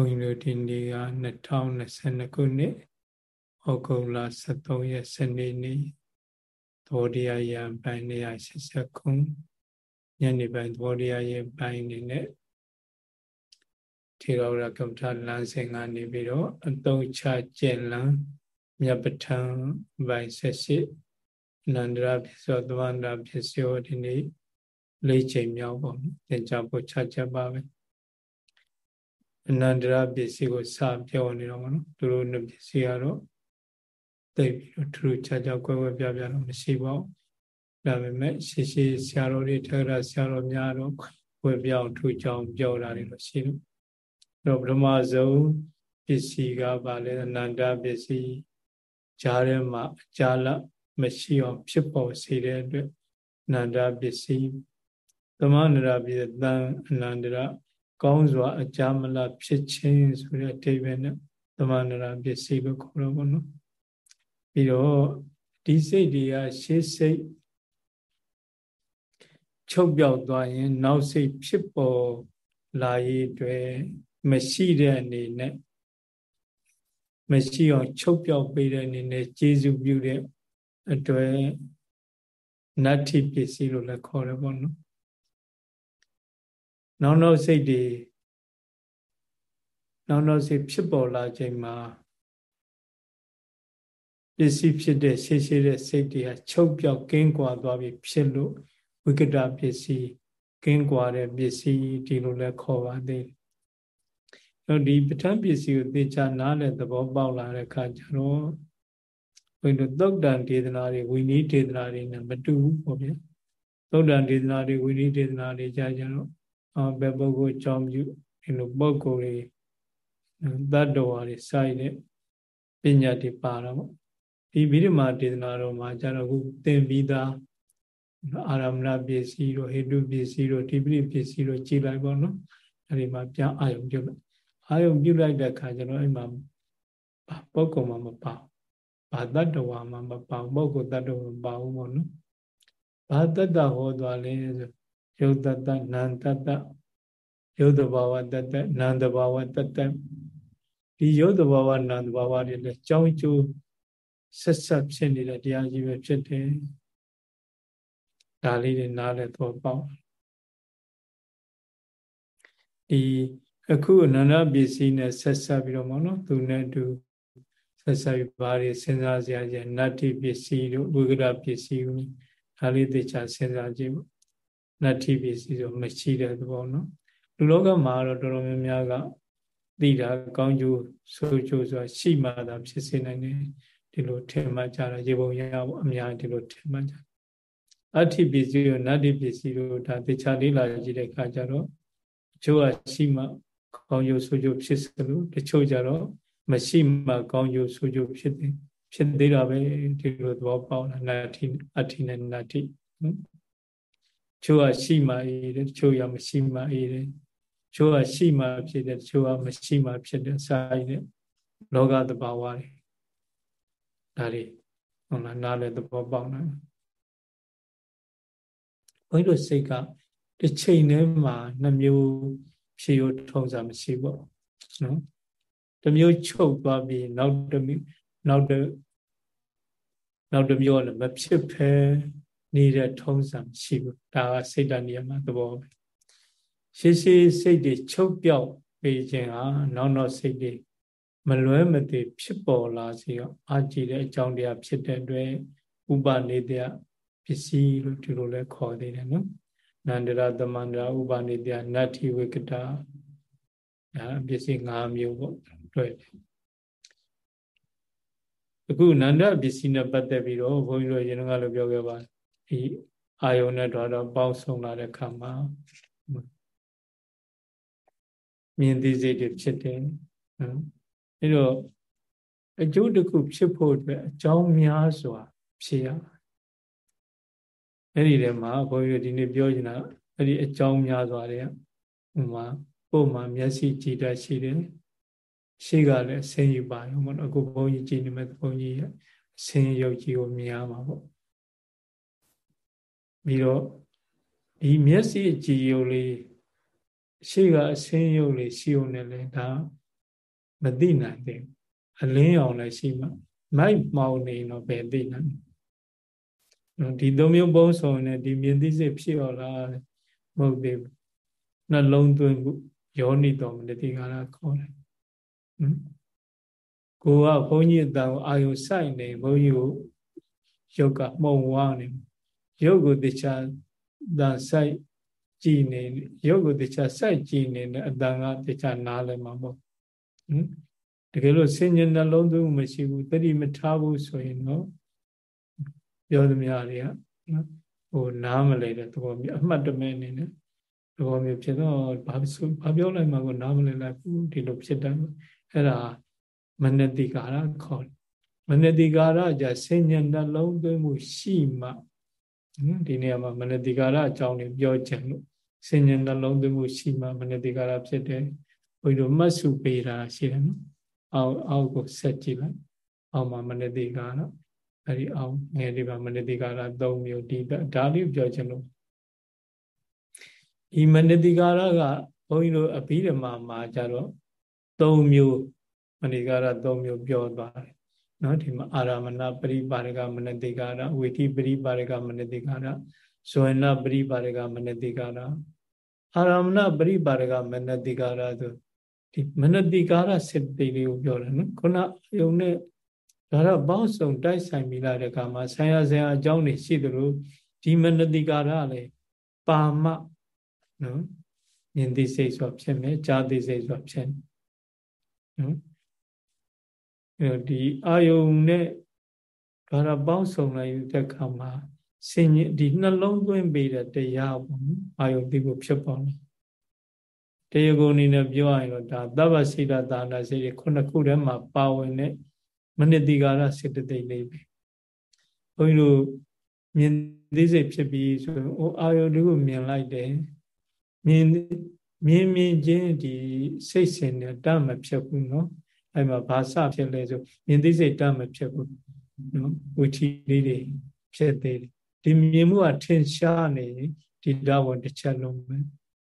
ုန်းကြီးတို့ဒီနေ့က2022ခုနှစ်ဩဂုတ်လ23ရက်စနေနေ့သောတရားရံပိုင်း180ခုညနေပိုင်းသောတရားရံပိုင်းနေနဲ့ထေရဝါဒကမ္ဘာလမ်းစဉ်ကနေပြီးတော့အတုံးချကျင်လံမြတ်ပဋ္ဌာန်းပိုင်း78အနန္တရာဖြစ်သောသဝန္တာဖြစ်သောဒီနေ့လေးချိန်မြောက်ပေါ့သင်္ကြန်ပို့ချချက်ပါပဲ အနန္တရာပစ္စည်းကိုစပြောနေတော့မနော်သူတို့နှစ်ပစ္စည်းကတော့သိပြီးတော့ထူးခြားခြားကွဲကွဲပြားပြားတော့မရှိပါဘူးဒါပေမဲ့ရှိရှိဆရာတော်တွေထေရဆရာတော်များတော့ကွဲပြောင်းထူးချောင်းပြောတာတွေလို့ရှိလို့တော့ပထမဆုံးပစ္စည်းကပါလေအနန္တပစ္စည်းဈာထဲမှာအကြာလမရှိအောင်ဖြစ်ပေါ်စေတဲ့အတွက်အနန္တပစ္စည်းသမန္တရာပစ္စည်းတန်အနန္တရာ ကောင်းစွာအကြမလဖြစ်ခြင်းဆိုတဲ့အဓိပ္ပာယ်နဲ့သမန္တရာပစ္စည်းလို့ခေါ်တော့ဘောနော်ပြီးတော့ဒီစိတ်တွေကရှေးစိတ်ချုပ်ပြောက်သွားရင် နောက်စိတ်ဖြစ်ပေါ်လာရေးအတွက်မရှိတဲ့အနေနဲ့မရှိအောင်ချုပ်ပြောက်ပေးတဲ့အနေနဲ့ကျေစုပြုတဲ့အတွက်နတ္ထိပစ္စည်းလို့လည်းခေါ်တယ်ပေါ့နော် နောက်နောက်စိတ်တွေနောက်နောက်စိတ်ဖြစ်ပေါ်လာချိန်မှာပစ္စည်းဖြစ်တဲ့ရှေ့ရှေ့တဲ့စိတ်တွေကချုပ်ပြောက်ကင်းကွာသွားပြီဖြစ်လို့ဝိကတပစ္စည်းကင်းကွာတဲ့ပစ္စည်းဒီလိုလဲခေါ်ပါသေးတယ်။တော့ဒီပဋ္ဌာန်းပစ္စည်းကိုသိချာနားလည်သဘောပေါက်လာတဲ့အခါကျတော့ဘုန်းကြီးတို့သုတ်တန်ဒေသနာတွေဝိနည်းဒေသနာတွေနဲ့မတူဘူးပေါ့ဗျာ။သုတ်တန်ဒေသနာတွေဝိနည်းဒေသနာတွေကြာကြတော့အာ ဘယ်ပုဂ္ဂိုလ်အကြောင်းပြုဒီလိုပုဂ္ဂိုလ်တွေတတ္တဝါတွေစိုက်တဲ့ပညာတွေပါတော့ပေါ့ဒီဗိဓမာဒေသနာတော်မှာကျတော့ခုသင်ပြီးသားအာရမဏပစ္စည်းတို့ဟေတုပစ္စည်းတို့ဒီပိပစ္စည်းတို့ကြည်လိုက်ပေါ့နော်အဲဒီမှာပြန်အာယုံပြုလိုက်အာယုံပြုလိုက်တဲ့အခါကျတော့အဲ့မှာပုဂ္ဂိုလ်မှာမပါဘာတတ္တဝါမှာမပါပုဂ္ဂိုလ်တတ္တဝါမပါဘူးပေါ့နော်ဘာတတ္တဟောသွားလဲဆို ရုပ်တတ္တနံတတ္တရုပ်တဘာဝတတ္တနံတဘာဝတတ္တဒီရုပ်တဘာဝနံတဘာဝတွေလည်းကြောင်းကျိုးဆက်ဆက်ဖြစ်နေတဲ့တရားကြီးပဲဖြစ်တယ်ဒါလေးတွေနားလည်တော့ပေါ့ဒီအခုအနန္တပစ္စည်းနဲ့ဆက်ဆက်ပြီးတော့မနော်သူနဲ့တူဆက်ဆက်ပြီးဘာတွေစဉ်းစားစရာကျနတ္တိပစ္စည်းတို့ဝိကရပစ္စည်းတို့ဒါလေးသိချာစဉ်းစားကြည့်ပေါ့ နတ္တိပစ္စည်းဆိုမရှိတဲ့သဘောနော်လူလောကမှာတော့တော်တော်များများကသိတာကောင်းကျိုးဆိုးကျိုးဆိုတာရှိမှသာဖြစ်စေနိုင်တယ်ဒီလိုထင်မှတ်ကြတာရေပုံရဖို့အများဒီလိုထင်မှတ်ကြအဋ္ဌိပစ္စည်းတို့နတ္တိပစ္စည်းတို့ဒါတေချာလေးလာကြည့်တဲ့အခါကျတော့အချို့ကရှိမှကောင်းကျိုးဆိုးကျိုးဖြစ်စလို့တချို့ကြတော့မရှိမှကောင်းကျိုးဆိုးကျိုးဖြစ်တယ်ဖြစ်သေးတာပဲဒီလိုသဘောပေါက်တာနတ္ထိအဋ္ဌိနဲ့နတ္ထိ ချို့ကရှိမှအေးတယ်တချို့ကမရှိမှအေးတယ်ချို့ကရှိမှဖြစ်တယ်တချို့ကမရှိမှဖြစ်တယ်စာရည်တဲ့လောကသဘာဝတွေဒါတွေဟုတ်လားနားလည်းသဘောပေါက်နိုင်ဘုန်းကြီးတို့စိတ်ကတစ်ချိန်တည်းမှာနှမျိုးဖြေရထုံးစားမရှိပေါ့နော်တစ်မျိုးချုပ်သွားပြီးနောက်တစ်မျိုးနောက်တစ်နောက်တစ်မျိုးလည်းမဖြစ်ဖဲ နေတဲ့ထုံးစားမရှိဘူးဒါကစိတ်တဏှာမှာသဘောပဲရှေးရှေးစိတ်တွေချုပ်ပြောက်ပေးခြင်းဟာနောက်နောက်စိတ်တွေမလွဲမသွေဖြစ်ပေါ်လာစေအောင်အာကြည့်တဲ့အကြောင်းတရားဖြစ်တဲ့အတွက်ဥပနေတယပစ္စည်းလို့ဒီလိုလဲခေါ်သေးတယ်နော်နန္ဒရသမန္ဒရာဥပနေတယနတ္ထိဝိကတာဒါပစ္စည်း၅မျိုးပေါ့တွေ့တယ်အခုနန္ဒပစ္စည်းနဲ့ပတ်သက်ပြီးတော့ဘုန်းကြီးတို့ရေကလည်းပြောခဲ့ပါ ဒီအာယုန်နဲ့တော့ပေါင်းစုံလာတဲ့ခါမှာမြင်သိစိတ်တွေဖြစ်တယ်နော်အဲတော့အကျိုးတစ်ခုဖြစ်ဖို့အတွက်အကြောင်းများစွာဖြစ်ရအဲ့ဒီထဲမှာဘုန်းကြီးတို့ဒီနေ့ပြောချင်တာအဲ့ဒီအကြောင်းများစွာတွေကဟိုမှာကိုယ်မှာမျက်စိကြည်တတ်ရှိတယ်ရှေ့ကလည်းဆင်းယူပါရောမဟုတ်အခုဘုန်းကြီးကြည်နေမဲ့ဘုန်းကြီးရဲ့ဆင်းရုပ်ကြီးကိုမြင်ရမှာပေါ့ ပြီးတော့ဒီမျက်စိကြည်ရုပ်လေးရှေ့ကအဆင်းရုပ်လေးရှိုံနဲ့လေဒါမသိနိုင်သေးဘူးအလင်းအောင်လည်းရှိမှမိုက်မောင်နေတော့ပဲသိနိုင်ဒီသုံးမျိုးပုံစုံနဲ့ဒီမြင်သိစိတ်ဖြစ်ရောလားမဟုတ်သေးဘူးနှလုံးသွင်းမှုယောနိတော်မနတိကာရခေါ်တယ်ဟမ်ကိုကဘုန်းကြီးအတန်အာယုစိုက်နေဘုန်းကြီးကိုယုတ်ကမှုံဝါနေယု တ်ကိုတခြားဒါစိုက်ကြည်နေရုပ်ကိုတခြားစိုက်ကြည်နေတဲ့အတန်ကတခြားနားလည်းမှာမဟုတ်ဟင်တကယ်လို့ဆင်ញနှလုံးသွင်းမရှိဘူးတတိမထားဘူးဆိုရင်တော့ပြောသမျှတွေကနော်ဟိုနားမလဲတဲ့သဘောမျိုးအမှတ်တမဲ့အနေနဲ့သဘောမျိုးဖြစ်တော့ဘာဆိုဘာပြောလိုက်မှကိုနားမလဲလိုက်ဘူးဒီလိုဖြစ်တယ်အဲ့ဒါမနတိကာရခေါ်တယ်မနတိကာရじゃဆင်ញနှလုံးသွင်းမှုရှိမှ ဒီနေရာမှာမနတိကာရအကြောင်းတွေပြောချင်လို့စဉ္ညာနှလုံးသွင်းမှုရှိမှမနတိကာရဖြစ်တယ်ဘုန်းကြီးတို့မှတ်စုပေးတာရှိတယ်နော်အောက်အောက်ကိုဆက်ကြည့်လိုက်အောက်မှာမနတိကာရအဲ့ဒီအောက်ငယ်လေးပါမနတိကာရ၃မျိုးဒီဒါလေးပြောချင်လို့ဒီမနတိကာရကဘုန်းကြီးတို့အဘိဓမ္မာမှာကြတော့၃မျိုးမနတိကာရ၃မျိုးပြောသွားတယ် နော်ဒီမှာအာရမဏပရိပါရကမနတိကာရဝိတိပရိပါရကမနတိကာရဇဝနပရိပါရကမနတိကာရအာရမဏပရိပါရကမနတိကာရဆိုဒီမနတိကာရစိတ်တိလေးကိုပြောတယ်နော်ခုနယုံနဲ့ဒါတော့ဘောင်းဆောင်တိုက်ဆိုင်မိလာတဲ့အခါမှာဆံရဆံအကြောင်းတွေရှိသလိုဒီမနတိကာရလည်းပါမနော်မြင်သိစိတ်ဆိုဖြစ်မယ်ကြားသိစိတ်ဆိုဖြစ်နော် အဲဒီအာယုံနဲ့ဒါရပေါင်းစုံလိုက်တဲ့အခါမှာစင်ញဒီနှလုံးသွင်းပေးတဲ့တရားပေါ့နော်အာယုံသိဖို့ဖြစ်ပေါ်တယ်တရားကိုအနေနဲ့ပြောရရင်တော့ဒါသဗ္ဗစိတသာနာစိတ်ခုနှစ်ခုထဲမှာပါဝင်တဲ့မနတိကာရစေတသိက်လေးပဲဘုန်းကြီးတို့မြင်သိစိတ်ဖြစ်ပြီးဆိုရင်အာယုံတွေကိုမြင်လိုက်တယ်မြင်မြင်မြင်ချင်းဒီစိတ်စဉ်နဲ့တတ်မဖြစ်ဘူးเนาะ အဲ့မှာဘာစဖြစ်လဲဆိုမြင်သိစိတ်တမဖြစ်ဘူးနော်ဝိထီလေးတွေဖြစ်သေးတယ်ဒီမြင်မှုကထင်ရှားနေဒီတော့ဝန်တစ်ချက်လုံးပဲ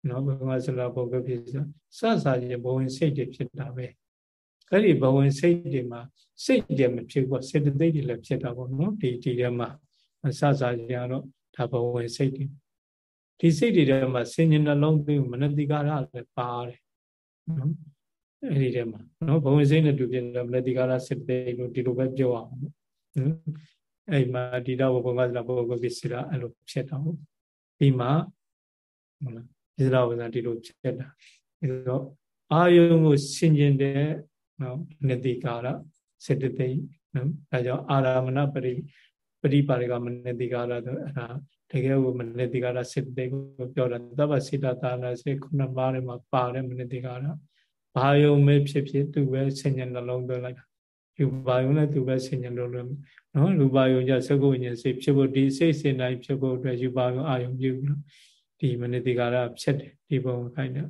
နော်ဘုရားဆရာဘုရားဖြစ်ဆိုစစချင်းဘဝင်စိတ်တွေဖြစ်တာပဲအဲ့ဒီဘဝင်စိတ်တွေမှာစိတ်တွေမဖြစ်ဘူးစေတသိက်တွေလည်းဖြစ်တာပေါ့နော်ဒီဒီထဲမှာစစချင်းကတော့ဒါဘဝင်စိတ်တွေဒီစိတ်တွေထဲမှာစဉ္ညာနှလုံးသွင်းမနတိကာရလည်းပါတယ်နော် အဲ့ဒီထဲမှာနော်ဘဝင်စိတ်နဲ့တူပြတယ်မနတိကာရစေတသိက်လို့ဒီလိုပဲပြောအောင်နော်အဲ့မှာဒီတော့ဘုံကစလာဘုံကပစ္စရာအဲ့လိုဖြစ်တော့ပြီးမှဟုတ်လားပစ္စရာဝဇ္ဇဒီလိုဖြစ်တာအဲတော့အာယုံကိုဆင်ကျင်တဲ့နော်နတိကာရစေတသိက်နော်အဲကြောင့်အာရမဏပရိပရိပါရကမနတိကာရဆိုအဲ့ဒါတကယ်ကိုမနတိကာရစေတသိက်ကိုပြောတာသဗ္ဗစိတသာနာစေခုနပါးထဲမှာပါတယ်မနတိကာရ ဘာယုံမဲဖြစ်ဖြစ်သူပဲဆင်ញံနှလုံးသွင်းလိုက်တာယူပါယုံနဲ့သူပဲဆင်ញံလို့လို့နော်ရူပါယုံကြသကုဉ္ဉ္စိတ်ဖြစ်ဖို့ဒီစိတ်စင်တိုင်းဖြစ်ဖို့အတွက်ယူပါယုံအာယုံပြုပြီးဒီမနတိကာရဖြစ်တယ်ဒီဘုံခိုင်းတယ်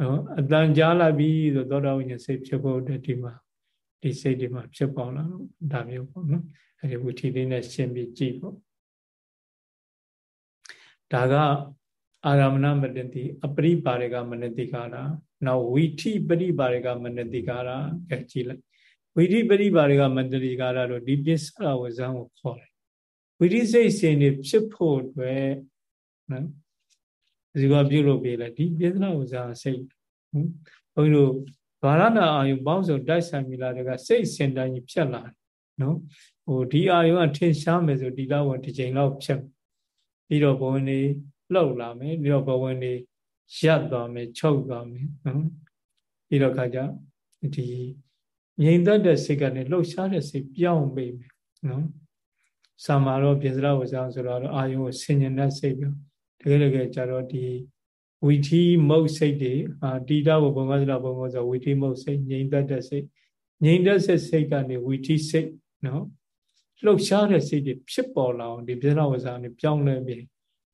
နော်အတန်ကြားလာပြီဆိုသောတာဝိညာဉ်စိတ်ဖြစ်ဖို့အတွက်ဒီမှာဒီစိတ်ဒီမှာဖြစ်ပေါ်လာတော့ဒါမျိုးပေါ့နော်အဲဒီဝိထီလေးနဲ့ရှင်းပြီးကြည့်ပေါ့ဒါကအာရမဏမတတိအပရိပါရကမနတိကာရ နောက်ဝိထီပရိပါရကမနတိကာရကဲကြည့်လိုက်ဝိရိပရိပါရကမန္တရိကာရတို့ဒီပစ္စရဝဇံကိုခေါ်တယ်ဝိရိစိတ်စဉ်တွေဖြစ်ဖို့အတွက်နော်ဒီကပြုလုပ်ပေးလိုက်ဒီပစ္စရဝဇံစိတ်ဘုန်းကြီးတို့ဘာရဏအာယုပေါင်းစုံတိုက်ဆိုင်မိလာတဲ့ကစိတ်စင်တိုင်းဖြတ်လာတယ်နော်ဟိုဒီအာယုကထင်ရှားမယ်ဆိုဒီလောက်ဝင်ဒီချိန်လောက်ဖြတ်ပြီးတော့ဘဝင်တွေလှုပ်လာမယ်ပြီးတော့ဘဝင်တွေ ရပ်သွားမယ်ချုပ်သွားမယ်နော်ပြီးတော့ခါကြဒီငြိမ်သက်တဲ့စိတ်ကနေလှုပ်ရှားတဲ့စိတ်ပြောင်းပေးမယ်နော်။စာမာတော့ပြင်စရဝဇံဆိုတော့အာယုံကိုဆင်ញင်တဲ့စိတ်ပြောတကယ်တကယ်ကြတော့ဒီဝီထီမုတ်စိတ်တွေအာတိတာဘုံကစရဘုံကဆိုဝီထီမုတ်စိတ်ငြိမ်သက်တဲ့စိတ်ငြိမ်သက်တဲ့စိတ်ကနေဝီထီစိတ်နော်လှုပ်ရှားတဲ့စိတ်တွေဖြစ်ပေါ်လာအောင်ဒီပြင်စရဝဇံနဲ့ပြောင်းလဲပြီး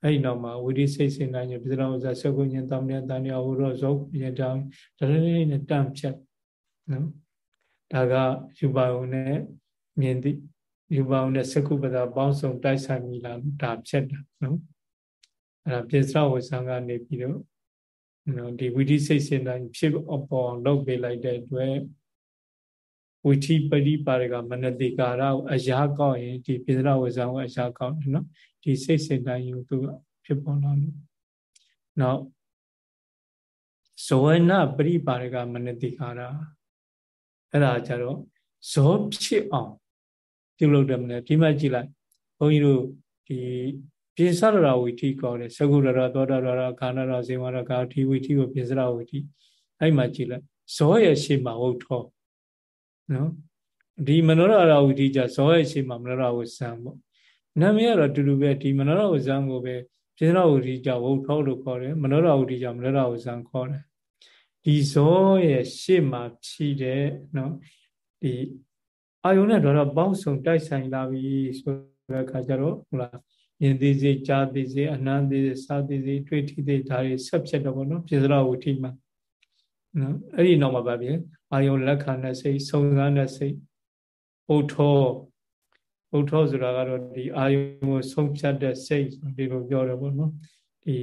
အဲ့ဒီနောက်မှာဝိရိစိတ်စင်တိုင်းပြင်စရဝဇံသကုညင်တောင်းတဲ့တန်ရဟိုတော့ဇောပြတောင်းဒါလေးနဲ့တန့်ဖြတ်နော်ဒါကယူပါုံနဲ့မြင်သိယူပါုံနဲ့စကုပ္ပဒါပေါင်းစုံတိုက်ဆိုင်မိလာဒါဖြစ်တာနော်အဲ့ဒါပြစ္ဆဝဇံကနေပြီးတော့နော်ဒီဝိဓိစိတ်စင်တိုင်းဖြစ်အပေါ်လုပ်ပေးလိုက်တဲ့အတွက်ဝိထိပရိပါရကမနတိကာရကိုအရာကောက်ရင်ဒီပိစရဝဇံကိုအရာကောက်တယ်နော် ဒီစိတ်စိတ်တိုင်းယူသူဖြစ်ပေါ်လာလို့နောက်ဇောနပရိပါရကမနတိကာရအဲ့ဒါကြတော့ဇောဖြစ်အောင်ပြုလုပ်တယ်မလဲဒီမှာကြည့်လိုက်ဘုန်းကြီးတို့ဒီပိစရဝိထိကောတယ်သကုရရသောတာရရခန္ဓာရဇေဝရကာဒီဝိထိကိုပိစရဝိထိအဲ့မှာကြည့်လိုက်ဇောရဲ့ရှေ့မှာဟုတ်ထောနော်ဒီမနောရဝိထိကြဇောရဲ့ရှေ့မှာမနောရဝဇံပေါ့ နာမည်ကတော့တူတူပဲဒီမနောရဝဇံကိုပဲပိစရဝိထိကြဝုတ်ထောလို့ခေါ်တယ်မနောရဝိထိကြမနောရဝဇံခေါ်တယ်ဒီဇောရဲ့ရှေ့မှာဖြည့်တဲ့နော်ဒီအာယုန်နဲ့တော့ပေါင်းစုံတိုက်ဆိုင်လာပြီဆိုတဲ့အခါကျတော့ဟုတ်လားမြင်သေးစေကြားသေးစေအနမ်းသေးစေစားသေးစေတွေ့ထိသေးဒါတွေဆက်ဖြစ်တော့ဘောနော်ပြစ္ဆရဝုထိမှာနော်အဲ့ဒီနောက်မှာပါပြီအာယုန်လက်ခံတဲ့စိတ်စုံစမ်းတဲ့စိတ်ဥထော ဥထောဆိုတာကတော့ဒီအာယုန်ကိုဆုံးဖြတ်တဲ့စိတ်ဒီလိုပြောတယ်ပေါ့နော်ဒီ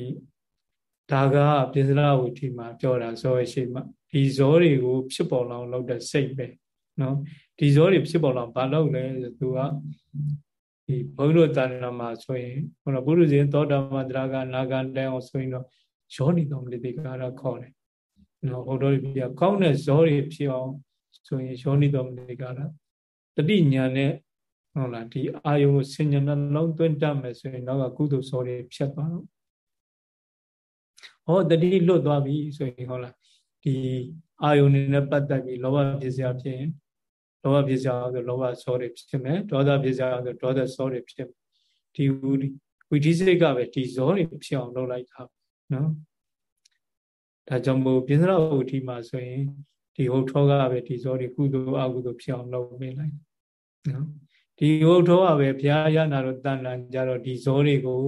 ဒါကပြစ္ဆရဝုထိမှာပြောတာဇောရှိမှဒီဇောတွေကိုဖြစ်ပေါ်လာအောင်လုပ်တဲ့စိတ်ပဲနော်ဒီဇောတွေဖြစ်ပေါ်လာဘာလုပ်လဲဆိုသူကဒီဘုန်းကြီးတို့တာဏမှာဆိုရင်ဟိုတော့ဘုရုဇင်သောတာပန်တရာကနာဂန်တဲအောင်ဆိုရင်တော့ယောနိတော်မလေးတေကတော့ခေါ်တယ်နော်ဟိုတော့ပြကောင်းတဲ့ဇောတွေဖြစ်အောင်ဆိုရင်ယောနိတော်မလေးကတော့တတိညာနဲ့ ဟုတ်လားဒီအာယုံကိုဆင်ញနှလုံးသွင်းတတ်မယ်ဆိုရင်တော့ကုသိုလ်ဇောတွေဖြစ်သွားတော့ဟောတတိလွတ်သွားပြီဆိုရင်ဟုတ်လားဒီအာယုန်နဲ့ပတ်သက်ပြီးလောဘဖြစ်စရာဖြစ်ရင်လောဘဖြစ်စရာဆိုလောဘစောတွေဖြစ်မယ်ဒေါသဖြစ်စရာဆိုဒေါသစောတွေဖြစ်မယ်ဒီဝိဓိစိတ်ကပဲဒီဇောတွေဖြစ်အောင်လုပ်လိုက်တာနော်ဒါကြောင့်မို့ပြင်းစရဝုထိမှာဆိုရင်ဒီဟုတ်ထောကပဲဒီဇောတွေကုသိုလ်အကုသိုလ်ဖြစ်အောင်လုပ်ပေးလိုက်နော် ဒီဟုတ်ထောကပဲဘုရားရနာတော့တန်လန်ကြတော့ဒီဇောတွေကို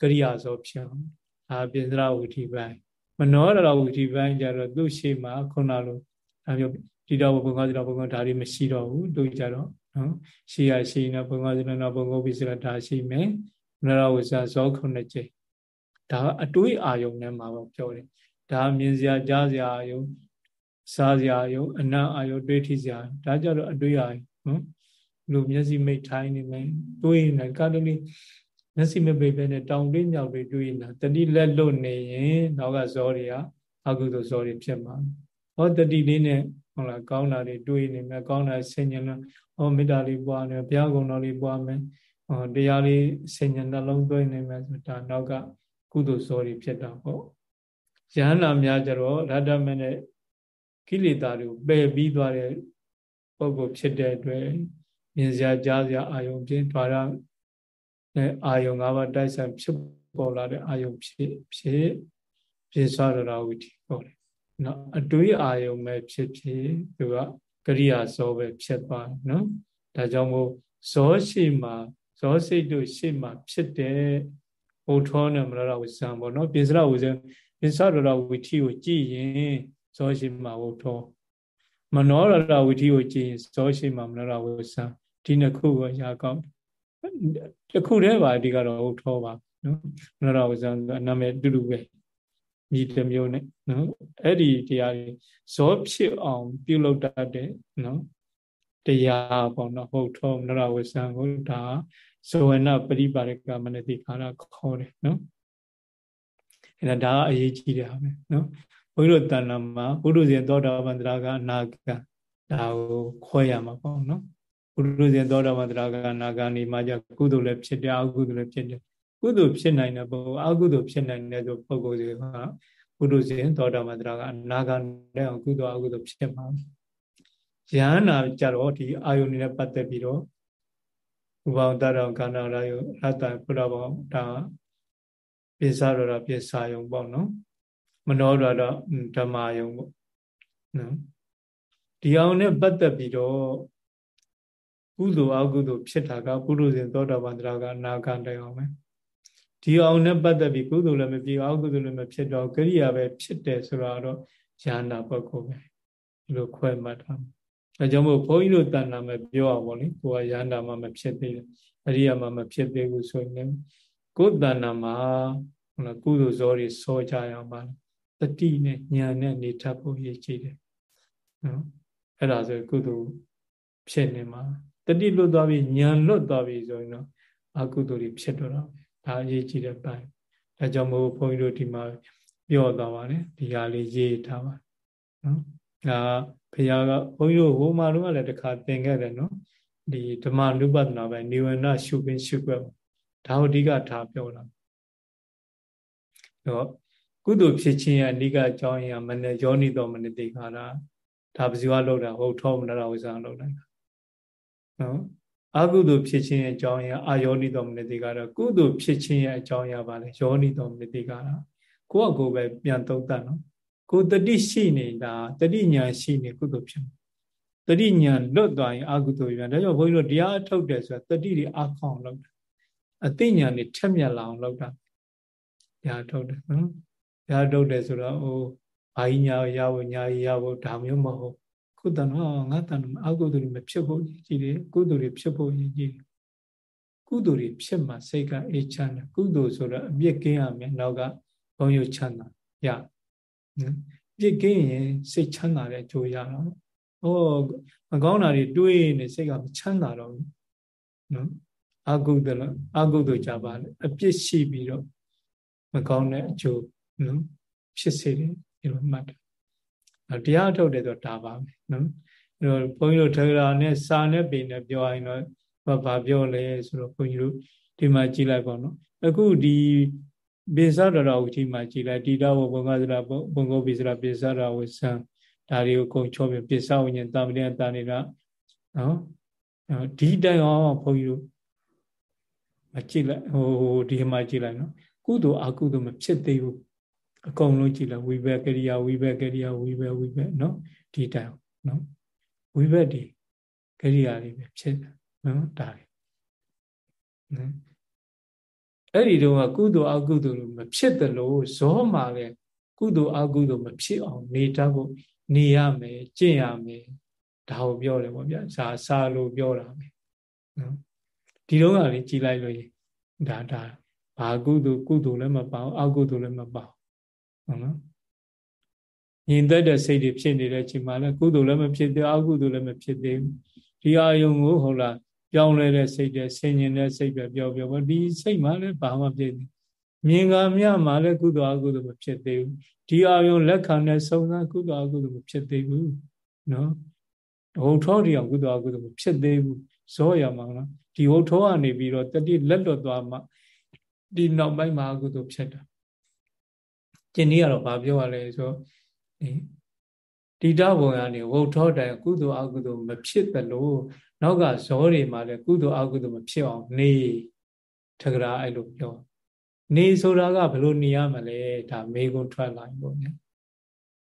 ကရိယာဇောဖြစ်အောင်ဒါပြင်းစရဝုထိပိုင်းမနောရဝုထိပိုင်းကြတော့သူ့ရှိမှာခုနလိုဒါမျိုးဒီတော့ဘုံကောစီတော့ဘုံကောဒါတွေမရှိတော့ဘူးတို့ကြတော့နော်ရှိရရှိနေဘုံကောစီတော့ဘုံကောပြီးစရဒါရှိမယ်မနောရဝုဇာဇောခုနှစ်ကျိဒါအတွေးအာယုံနဲ့မှာပေါ့ပြောတယ်ဒါမြင်စရာကြားစရာအာယုံစားစရာအာယုံအနံ့အာယုံတွေးထိစရာဒါကြတော့အတွေးအာယုံနော် လူမျက်စိမိတ်ထိုင်းနေမယ်တွေးနေကာတလီမျက်စိမပိတ်ပဲနဲ့တောင်လေးမြောက်တွေတွေးနေတာတတိလက်လွတ်နေရင်နောက်ကဇောတွေကအကုသိုလ်ဇောတွေဖြစ်မှာဟောတတိလေးနဲ့ဟုတ်လားကောင်းတာတွေတွေးနေမယ်ကောင်းတာဆင်ញံလို့ဟောမေတ္တာလေးပွားနေဘုရားကုံတော်လေးပွားမယ်ဟောတရားလေးဆင်ញံနှလုံးသွင်းနေမယ်ဆိုဒါနောက်ကကုသိုလ်ဇောတွေဖြစ်တာပေါ့ယဟနာများကြတော့ရတ္တမနဲ့ကိလေသာတွေကိုပယ်ပြီးသွားတဲ့ပုဂ္ဂိုလ်ဖြစ်တဲ့အတွက် မြင်စရာကြားစရာအာယုံဖြင့်ဓာရနဲ့အာယုံ၅ပါးတိုက်ဆိုင်ဖြစ်ပေါ်လာတဲ့အာယုံဖြစ်ဖြစ်ပြေစွာရဝိတိပေါ့လေနော်အတွေးအာယုံပဲဖြစ်ဖြစ်သူကကရိယာဇောပဲဖြစ်သွားနော်ဒါကြောင့်မို့ဇောရှိမှဇောစိတ်တို့ရှိမှဖြစ်တဲ့ဟိုထောနဲ့မရဝဇံပေါ့နော်ပိစရဝဇံပိစရရဝိထိကိုကြည့်ရင်ဇောရှိမှဟိုထောမနောရရဝိထိကိုကြည့်ရင်ဇောရှိမှမရဝဇံ ဒီနှစ်ခုကိုရာကောင်းတခုတည်းပါဒီကတော့ဟိုထောပါနော်မရဝဇံအနာမည်တူတူပဲမြည်တစ်မျိုးနဲ့နော်အဲ့ဒီတရားတွေဇောဖြစ်အောင် ပြုလုပ်တတ်တဲ့နော်တရားပေါ့နော်ဟုတ်ထောနရဝဇံကိုဒါဇဝနပရိပါရကမနတိခါရခေါ်တယ်နော်အဲ့ဒါဒါအရေးကြီးတယ်ဟာပဲနော်ဘုရားတဏ္ဍမှာဘုရုဇဉ်သောတာပန်တရာကအနာကဒါကိုခွဲရမှာပေါ့နော် ဘုရုဇဉ်သောတာပန်တရာကအနာကနေမှကြကုသိုလ်လည်းဖြစ်တယ်အကုသိုလ်လည်းဖြစ်တယ်ကုသိုလ်ဖြစ်နိုင်တဲ့ပုဂ္ဂိုလ်အကုသိုလ်ဖြစ်နိုင်တဲ့ပုဂ္ဂိုလ်တွေကပုရုဇဉ်သောတာပန်တရာကအနာဂတ်နဲ့အကုသိုလ်အကုသိုလ်ဖြစ်မှာယဟနာကြတော့ဒီအာယုန်နဲ့ပတ်သက်ပြီးတော့ဥပဝတ္တရောကာဏရာယရတ္တဘုရားဘောဒါပိစရတာပိစာယုံပေါ့နော်မနောရတာဓမ္မယုံပေါ့နော်ဒီအောင်နဲ့ပတ်သက်ပြီးတော့ ကုသိုလ်အကုသိုလ်ဖြစ်တာကပုရုဇဉ်သောတာပန်တရာကအနာဂတ်တိုင်အောင်ပဲဒီအောင်နဲ့ပတ်သက်ပြီးကုသိုလ်လည်းမဖြစ်အကုသိုလ်လည်းမဖြစ်တော့ကရိယာပဲဖြစ်တယ်ဆိုတာတော့ဉာဏ်နာပုဂ္ဂိုလ်ပဲဒီလိုခွဲမှတ်ထားအဲကြောင့်မို့ဘုန်းကြီးတို့တဏ္ဍာမဲ့ပြောအောင်ဗောလေကိုကယန္တာမှမဖြစ်သေးတယ်အရိယာမှမဖြစ်သေးဘူးဆိုရင်ကိုယ်တဏ္ဍာမှာဟုတ်လားကုသိုလ်ဇောတွေစောကြရအောင်ပါတတိနဲ့ဉာဏ်နဲ့နေထပ်ဖို့ရည်ကြည်တယ်နော်အဲ့ဒါဆိုကုသိုလ်ဖြစ်နေမှာ တတိလွတ်သွားပြီညာလွတ်သွားပြီဆိုရင်တော့အကုသိုလ်တွေဖြစ်တော့တာဒါအရေးကြီးတဲ့ပိုင်းဒါကြောင့်မို့ဘုန်းကြီးတို့ဒီမှာပြောသွားပါတယ်ဒီဟာလေးရေးထားပါနော်ဒါဘုရားကဘုန်းကြီးတို့ဟိုမှာတော့လည်းတခါသင်ခဲ့တယ်နော်ဒီဓမ္မနုပဒနာပဲနိဝရဏရှုပင်ရှုွက်ဒါကိုအဓိကထားပြောတာတော့ကုသိုလ်ဖြစ်ခြင်းရဲ့အဓိကအကြောင်းအရာမနဲ့ယောနိတော်မနတိခါရဒါပဇီဝလောက်တာဟုတ်ထောမနရဝိဇ္ဇာလောက်တာ နော်အကုသိုလ်ဖြစ်ခြင်းရဲ့အကြောင်းအရာအာယောနိတော်မနတိခါရကုသိုလ်ဖြစ်ခြင်းရဲ့အကြောင်းအရာပါလေယောနိတော်မနတိခါရကိုယ့်အကိုပဲပြန်သုံးသပ်နော်ကိုတတိရှိနေတာတတိညာရှိနေကုသိုလ်ဖြစ်တတိညာလွတ်သွားရင်အကုသိုလ်ပြန်ဒါကြောင့်ဘုန်းကြီးတို့တရားထုတ်တယ်ဆိုတာတတိတွေအခေါင်လောက်တာအသိဉာဏ်တွေထက်မြက်လာအောင်လုပ်တာတရားထုတ်တယ်နော်တရားထုတ်တယ်ဆိုတော့ဟိုဘာကြီးညာရဖို့ညာရဖို့ဒါမျိုးမဟုတ် ကုသနောငါတန်အကုသိုလ်တွေမဖြစ်ဖို့ကြည်တယ်ကုသိုလ်တွေဖြစ်ဖို့ကြည်တယ်ကုသိုလ်တွေဖြစ်မှစိတ်ကအေးချမ်းတယ်ကုသိုလ်ဆိုတော့အပြစ်ကင်းရမယ်နောက်ကဘုံရုပ်ချမ်းသာရနော်ပြစ်ကင်းရင်စိတ်ချမ်းသာတဲ့အကျိုးရတော့ဟောမကောင်းတာတွေတွေးနေစိတ်ကမချမ်းသာတော့ဘူးနော်အကုသိုလ်အကုသိုလ်ကြပါလေအပြစ်ရှိပြီးတော့မကောင်းတဲ့အကျိုးနော်ဖြစ်စေတယ်ဒီလိုမှတ်တယ် တရားထုတ်တယ်ဆိုဒါပါပဲနော်အဲတော့ဘုန်းကြီးတို့ထေရနဲ့စာနဲ့ပေနဲ့ပြောရင်တော့ဘာပြောလဲဆိုတော့ဘုန်းကြီးတို့ဒီမှာကြည်လိုက်ပါတော့အခုဒီပိစရတော်ဝတိမှာကြည်လိုက်တိတဝဘုံကစရာဘုံကောပိစရာပိစရဝဆံဒါတွေကိုကုံချောပြပိစဝဉ္ဇတာမဏေတာနေတာနော်ဒီတိုင်အောင်ဘုန်းကြီးတို့မကြည့်လိုက်ဟိုဒီမှာကြည့်လိုက်နော်ကုသိုလ်အကုသိုလ်မဖြစ်သေးဘူး အကုန်လုံးကြည့်လိုက်ဝိဘက်ကရိယာဝိဘက်ကရိယာဝိဘက်ဝိဘက်နော်ဒီတိုင်နော်ဝိဘက်ဒီကရိယာတွေပဲဖြစ်တယ်နော်ဒါတွေနော်အဲ့ဒီတော့ကုသိုလ်အကုသိုလ်မဖြစ်တယ်လို့ဇောမှာလည်းကုသိုလ်အကုသိုလ်မဖြစ်အောင်နေတတ်ဖို့နေရမယ်ကျင့်ရမယ်ဒါကိုပြောတယ်ပေါ့ဗျာဇာစာလို့ပြောတာပဲနော်ဒီတော့ကလေကြည်လိုက်လို့ဒါဒါဘာကုသိုလ်ကုသိုလ်လည်းမပေါ့အကုသိုလ်လည်းမပေါ့ ဟုတ်နော်ညီသက်တဲ့စိတ်တွေဖြစ်နေတဲ့အချိန်မှာလည်းကုသိုလ်လည်းမဖြစ်သေးအကုသိုလ်လည်းမဖြစ်သေးဘူးဒီအာယုံကိုဟုတ်လားပြောင်းလဲတဲ့စိတ်တွေဆင်ញင်တဲ့စိတ်ပဲပြောပြောပေါ့ဒီစိတ်မှလည်းဘာမှဖြစ်နေမြင်ကမြမှလည်းကုသိုလ်အကုသိုလ်မဖြစ်သေးဘူးဒီအာယုံလက်ခံတဲ့စုံစမ်းကုသိုလ်အကုသိုလ်မဖြစ်သေးဘူးနော်ဟိုထောတရားကုသိုလ်အကုသိုလ်မဖြစ်သေးဘူးဇောရမှာနော်ဒီဟိုထောကနေပြီးတော့တတိလက်လွတ်သွားမှဒီနောက်ပိုင်းမှာအကုသိုလ်ဖြစ်တာ ကျင်นี้ကတော့ဗာပြောရလဲဆိုဒီတဘုံကနေဝုတ်ထောတိုင်ကုသိုလ်အကုသိုလ်မဖြစ်သလိုနောက်ကဇောတွေမှာလည်းကုသိုလ်အကုသိုလ်မဖြစ်အောင်နေထကရာအဲ့လိုပြော နေဆိုတာကဘယ်လိုနေရမလဲဒါမေကုံထွက်လာပေါ့ဗျာ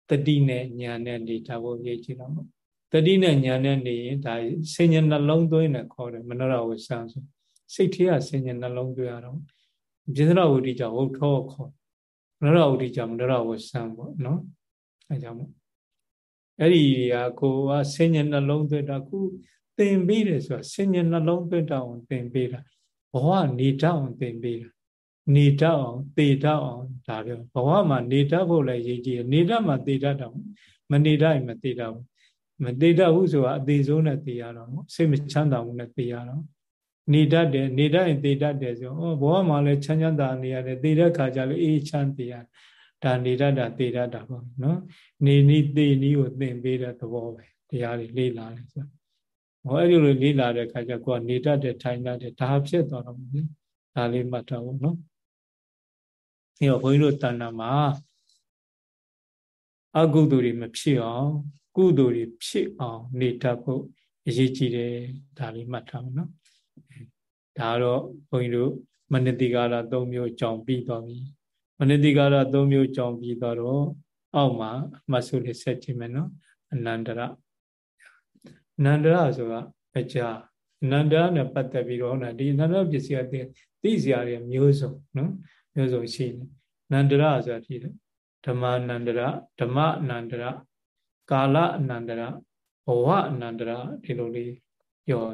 တတိနဲ့ညာနဲ့နေတာဖို့ရေးကြည့်တော့တတိနဲ့ညာနဲ့နေရင်ဒါစဉ္ညာနှလုံးသွင်းနဲ့ခေါ်တယ်မနောရဝဆံဆိုစိတ်ထဲကစဉ္ညာနှလုံးသွင်းရတော့ပြစ္ဆရဝုဒ္ဓကြောင့်ဟုတ်ထောခေါ်မ နောရဝုဒ္ဓကြောင့်မနောရဝဆံပေါ့နော်အဲကြောင့်မို့အဲ့ဒီကကိုကစဉ္ညာနှလုံးသွင်းတာခုသင်ပေးတယ်ဆိုတာစဉ္ညာနှလုံးသွင်းတောင်သင်ပေးတာဘဝနေတတ်အောင်သင်ပေးတာနေတတ်အောင်သေတတ်အောင်ဒါပြောဘဝမှာနေတတ်ဖို့လည်းရည်ကြည်နေတတ်မှသေတတ်တော့မနေတတ်ရင်မသေတတ်ဘူးမသေးတတ်ဘူးဆိုတာအသေးဆုံးနဲ့သေရတော့စိတ်မချမ်းသာဘူးနဲ့သေရတော့ နေတတ်တယ်နေတတ်ရင်သေတတ်တယ်ဆိုဩဘဝမှာလည်းချမ်းချမ်းသာနေရတယ်သေတဲ့ခါကျလည်းအေးချမ်းသေရဒါနေတတ်တာသေတတ်တာပေါ့နော်နေနီးသေနီးကိုသင်ပေးတဲ့သဘောပဲတရားတွေလေ့လာတယ်ဆိုဟောအဲ့ဒီလိုလေ့လာတဲ့ခါကျကိုကနေတတ်တယ်ထိုင်တတ်တယ်ဒါဖြစ်သွားတော့ဘူးဒါလေးမှတ်ထားဖို့နော်ဒီတော့ဘုန်းကြီးတို့တဏ္ဍာမှာအကုသိုလ်တွေမဖြစ်အောင်ကုသိုလ်တွေဖြစ်အောင်နေတတ်ဖို့အရေးကြီးတယ်ဒါလေးမှတ်ထားမယ်နော် ဒါတော့ဘုန်းကြီးတို့မနတိကာရ၃မျိုးကြောင်ပြီးသွားပြီမနတိကာရ၃မျိုးကြောင်ပြီးသွားတော့အောက်မှာမဆုလေးဆက်ကြည့်မယ်နော်အနန္တရအနန္တရဆိုတာအကြာအနန္တရနဲ့ပတ်သက်ပြီးတော့ဒီအနန္တရပစ္စည်းအသိသိစရာတွေမျိုးစုံနော်မျိုးစုံရှိတယ်အနန္တရဆိုတာဒီဓမ္မအနန္တရဓမ္မအနန္တရကာလအနန္တရဘဝအနန္တရဒီလိုလေးပြော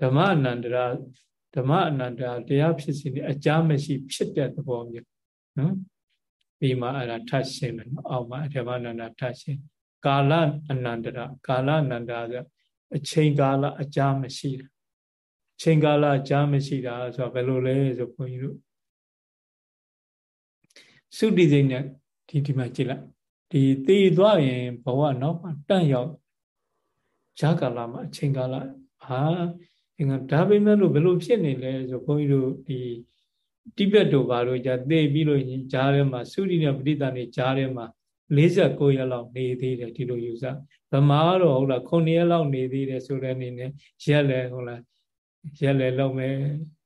ဓမ္မအနန္တရဓမ္မအနန္တရတရားဖြစ်စီအကြမရှိ ဖြစ်တဲ့သဘောမျိုးနော်ပြီးမှအဲ့ဒါထပ်ရှင်းမယ်နော်အောက်မှာဓမ္မအနန္တထပ်ရှင်းကာလအနန္တရကာလအနန္တရဆိုအချိန်ကာလအကြာမရှိတာအချိန်ကာလအကြာမရှိတာဆိုတော့ဘယ်လိုလဲဆိုဘုန်းကြီးတို့သုတိစိတ်နဲ့ဒီဒီမှာကြည့်လိုက်ဒီတည်သွားရင်ဘဝနောက်မှတန့်ရောက်ဈာကာလမှာအချိန်ကာလဟာ ဒီကဒါပေမဲ့လို့ဘယ်လိုဖြစ်နေလဲဆိုဘုန်းကြီးတို့ဒီတိဘက်တို့ဘာလို့じゃသိပြီးလို့ဂျားထဲမှာသုတိနဲ့ပဋိသန္ဓေဂျားထဲမှာ49ရက်လောက်နေသေးတယ်ဒီလိုယူဆဗမာတော့ဟုတ်လား9ရက်လောက်နေသေးတယ်ဆိုတဲ့အနေနဲ့ရက်လဲဟုတ်လားရက်လဲလုံးမယ်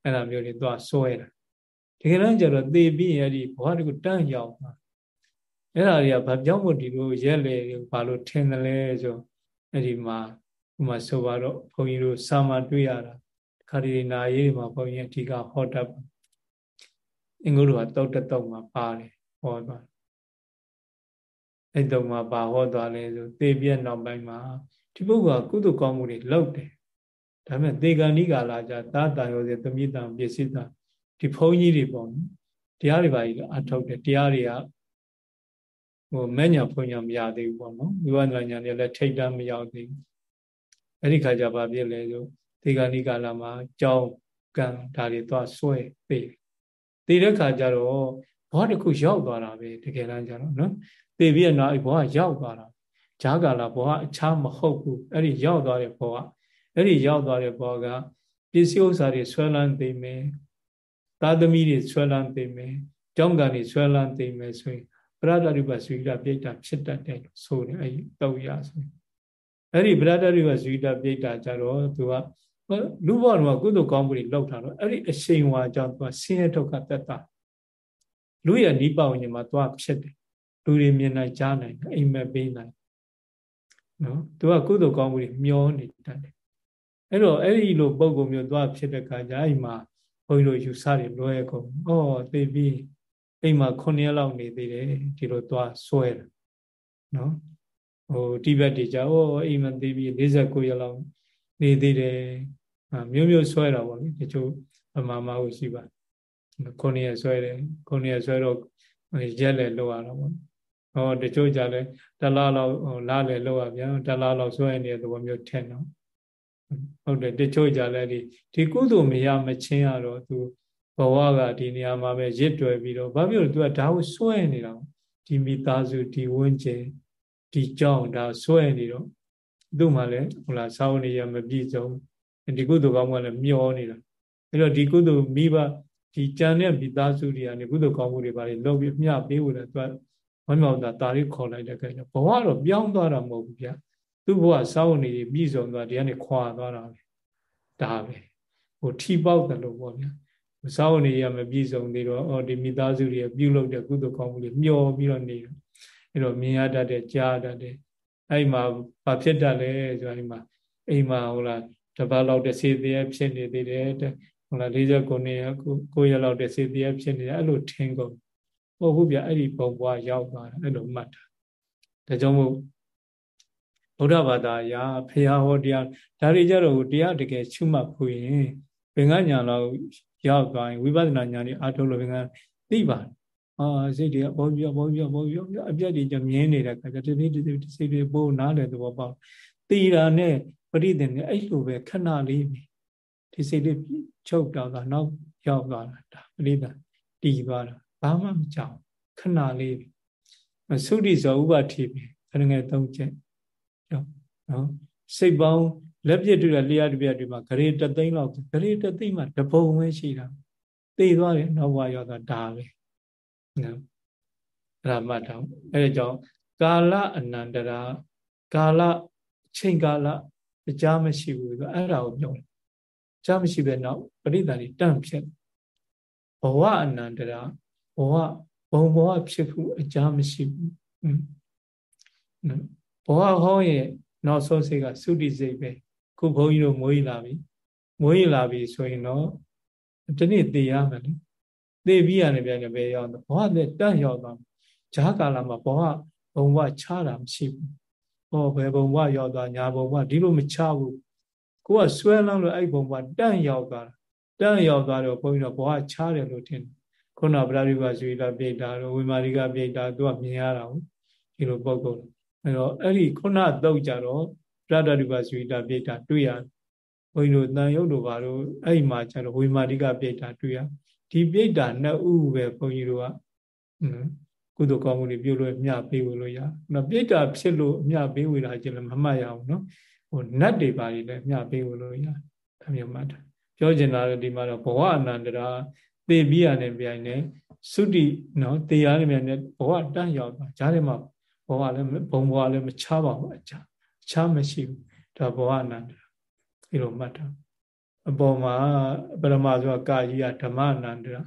အဲ့လိုမျိုးတွေသွားစွဲတာတကယ်တော့ကျတော့သေပြီးရင်အဲ့ဒီဘဝတကူတန့်ရောက်မှာအဲ့ဒါတွေကဘာကြောင့်မို့ဒီလိုရက်လေဘာလို့ထင်တယ်လဲဆိုအဲ့ဒီမှာ ဥမာဆိုပါတော့ဘုန်းကြီးတို့စာမတွေ့ရတာခါဒီနာရေးမှာဘုန်းကြီးအဓိကဟောတတ်ပါအင်္ဂုတ္တကတောက်တတောက်မှာပါတယ်ဟောသွားအဲ့တော့မှဘာဟောသွားလဲဆိုသေပြက်နောက်ပိုင်းမှာဒီပုဂ္ဂိုလ်ကကုသိုလ်ကောင်းမှုတွေလုပ်တယ်ဒါပေမဲ့သေကံဤကာလာကြသာတာရောစေသမိတံပစ္စည်းတံဒီဘုန်းကြီးတွေပေါ့နော်တရားတွေပါကြီးအထောက်တယ်တရားတွေကဟိုမဲ့ညာဘုံညာမရသေးဘူးပေါ့နော်ဝိပဿနာညာတွေလည်းထိတ်တမ်းမရောက်သေးဘူး အဲ့ဒီခါကျဘာဖြစ်လဲဆိုသေကံဤကာလာမှာကြောင်းကံဒါတွေသွားဆွဲသေးသေတဲ့ခါကျတော့ဘောတစ်ခုရောက်သွားတာပဲတကယ်တမ်းကျတော့နော်သေပြီးတော့နောက်ဘောကရောက်သွားတာဂျာကာလာဘောကအခြားမဟုတ်ဘူးအဲ့ဒီရောက်သွားတဲ့ဘောကအဲ့ဒီရောက်သွားတဲ့ဘောကပစ္စည်းဥစ္စာတွေဆွဲလန်းသိမယ်သာသမီတွေဆွဲလန်းသိမယ်ကြောင်းကန်တွေဆွဲလန်းသိမယ်ဆိုရင်ပရဒရိပဇဝိဒပြိတ္တာဖြစ်တတ်တယ်လို့ဆိုတယ်အဲ့ဒီတော့ရဆိုရင် အဲ့ဒီပရဒရိပဇဝိဒပြိတ္တာကြတော့သူကလူဘောတော့ကုသိုလ်ကောင်းမှုတွေလောက်တာတော့အဲ့ဒီအရှိန်ဝါကြောင့်သူကဆင်းရဲဒုက္ခတက်တာလူရဲ့နိဗ္ဗာန်ညမှာသွားဖြစ်တယ်လူတွေမြင်နိုင်ကြားနိုင်အိမ်မက်ပေးနိုင်နော်သူကကုသိုလ်ကောင်းမှုတွေမျောနေတတ်တယ်အဲ့တော့အဲ့ဒီလိုပုံကုမျိုးသွားဖြစ်တဲ့ခါကျအိမ်မှာဘုန်းကြီးတို့ယူဆတွေလွဲကုန်ဩသိပြီးအိမ်မှာ9ရက်လောက်နေသေးတယ်ဒီလိုသွားဆွဲတယ်နော် ဟိုတိဘက်တွေကြာဩအိမ်မှာသိပြီး49ရက်လောက်နေသေးတယ်မျိုးမျိုးဆွဲတာပေါ့လေတချို့အမှားမှားကိုရှိပါ9ရက်ဆွဲတယ်9ရက်ဆွဲတော့ရက်လည်းလောက်ရတော့ပေါ့ဟောတချို့ကြလဲတလားလောက်လားလည်းလောက်ရပြန်တလားလောက်ဆွဲနေတဲ့သဘောမျိုးထင်တော့ဟုတ်တယ်တချို့ကြလဲဒီဒီကုသိုလ်မရမချင်းရတော့သူဘဝကဒီနေရာမှာပဲရစ်တွယ်ပြီးတော့ဘာဖြစ်လို့သူကဒါကိုစွဲနေတာဒီမိသားစုဒီဝန်းကျင် ဒီကြောင်းဒါစွဲနေတော့သူ့မှာလည်းဟိုလားစာဝန်နေရမပြည့်စုံဒီကုသိုလ်ကောင်းမှုကလည်းမျောနေတာအဲ့တော့ဒီကုသိုလ်မိဘဒီကြံတဲ့မိသားစုတွေကနေကုသိုလ်ကောင်းမှုတွေပါလေလုပ်ပြီးမျှပေးဖို့လည်းသူကဝမ်းမြောက်တာတာရီခေါ်လိုက်တဲ့အခါကျဘဝတော့ပြောင်းသွားတာမဟုတ်ဘူးဗျာသူ့ဘဝစာဝန်နေပြည့်စုံသွားဒီကနေခွာသွားတာပဲဒါပဲဟိုထီပေါက်တယ်လို့ပေါ့ဗျာစာဝန်နေရမပြည့်စုံသေးတော့အော်ဒီမိသားစုတွေပြုလုပ်တဲ့ကုသိုလ်ကောင်းမှုတွေမျောပြီးတော့နေတယ် အဲ့တော့မြင်ရတတ်တဲ့ကြားတတ်တဲ့အဲ့မှာဘာဖြစ်တတ်လဲဆိုတော့ဒီမှာအိမ်မှာဟိုလားတပတ်လောက်တဲ့စေသေးဖြစ်နေသေးတယ်ဟိုလား49နှစ်ကို9ရက်လောက်တဲ့စေသေးဖြစ်နေတယ်အဲ့လိုထင်ကုန်ဟုတ်ဘူးဗျအဲ့ဒီပုံပွားရောက်သွားတယ်အဲ့လိုမှတ်တာဒါကြောင့်မို့ဗုဒ္ဓဘာသာရာဖရာဟောတရားဒါတွေကြတော့တရားတကယ်ချွတ်မှတ်ဖို့ရင်ဘင်္ဂညာလောက်ရောက်သွားရင်ဝိပဿနာဉာဏ်ကြီးအားထုတ်လို့ဘင်္ဂသိပါတယ် အာစိတ်တွေကဘောပြဘောပြဘောပြအပြတ်တွေကြမြင်းနေတဲ့ခါကျတတိတတိစိတ်တွေပိုးနားတယ်သဘောပေါက်တည်တာနဲ့ပရိသေနဲ့အဲ့လိုပဲခဏလေးဒီစိတ်လေးချုပ်တော့တာနောက်ရောက်သွားတာဒါပရိသေတည်သွားတာဘာမှမကြောက်ခဏလေးသုတိဇောဥပတိပြီခဏငယ်သုံးချက်နော်စိတ်ပေါင်းလက်ပြတွေ့တဲ့လျှက်တပြက်တွေမှာဂရေတသိန်းလောက်ဂရေတသိန်းမှာတပုံပဲရှိတာသိသွားတယ်နောက်ဘဝရောက်တာဒါပဲ နော်အဲ့ဒါမှတ်ထားအဲ့ဒါကြောင့်ကာလအနန္တရာကာလချိန်ကာလအကြမရှိဘူးဆိုအဲ့ဒါကိုပြောတယ်အကြမရှိပဲနောက်ပရိသတ်တွေတန့်ဖြစ်ဘဝအနန္တရာဘဝဘုံဘဝဖြစ်ဖို့အကြမရှိဘူးဘဝဟောရဲ့နောက်ဆုံးစိတ်ကသုတိစိတ်ပဲခုဘုန်းကြီးတို့မွေးလာပြီမွေးလာပြီဆိုရင်တော့ဒီနေ့သိရမယ်လေ သိပြီးရတယ်ပြန်ပြန်ပဲရောက်တော့ဘဝနဲ့တန့်ရောက်သွားဂျားကာလမှာဘဝဘုံဘဝချတာမရှိဘူးဟောဘယ်ဘုံဘဝရောက်သွားညာဘုံဘဝဒီလိုမချဘူးကိုကဆွဲလန်းလို့အဲ့ဘုံဘဝတန့်ရောက်သွားတာတန့်ရောက်သွားတော့ဘုန်းကြီးတို့ဘဝချတယ်လို့ထင်တယ်ခုနဗရာရိကဇွေလာပြိတ္တာတို့ဝိမာရိကပြိတ္တာသူကမြင်ရတာဟုတ်ဒီလိုပုံကုန်အဲတော့အဲ့ဒီခုနတော့ကြတော့ရတ္တရူပစဝိတာပြိတ္တာတွေ့ရဘုန်းကြီးတို့တန်ရုပ်တို့ဘာလို့အဲ့ဒီမှာကျတော့ဝိမာတိကပြိတ္တာတွေ့ရ ဒီပြိတ္တာနှစ်ဥပဲဘုန်းကြီးတို့ကကုသိုလ်ကောင်းမှုတွေပြုလို့မျှပေးဝလို့ရနော်ပြိတ္တာဖြစ်လို့မျှပေးဝတာကျလည်းမမှတ်ရအောင်နော်ဟိုနတ်တွေပါလေလည်းမျှပေးဝလို့ရဒါမျိုးမှတ်တာပြောချင်တာဒီမှာတော့ဘဝအနန္တရာသိပြီးရတယ်ပြိုင်နေသုတိနော်တရားရမြန်နဲ့ဘဝတန့်ရောက်သွားဂျားထဲမှာဘဝလည်းဘုံဘဝလည်းမချပါဘူးအချာချာမရှိဘူးဒါဘဝအနန္တရာဒီလိုမှတ်တာ အပေါ်မှာပရမဆိုကာကြီးကဓမ္မအနန္တရာ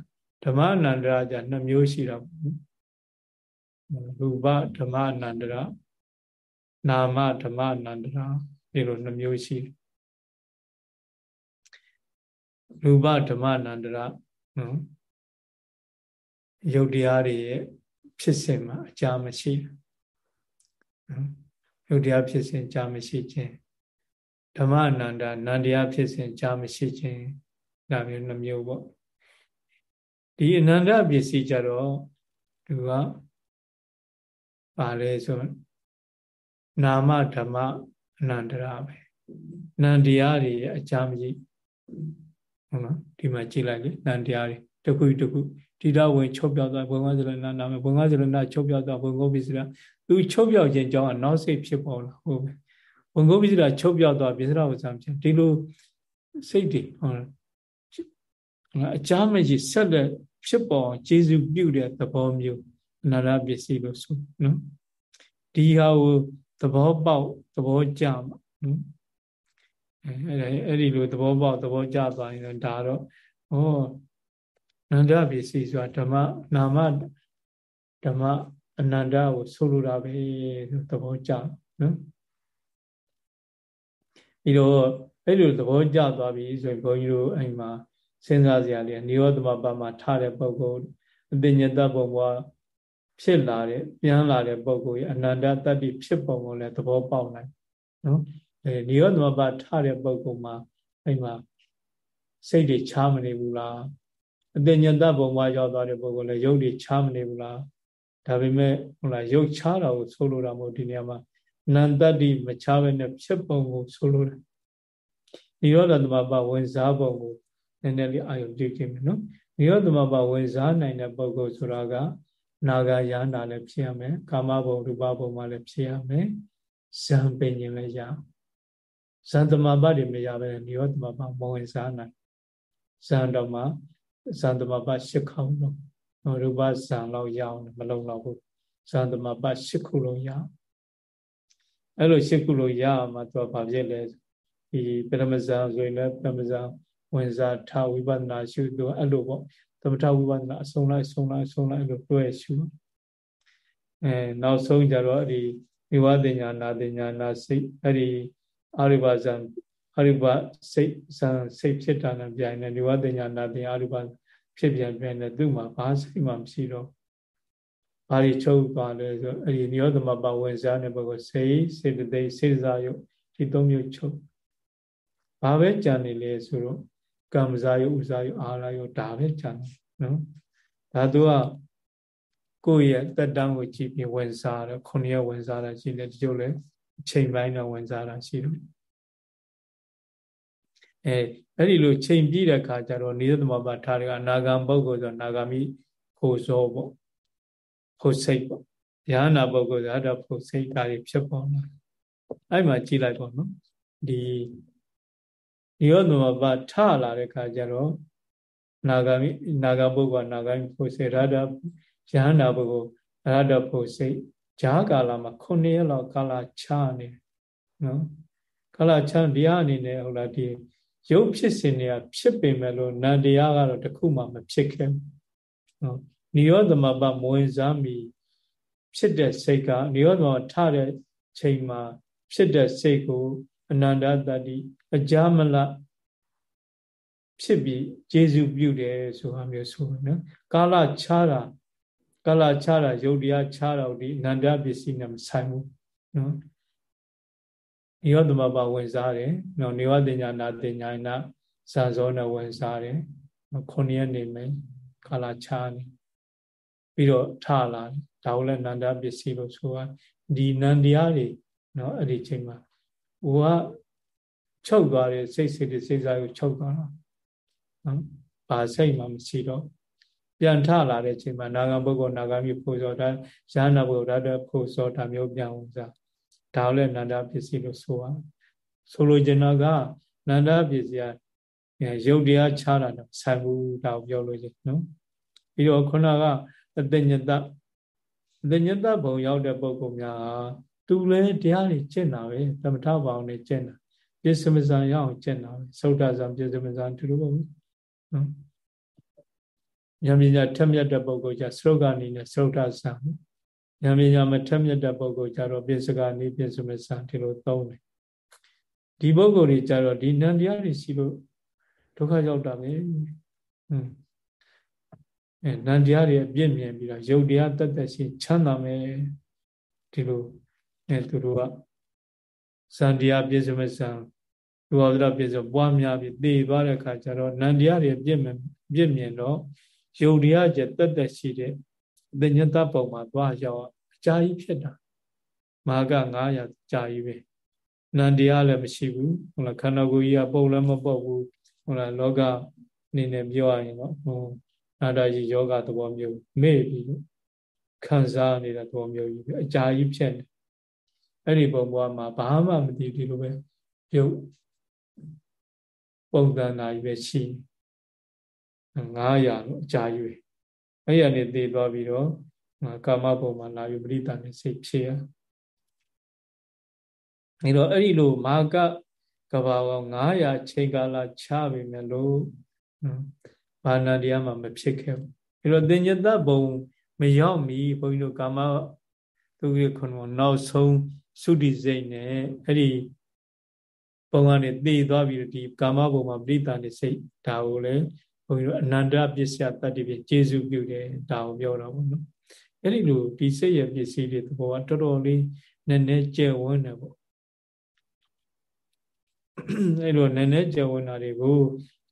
ဓမ္မအနန္တရာじゃနှစ်မျိုးရှိတာရူပဓမ္မအနန္တရာနာမဓမ္မအနန္တရာဒီလိုနှစ်မျိုးရှိတယ်ရူပဓမ္မအနန္တရာနော်ယုတ်တရားတွေရဲ့ဖြစ်စဉ်မှာအကြာမရှိနော်ယုတ်တရားဖြစ်စဉ်ကြာမရှိခြင်း ဓမ္မအနန္တနန္တရားဖြစ်စဉ်ကြာမရှိခြင်းဒါမျိုးနှမျိုးပေါ့ဒီအနန္တပစ္စည်းကြတော့သူကပါလဲဆိုနာမဓမ္မအနန္တရာပဲနန္တရားတွေရဲ့အကြာမရှိဟုတ်နော်ဒီမှာကြည့်လိုက်လေနန္တရားတွေတခုတခုတိရဝင်ချုပ်ပြောက်သွားဘုံကစရဏနာမဘုံကစရဏချုပ်ပြောက်သွားဘုံကိုပစ္စည်းသူချုပ်ပြောက်ခြင်းကြောင့်အနောက်စိတ်ဖြစ်ပေါ်လာဟုတ်ပဲ ဘုံကိုပစ္စည်းချုပ်ပြောက်သွားပစ္စည်းဝဇံဖြစ်ဒီလိုစိတ်တွေဟုတ်အချားမရှိဆက်လက်ဖြစ်ပေါ်ကျေစုပြုတဲ့သဘောမျိုးအနာရပစ္စည်းလို့ဆိုနော်ဒီဟာကိုသဘောပေါက်သဘောကျမှာနော်အဲအဲ့ဒီလိုသဘောပေါက်သဘောကျသွားရင်ဒါတော့ဟောနန္ဒပစ္စည်းဆိုတာဓမ္မနာမဓမ္မအနန္တကိုဆိုလိုတာပဲဆိုသဘောကျနော် ပြီးတော့အဲ့လိုသဘောကျသွားပြီဆိုရင်ဘုန်းကြီးတို့အဲ့မှာစဉ်းစားစရာလေးနိရောဓမပမှာထားတဲ့ပုဂ္ဂိုလ်အပညာတတ်ပုံကဖြစ်လာတဲ့ပြန်လာတဲ့ပုဂ္ဂိုလ်ရဲ့အနန္တတတ္တိဖြစ်ပုံကိုလည်းသဘောပေါက်နိုင်နော်အဲနိရောဓမပထားတဲ့ပုဂ္ဂိုလ်မှာအဲ့မှာစိတ်တွေချားမနေဘူးလားအပညာတတ်ပုံမှာရောက်သွားတဲ့ပုဂ္ဂိုလ်လည်းရုပ်တွေချားမနေဘူးလားဒါပေမဲ့ဟုတ်လားရုပ်ချားတာကိုဆိုလိုတာမဟုတ်ဒီနေရာမှာ နန္တတ္တိမချားဘဲနဲ့ဖြစ်ပုံကိုဆိုလိုတယ်နိရောဓသမပဝင်စားပုံကိုနည်းနည်းလေးအာယုပြုကြည့်မယ်နော်နိရောဓသမပဝင်စားနိုင်တဲ့ပုဂ္ဂိုလ်ဆိုတာကနာဂယာနာလည်းဖြစ်ရမယ်ကာမဘုံရူပဘုံမှာလည်းဖြစ်ရမယ်ဇံပင်ရင်လည်းရဇံသမပတွေမရဘဲနိရောဓသမပမဝင်စားနိုင်ဇံတော်မှာဇံသမပ၈ခေါက်လုံးရူပဇံလောက်ရအောင်မလုံလောက်ဘူးဇံသမပ၈ခုလုံးရအဲ့ လို၈ခုလုံးရမှသူကဘာဖြစ်လဲဒီပရမဇာဆိုရင်လည်းပရမဇာဝင်စားထဝိပဿနာရှုသူအဲ့လိုပေါ့သမထဝိပဿနာအစုံလိုက်စုံလိုက်စုံလိုက်အဲ့လိုတွဲရှုအဲနောက်ဆုံးကြတော့ဒီမိဝတင်ညာနာတင်ညာနာစိတ်အဲ့ဒီအာရိပဇံအာရိပစိတ်ဇံစိတ်ဖြစ်တာနဲ့ပြိုင်နေမိဝတင်ညာနာတင်အာရိပဖြစ်ပြန်ပြန်နေသူ့မှာဘာစိတ်မှမရှိတော့ ဘာတွေချုပ်သွားလဲဆိုအဲ့ဒီနိရောဓမပဝင်စားတဲ့ဘက်ကစိတ်စေတသိက်စေစားယုတ်ဒီသုံးမျိုးချုပ်ဘာပဲကြံနေလဲဆိုတော့ကံစားယုတ်ဥစားယုတ်အာရယုတ်ဒါပဲကြံနေနော်ဒါသူကကိုယ့်ရဲ့တက်တန်းကိုကြည့်ပြီးဝင်စားတယ်ခုနှစ်ရက်ဝင်စားတာရှိတယ်ဒီလိုလေအချိန်ပိုင်းတော့ဝင်စားတာရှိတယ်အဲအဲ့ဒီလိုချိန်ပြီးတဲ့ခါကျတော့နိရသမပထားတယ်ကအနာဂံပုဂ္ဂိုလ်ဆိုနာဂာမိဖို့ဇောပေါ့ ဖို့စိတ်ပေါ့ဉာဏပုဂ္ဂိုလ်ဆိုအဲ့ဒါဖို့စိတ်ဓာတ်ဖြစ်ပေါ်လာအဲ့မှာကြည်လိုက်ပေါ့နော်ဒီဒီရောသမပထလာတဲ့ခါကျတော့နာဂမိနာဂပုဂ္ဂိုလ်နာဂမိဖို့စိတ်ရတယဟနာပုဂ္ဂိုလ်ရတဖို့စိတ်ဂျားကာလမှာ9ရက်လောက်ကာလချနေနော်ကာလချဒီဟာအနေနဲ့ဟုတ်လားဒီရုပ်ဖြစ်စဉ်တွေကဖြစ်ပေမဲ့လို့နန္တရားကတော့တခုမှမဖြစ်ခဲ့ဘူးနော် နိရောဓမပမဝင်စားမီဖြစ်တဲ့စိတ်ကနိရောဓမထတဲ့ချိန်မှာဖြစ်တဲ့စိတ်ကိုအနန္တတတိအကြမလဖြစ်ပြီးကျေစုပြုတယ်ဆိုတာမျိုးဆိုနော်ကာလခြားတာကာလခြားတာယုတ်တရားခြားတော့ဒီအနန္တပစ္စည်းနဲ့မဆိုင်ဘူးနော်နိရောဓမပဝင်စားတယ်နော်နိဝတင်ညာနာတင်ညာနာဇာဇောနဲ့ဝင်စားတယ်ခုနှစ်ရက်နေမယ်ကာလခြားနေ ပြီးတော့ထလာဒါကိုလည်းနန္ဒပစ္စည်းလို့ဆိုတာဒီနန္တရားတွေနော်အဲ့ဒီချိန်မှာဟိုကချုပ်သွားတဲ့စိတ်စိတ်တွေစိတ်စားကိုချုပ်သွားတော့နော်ဘာစိတ်မှမရှိတော့ပြန်ထလာတဲ့ချိန်မှာနာဂံပုဂ္ဂိုလ်နာဂံမျိုးဖို့စောတာရဟနာပုဂ္ဂိုလ်ဒါတဖို့စောတာမျိုးပြန်ဥစားဒါလည်းနန္ဒပစ္စည်းလို့ဆိုပါဆိုလိုချင်တာကနန္ဒပစ္စည်းကရုပ်တရားခြားတာတော့ဆိုင်ဘူးဒါကိုပြောလို့ချင်းနော်ပြီးတော့ခုနက အတညတအတညတဘုံရောက်တဲ့ပုဂ္ဂိုလ်များသူလည်းတရားတွေကျင့်တာပဲသမထဘောင်တွေကျင့်တာပြစ္ဆမဇံရအောင်ကျင့်တာပဲသုဒ္ဓဇံပြစ္ဆမဇံတူတူပါဘူးနော်ဉာဏ်ပညာထက်မြက်တဲ့ပုဂ္ဂိုလ်ကြစရုပ်ကနေနဲ့စရုပ်ဓာတ်ဆံဉာဏ်ပညာမထက်မြက်တဲ့ပုဂ္ဂိုလ်ကြတော့ပြစ္ဆကနေပြစ္ဆမဆံဒီလိုသုံးတယ်ဒီပုဂ္ဂိုလ်တွေကြတော့ဒီနံတရားတွေရှိလို့ဒုက္ခရောက်တာပဲဟွန်း အဲနံတရားတွေအပြည့်မြင်ပြီးတော့ယုတ်တရားတက်တက်ရှိချမ်းသာမယ်ဒီလိုအဲသူတို့ကဇန်တရားပြည့်စုံမဆံလူဝါဒပြည့်စုံပွားများပြီးသိသွားတဲ့အခါကျတော့နံတရားတွေပြည့်မြင်ပြည့်မြင်တော့ယုတ်တရားကျတက်တက်ရှိတဲ့အတညတပုံမှာသွားရောက်အကြာကြီးဖြစ်တာမာက900ကြာကြီးပဲနန္တရားလည်းမရှိဘူးဟုတ်လားခန္ဓာကိုယ်ကြီးကပုံလည်းမပုတ်ဘူးဟုတ်လားလောကအနေနဲ့ပြောရရင်တော့ဟို နာတာကြီးယောဂသဘောမျိုးမေ့ပြီးခံစားနေတဲ့သဘောမျိုးကြီးအကြာကြီးဖြစ်နေအဲ့ဒီပုံပေါ်မှာဘာမှမသိဒီလိုပဲပြုတ်ပုံသဏ္ဍာန်ကြီးပဲရှိ900လို့အကြာကြီးပဲအဲ့ရနေသိသွားပြီးတော့ကာမဘုံမှာလာပြီးပရိသတ်နဲ့စိတ်ဖြစ်ရအဲ့တော့အဲ့ဒီလိုမာကကဘာပေါင်း900ချိန်ကာလချပြီမဲ့လို့ ဘာနာတရားမှမဖြစ်ခဲ့ဘူးအဲ့တော့တင်ညတဘုံမရောက်မီဘုန်းကြီးတို့ကာမသူကြီးခွန်နောက်ဆုံးသုတိစိတ်နဲ့အဲ့ဒီဘုံကနေသိသွားပြီးဒီကာမဘုံမှာပရိသတ်နဲ့စိတ်ဒါကိုလည်းဘုန်းကြီးတို့အနန္တပစ္စယတတ္တိဖြင့်ကျေစုပြုတယ်ဒါကိုပြောတာပေါ့နော်အဲ့ဒီလိုဒီစိတ်ရဲ့ပစ္စည်းတွေသဘောကတော်တော်လေးနည်းနည်းကျယ်ဝန်းတယ်ပေါ့အဲ့လိုနည်းနည်းကျယ်ဝန်းတာတွေကို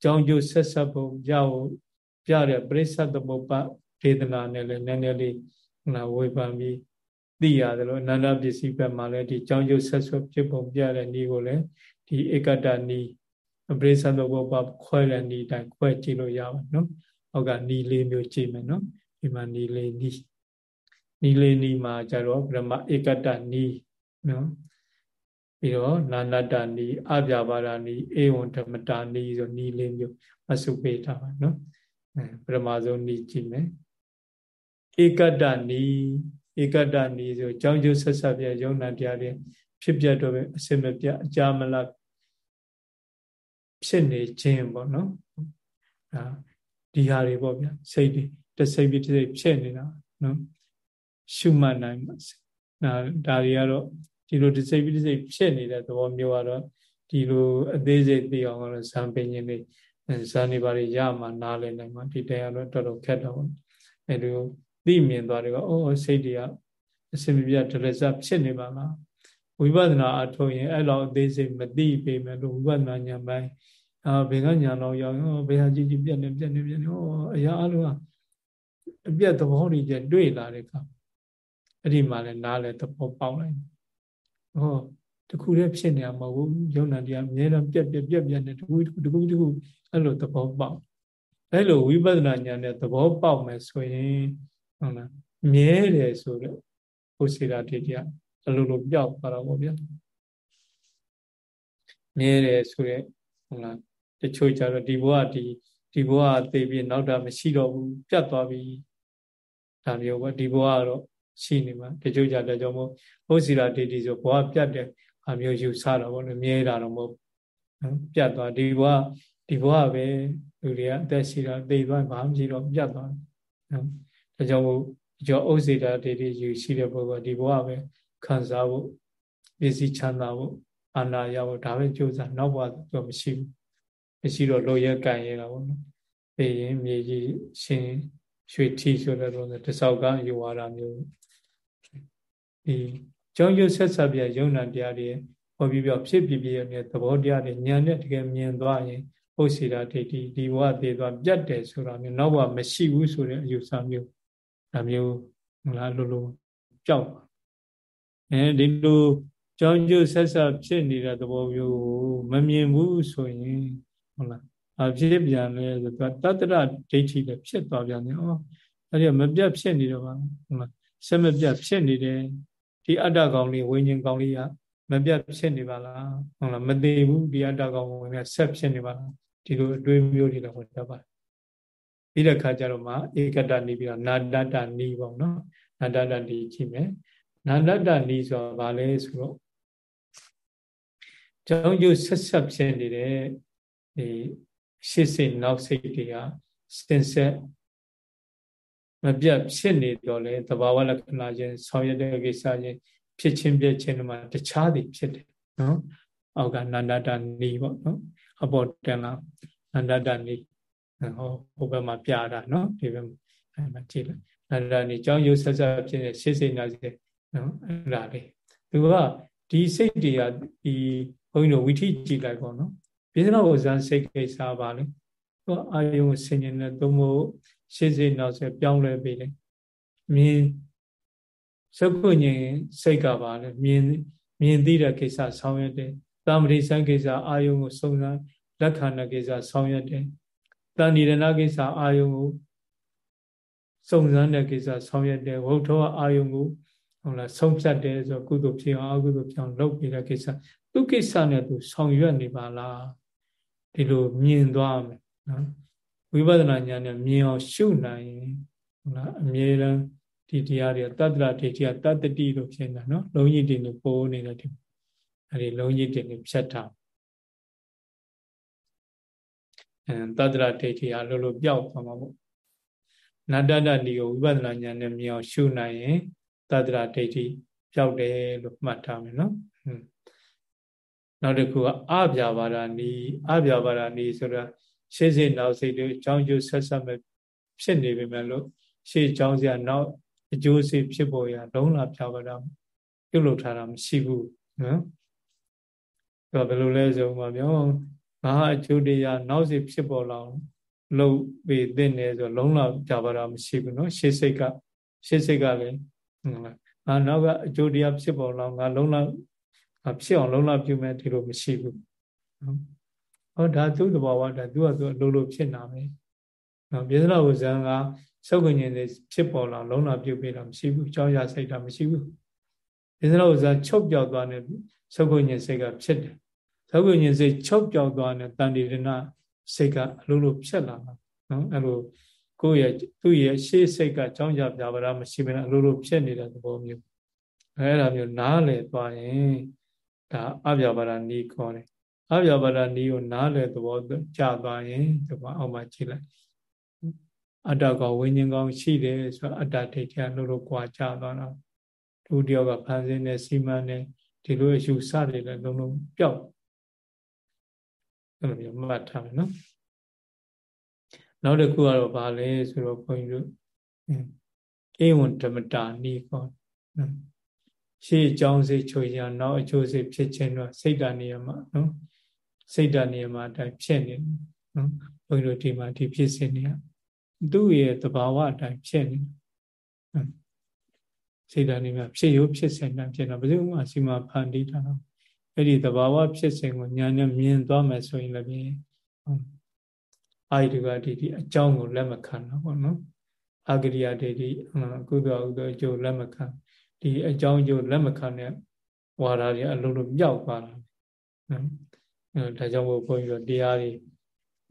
ကြောင်းကျိုးဆက်ဆက်ပုံပြဖို့ပြတဲ့ပရိစ္ဆသမုပ္ပဒေသနာနဲ့လည်းနည်းနည်းလေးနာဝေဖန်ပြီးသိရတယ်လို့အနန္တပစ္စည်းဘက်မှာလည်းဒီကြောင်းကျိုးဆက်ဆွဖြစ်ပုံပြတဲ့ဤကိုလည်းဒီဧကတနီပရိစ္ဆသမုပ္ပခွဲတဲ့ဤတိုင်းခွဲကြည့်လို့ရပါနော်။အောက်ကနီလေးမျိုးကြည့်မယ်နော်။ဒီမှာနီလေးနီနီလေးနီမှာကျတော့ဗြဟ္မဧကတနီနော်။ ပြီးတော့နာနတ္တနီအပြာပါဒနီအေဝံဓမ္မတာနီဆိုနီလေးမျိုးအစုပေးထားပါနော်အဲပရမဇုံနီကြည့်မယ်ဧကတ္တနီဧကတ္တနီဆိုကြောင်းကျိုးဆက်ဆက်ပြယုံနာတရားတွေဖြစ်ပြတော့ပဲအစမပြအကြာမလဖြစ်နေခြင်းပေါ့နော်ဒါဒီဟာတွေပေါ့ဗျာစိတ်တွေတစ်စိတ်ပြီးတစ်စိတ်ဖြစ်နေတာနော်ရှုမှတ်နိုင်ပါစေဒါဒါတွေကတော့ ဒီလိုဒီစိတ်ပြီးဒီစိတ်ဖြစ်နေတဲ့သဘောမျိုးကတော့ဒီလိုအသေးစိတ်သိအောင်ကတော့ဇံပင်ရှင်တွေဇာနေပါရရမှာနားလည်နိုင်မှာဒီတရားတော့တော်တော်ခက်တော့အဲလိုသိမြင်သွားတယ်ကအော်စိတ်တွေကအစင်ပြဒလဇဖြစ်နေပါလားဝိပဿနာအထုံးရင်အဲ့လောက်အသေးစိတ်မသိပေမဲ့လို့ဝိပဿနာဉာဏ်ပိုင်းအာဘယ်ကဉာဏ်တော့ရောက်ရောဘယ်ဟာကြည့်ကြည့်ပြက်နေပြက်နေပြက်နေဟောအရာအလုံးကအပြက်သဘောတွေကျတွေ့လာတဲ့အခါအဲ့ဒီမှာလည်းနားလည်းသဘောပေါက်လိုက် ဟောတခုတည်းဖြစ်နေမှာမဟုတ်ဘူးယုံနာတရားအများအားပြက်ပြက်ပြက်ပြက်နေတခုတခုတခုအဲ့လိုသဘောပေါက်အဲ့လိုဝိပဿနာဉာဏ်နဲ့သဘောပေါက်မယ်ဆိုရင်ဟုတ်လားမြဲတယ်ဆိုတော့ဘုစေတာတိတရားအလိုလိုပျောက်သွားတော့ဗောဗျာမြဲတယ်ဆိုရဲဟုတ်လားတချို့ကြတော့ဒီဘဝဒီဒီဘဝသိပြီးနောက်တာမရှိတော့ဘူးပြတ်သွားပြီဒါမျိုးပေါ့ဒီဘဝကတော့ ရှိနေမှာတချို့ကြတဲ့ကြောင့်မို့ဟုတ်စီရာဒိဋ္ဌိဆိုဘဝပြတ်တဲ့အမျိုးယူဆတာပေါ့လေမြဲတာတော့မဟုတ်နော်ပြတ်သွားဒီဘဝဒီဘဝပဲလူတွေကအသက်ရှိတာသိသွားဘာမှမရှိတော့ပြတ်သွားနော်ဒါကြောင့်မို့ကျော်ဥစေတာဒိဋ္ဌိယူရှိတဲ့ပုဂ္ဂိုလ်ဒီဘဝပဲခံစားဖို့ပစ္စည်းချမ်းသာဖို့အာနာရဖို့ဒါပဲကြိုးစားနောက်ဘဝတော့မရှိဘူးမရှိတော့လိုရဲကန်ရဲတာပေါ့နော်ပြီးရင်မြေကြီးရှင် ရွှေထီဆိုတဲ့တော့တဆောက်ကယူဝါဒမျိုးဒီကြောင်းကျဆက်ဆက်ပြယုံနာတရားတွေဟောပြီးပြောဖြစ်ပြပြရဲ့သဘောတရားတွေညာနဲ့တကယ်မြင်သွားရင်ပုစီတာဒိဋ္ဌိဒီဘဝသေးသွားပြတ်တယ်ဆိုတာမျိုးနောက်ဘဝမရှိဘူးဆိုတဲ့အယူဆမျိုးဒါမျိုးဟုတ်လားလိုလိုပျောက်အဲဒီလိုကြောင်းကျိုးဆက်ဆက်ဖြစ်နေတဲ့သဘောမျိုးကိုမမြင်ဘူးဆိုရင်ဟုတ်လား အဖြစ်ပြန်လဲဆိုတော့တတ္တရဒိဋ္ဌိလည်းဖြစ်သွားပြန်တယ်ဩအဲ့ဒီမပြတ်ဖြစ်နေတော့ပါဟုတ်လားဆက်မပြတ်ဖြစ်နေတယ်ဒီအတ္တကောင်လေးဝိညာဉ်ကောင်လေးကမပြတ်ဖြစ်နေပါလားဟုတ်လားမသေးဘူးဒီအတ္တကောင်ဝင်ကဆက်ဖြစ်နေပါလားဒီလိုအတွေးမျိုးတွေလည်းဟောတတ်ပါတယ်ပြီးတဲ့ခါကျတော့မှဧကတနေပြီးတော့နာတတနီးပေါ့နော်နာတတနီးကြည့်မယ်နာတတနီးဆိုတာဘာလဲဆိုတော့ကြောင်းကျိုးဆက်ဆက်ဖြစ်နေတဲ့ဒီ ရှေ့စိတ်နောက်စိတ်တွေကစင်ဆက်မပြတ်ဖြစ်နေတော့လေသဘာဝလက္ခဏာချင်းဆောင်ရတဲ့ကိစ္စချင်းဖြစ်ချင်းပြချင်းတွေမှာတခြားသည်ဖြစ်တယ်နော်အောက်ကနန္ဒတာနီပေါ့နော်အပေါ်တန်လာနန္ဒတာနီဟောဟိုဘက်မှာပြတာနော်ဒီဘက်အဲမှာကြည့်လိုက်နန္ဒတာနီကြောင်းရုပ်ဆက်ဆက်ဖြစ်နေရှေ့စိတ်နောက်စိတ်နော်အဲ့ဒါလေးသူကဒီစိတ်တွေကဒီဘုန်းကြီးတို့ဝိထိကြည့်လိုက်ပေါ့နော် ပိဿနာဝဇန်စိတ်ကိစ္စပါလေသူအာယုံဆင်ញင်တဲ့သုံးဖို့ရှေ့စိတ်နောက်စိတ်ပြောင်းလဲပြီလေမြင်စကုညင်စိတ်ကပါလေမြင်မြင်သိတဲ့ကိစ္စဆောင်ရွက်တယ်တာမတိစံကိစ္စအာယုံကိုစုံစမ်းလက်ခံတဲ့ကိစ္စဆောင်ရွက်တယ်တဏိရဏကိစ္စအာယုံကိုစုံစမ်းတဲ့ကိစ္စဆောင်ရွက်တယ်ဝုထောအာယုံကိုဟုတ်လားဆုံးဖြတ်တယ်ဆိုကုသိုလ်ဖြစ်အောင်အကုသိုလ်ဖြစ်အောင်လုပ်ပြီးတဲ့ကိစ္စသူကိစ္စနဲ့သူဆောင်ရွက်နေပါလား ဒီလိုမြင်သွားမယ်နော်ဝိပဿနာဉာဏ်နဲ့မြင်အောင်ရှုနိုင်ရင်ဟုတ်လားအမြဲတမ်းဒီတရားတွေတတ္တရဒိဋ္ဌိကတတ္တတိလို့ဖြစ်နေတာနော်လုံးကြီးတင်နေပိုးနေတဲ့ဒီအဲဒီလုံးကြီးတင်နေဖြတ်ထားအဲတတ္တရဒိဋ္ဌိအလိုလိုပျောက်သွားမှာပေါ့နတ္တတဏီကိုဝိပဿနာဉာဏ်နဲ့မြင်အောင်ရှုနိုင်ရင်တတ္တရဒိဋ္ဌိပျောက်တယ်လို့မှတ်ထားမယ်နော် နောက်တစ်ခုကအပြာပါဒာနီအပြာပါဒာနီဆိုတာရှေ့စိတ်နောက်စိတ်တွေအကြောင်းကျိုးဆက်ဆက်မဲ့ဖြစ်နေပေမဲ့လို့ရှေ့ကြောင်းစရာနောက်အကျိုးစိတ်ဖြစ်ပေါ်ရလုံးလာပြပါဒာပြုတ်လုထားတာမရှိဘူးနော်ဒါဘယ်လိုလဲဆိုမှပြောငါအကျိုးတရားနောက်စိတ်ဖြစ်ပေါ်လာအောင်လှုပ်ပြီးသိနေဆိုလုံးလာပြပါဒာမရှိဘူးနော်ရှေ့စိတ်ကရှေ့စိတ်ကလည်းဟုတ်လားငါနောက်ကအကျိုးတရားဖြစ်ပေါ်လာငါလုံးလာ ဖြစ်အောင်လုံးလပြုမယ်ဒီလိုမရှိဘူးနော်ဟောဒါသူ့သဘောဝဒါသူကသူအလိုလိုဖြစ်နာမယ်နော်ပြေသနာဝဇံကစုပ်ကညင်တွေဖြစ်ပေါ်လာလုံးလပြုပေးတာမရှိဘူးကြောင်းရစိတ်တာမရှိဘူးပြေသနာဝဇံချုပ်ပြောက်သွားတဲ့စုပ်ကညင်စိတ်ကဖြစ်တယ်စုပ်ကညင်စိတ်ချုပ်ပြောက်သွားတဲ့တန်တိရဏစိတ်ကအလိုလိုဖြစ်လာတာနော်အဲ့လိုကိုယ့်ရဲ့သူ့ရဲ့ရှေ့စိတ်ကကြောင်းကြပြပါလားမရှိဘဲအလိုလိုဖြစ်နေတဲ့သဘောမျိုးအဲ့ဒါမျိုးနားလည်သွားရင် ဒါအပြပါဒနီးခေါ်တယ်အပြပါဒနီးကိုနားလည်သဘောကျသွားရင်ဒီမှာအောက်မှာကြည့်လိုက်အတ္တကောင်ဝိညာဉ်ကောင်ရှိတယ်ဆိုတော့အတ္တဒိဋ္ဌိလို့လို့ကြွာကျသွားတော့သူတယောက်ကဖန်ဆင်းတဲ့စီမံတဲ့ဒီလိုအယူဆတွေလည်းလုံးလုံးပျောက်အဲ့လိုမျိုးမှတ်ထားမယ်နော်နောက်တစ်ခုကတော့ဗာလဲဆိုတော့ခွန်ကြီးတို့အေဝံဓမ္မတာနီးခေါ် ရှေ့အကြောင်းစိတ်ချုပ်ရနောက်အကျိုးစိတ်ဖြစ်ခြင်းတော့စိတ်တနေရာမှာနော်စိတ်တနေရာမှာအတိုင်းဖြစ်နေနော်ဘုန်းကြီးတို့ဒီမှာဒီဖြစ်စဉ်နေရသူ့ရဲ့သဘာဝအတိုင်းဖြစ်နေစိတ်တနေမှာဖြစ်ရုပ်ဖြစ်စဉ်တိုင်းဖြစ်တော့ဘယ်သူမှစီမဖန်တီးတာတော့အဲ့ဒီသဘာဝဖြစ်စဉ်ကိုညာနဲ့မြင်သွားမယ်ဆိုရင်လည်းအာယတကတိတိအကြောင်းကိုလက်မခံတော့ဘောနော်အာဂရိယဒိဋ္ဌိကုသိုလ်ဥဒ္ဒေအကျိုးလက်မခံ ဒီအကြောင်းကျိုးလက်မခံတဲ့ဝါဒတွေအလုံးလုံးပြောက်သွားတာနော်အဲဒါကြောင့်မို့ဘုန်းကြီးတို့တရားတွေ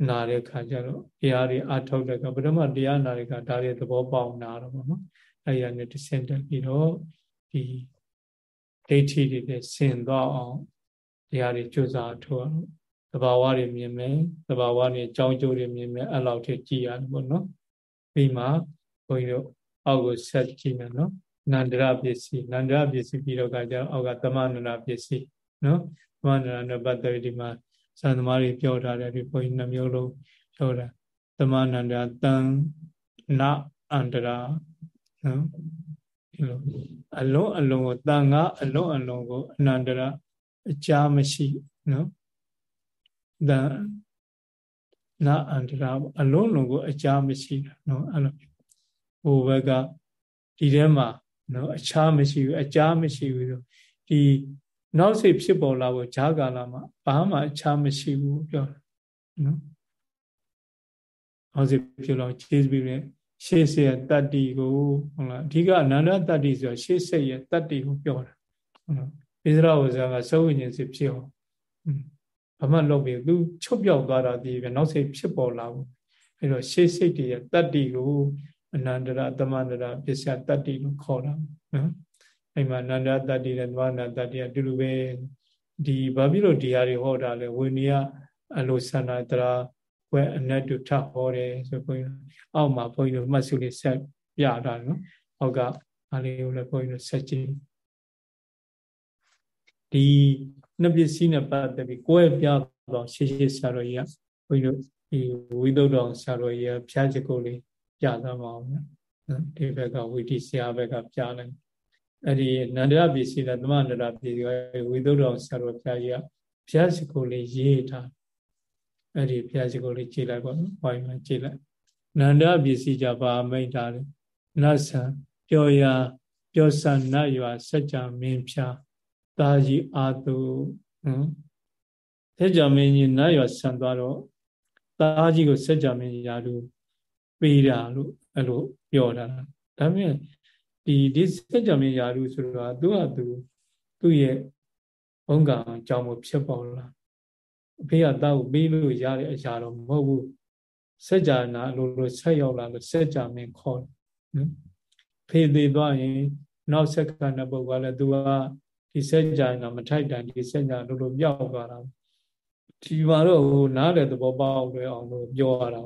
နာတဲ့ခါကျတော့တရားတွေအထုတ်တဲ့ကပထမတရားနာတဲ့ကဒါတွေသဘောပေါက်နာတော့ဗောနော်အဲရနဲ့တဆင့်တက်ပြီးတော့ဒီဒိဋ္ဌိတွေနဲ့ဆင်သွားအောင်တရားတွေကြိုးစားထုတ်အောင်သဘာဝတွေမြင်မယ်သဘာဝတွေအကြောင်းကျိုးတွေမြင်မယ်အဲ့လောက်ထိကြည်ရတယ်ပေါ့နော်ပြီးမှဘုန်းကြီးတို့အောက်ကိုဆက်ကြည့်မယ်နော် နန္ဒရပစ္စည်းနန္ဒရပစ္စည်းပြီးတော့ကကြအောက်ကသမန္နရပစ္စည်းနော်သမန္နရနဲ့ပတ်သက်ဒီမှာသံသမားတွေပြောထားတယ်ဒီဘုန်းကြီးနှမျိုးလုံးပြောတာသမန္နန္ဒရတန်နအန္တရာနော်ဒီလိုအလုံးအလုံးကိုတန်ငါအလုံးအလုံးကိုအနန္တရာအကြာမရှိနော်တန်နာအန္တရာအလုံးလုံးကိုအကြာမရှိတာနော်အဲ့လိုဟိုဘက်ကဒီထဲမှာ နော်အခြားမရှိဘူးအကြားမရှိဘူးဆိုဒီနောက်စိတ်ဖြစ်ပေါ်လာဖို့ဈာကာလမှာဘာမှအခြားမရှိဘူးပြောတာနော်နောက်စိတ်ဖြစ်လို့ခြေစပြီးနဲ့ရှေ့စိတ်ရဲ့တတ္တိကိုဟုတ်လားအဓိကအနန္တတတ္တိဆိုရှေ့စိတ်ရဲ့တတ္တိကိုပြောတာဟုတ်လားပိစရဝဇ္ဇာကသဝိညာဉ်စိတ်ဖြစ်အောင်ဘာမှလုပ်ပြီးသူချုပ်ပြောက်သွားတာဒီပဲနောက်စိတ်ဖြစ်ပေါ်လာဘူးအဲတော့ရှေ့စိတ်ရဲ့တတ္တိကို အနန္တရသမန္တရပစ္စယတတ္တိလို့ခေါ်တာနော်အဲ့မှာနန္ဒတတ္တိနဲ့သဝနာတတ္တိအတူတူပဲဒီဘာဖြစ်လို့ဒီဟာတွေဟောတာလဲဝိနည်းအလိုဆန္ဒတရာဝဲအနတ်တုထဟောတယ်ဆိုဘုန်းကြီးအောက်မှာဘုန်းကြီးတို့မှတ်စုလေးဆက်ပြတာနော်အောက်ကအားလေးကိုလည်းဘုန်းကြီးတို့ဆက်ကြည့်ဒီနှစ်ပစ္စည်းနဲ့ပတ်သက်ပြီးကိုယ်ပြတော့ရှေ့ရှေ့ဆရာတော်ကြီးကဘုန်းကြီးတို့ဒီဝိသုဒ္ဓအောင်ဆရာတော်ကြီးကဖျားချက်ကိုလေး ပြသမှာအောင်နော်ဒီဘက်ကဝိတိဆရာဘက်ကပြလိုက်အဲ့ဒီနန္ဒရပစ္စည်းနဲ့သမန္တရပစ္စည်းကဝိသုဒ္ဓအောင်ဆရာတော်ဘုရားကြီးကဘုရားစကုလေးရေးထားအဲ့ဒီဘုရားစကုလေးကြည်လိုက်ပါနော်။ဝိုင်းမှာကြည်လိုက်နန္ဒပစ္စည်းကြပါမိတ်တာလေနတ်ဆံပျော်ရာပျော်ဆန်နတ်ရွာစัจ जा မင်းဖြာတာကြီးအာတုဟမ်စัจ जा မင်းကြီးနတ်ရွာဆန်သွားတော့တာကြီးကိုစัจ जा မင်းရာလူ ပေးတာလို့အဲ့လိုပြောတာဒါပေမဲ့ဒီဒီစัจ जा မင်းယာရုဆိုတာသူ့ဟာသူသူ့ရဲ့ဘုံကံအကြောင်းကိုဖြစ်ပေါ်လာအဖေကတောက်ပြီးလို့ရတဲ့အရာတော့မဟုတ်ဘူးစัจ जा နာလိုလိုဆက်ရောက်လာလို့စัจ जा မင်းခေါ်နော်ဖေသေးသွားရင်နောက်ဆက်ကတဲ့ပုဂ္ဂိုလ်ကလည်းသူကဒီစัจ जा နာမထိုက်တန်ဒီစัจ जा လိုလိုပြောက်သွားတာဒီမှာတော့ဟိုနားတဲ့သဘောပေါက်လွယ်အောင်လို့ပြောရတာ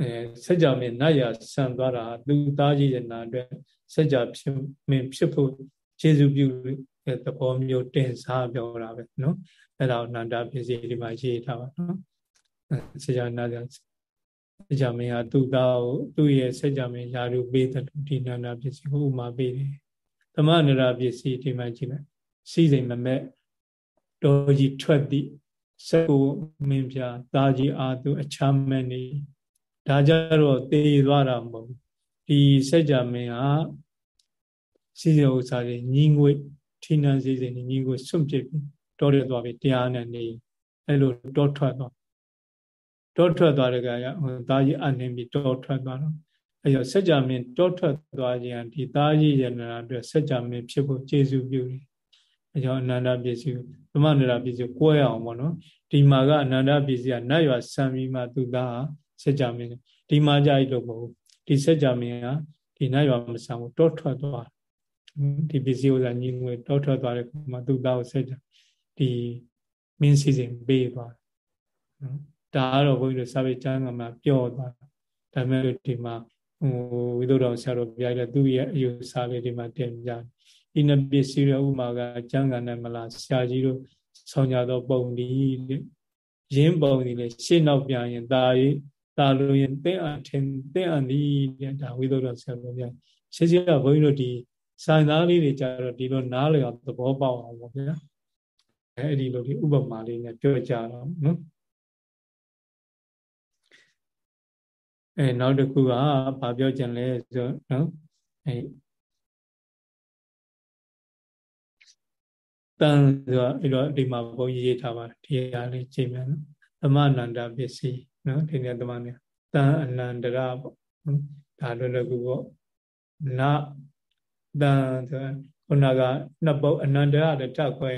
အဲစัจ जा မင်းနတ်ရဆန်သွားတာသူသားကြီးရဲ့နာအတွက်စัจ जा ဖြစ်မင်းဖြစ်ဖို့ခြေစုပြုတဲ့သဘောမျိုးတင်စားပြောတာပဲနော်အဲ့ဒါအနန္တပစ္စည်းဒီမှာရေးထားပါနော်စัจ जा နာစัจ जा မင်းဟာသူ့သားကိုသူ့ရဲ့စัจ जा မင်းယာရုပေးတဲ့ဒီနန္တပစ္စည်းကိုဥမာပေးတယ်သမဏရာပစ္စည်းဒီမှာကြည့်လိုက်စီစိမ်မမဲ့တော်ကြီးထွက်သည့်စကုမင်းပြသားကြီးအာသူအချမ်းမဲ့နေ ဒါကြတော့တည်သွားတာမဟုတ်ဒီစัจ जा မင်းဟာစီစဉ်ဥစ္စာတွေညီငွေထိနှံစီစဉ်ညီငွေစွန့်ပစ်ပြီးတောရသွားပြီတရားနဲ့နေအဲ့လိုတောထွက်သွားတောထွက်သွားတဲ့ကရဟိုသားကြီးအနေပြီးတောထွက်သွားတော့အဲ့တော့စัจ जा မင်းတောထွက်သွားခြင်းဒီသားကြီးရဏအတွက်စัจ जा မင်းဖြစ်ဖို့ကျေစုပြုတယ်အဲကြောင့်အနန္တပစ္စည်းသမန္တရာပစ္စည်းကိုကွဲအောင်ပေါ့နော်ဒီမှာကအနန္တပစ္စည်းကနတ်ရွာဆံပြီးမှသူသား စัจ जा မင်းဒီမှာကြိုက်လို့မဟုတ်ဒီစัจ जा မင်းကဒီနတ်ရွာမဆံဘူးတောထွက်သွားဒီပစ္စည်းဥစ္စာညီငွေတောထွက်သွားတဲ့မှာသူသားကိုစัจ जा ဒီမင်းစီစဉ်ပေးသွားနော်ဒါကတော့ဘုန်းကြီးတို့စာပေကျမ်းကမှပြောသွားတာဒါမဲ့လို့ဒီမှာဟိုဝိသုဒ္ဓဆရာတော်ဘုရားလည်းသူ့ရဲ့အယူဆလေးဒီမှာတင်ပြတယ်ဒီနပစ္စည်းရဥမာကကျမ်းဂန်နဲ့မလားဆရာကြီးတို့ဆောင်းကြတော့ပုံဒီတဲ့ရင်းပုံဒီလေရှေ့နောက်ပြန်ရင်တာရီ တာလို့ရင်တင့်အထင်တင့်အနီးတဲ့ဒါဝိသုဒ္ဓဆရာတော်ဘုရားရှေ့ရှေ့ကဘုန်းကြီးတို့ဒီစိုင်သားလေးတွေကြတော့ဒီလိုနားလည်အောင်သဘောပေါက်အောင်ပေါ့ဗျာအဲဒီလိုဒီဥပမာလေးနဲ့ပြောကြတော့နော်အဲနောက်တစ်ခုကဘာပြောကြလဲဆိုနော်အဲတန်ဆိုတာအဲ့တော့ဒီမှာဘုန်းကြီးရေးထားပါတယ်ဒီဟာလေးချိန်မြန်နော်သမအနန္တပစ္စည်း နော်ဒီနေ့သမနဲ့တန်အနန္တရပေါ့ဒါလွယ်လွယ်ကူပေါ့နတန်ဆိုခုနကနှစ်ပုတ်အနန္တရလည်းတက်ခွဲ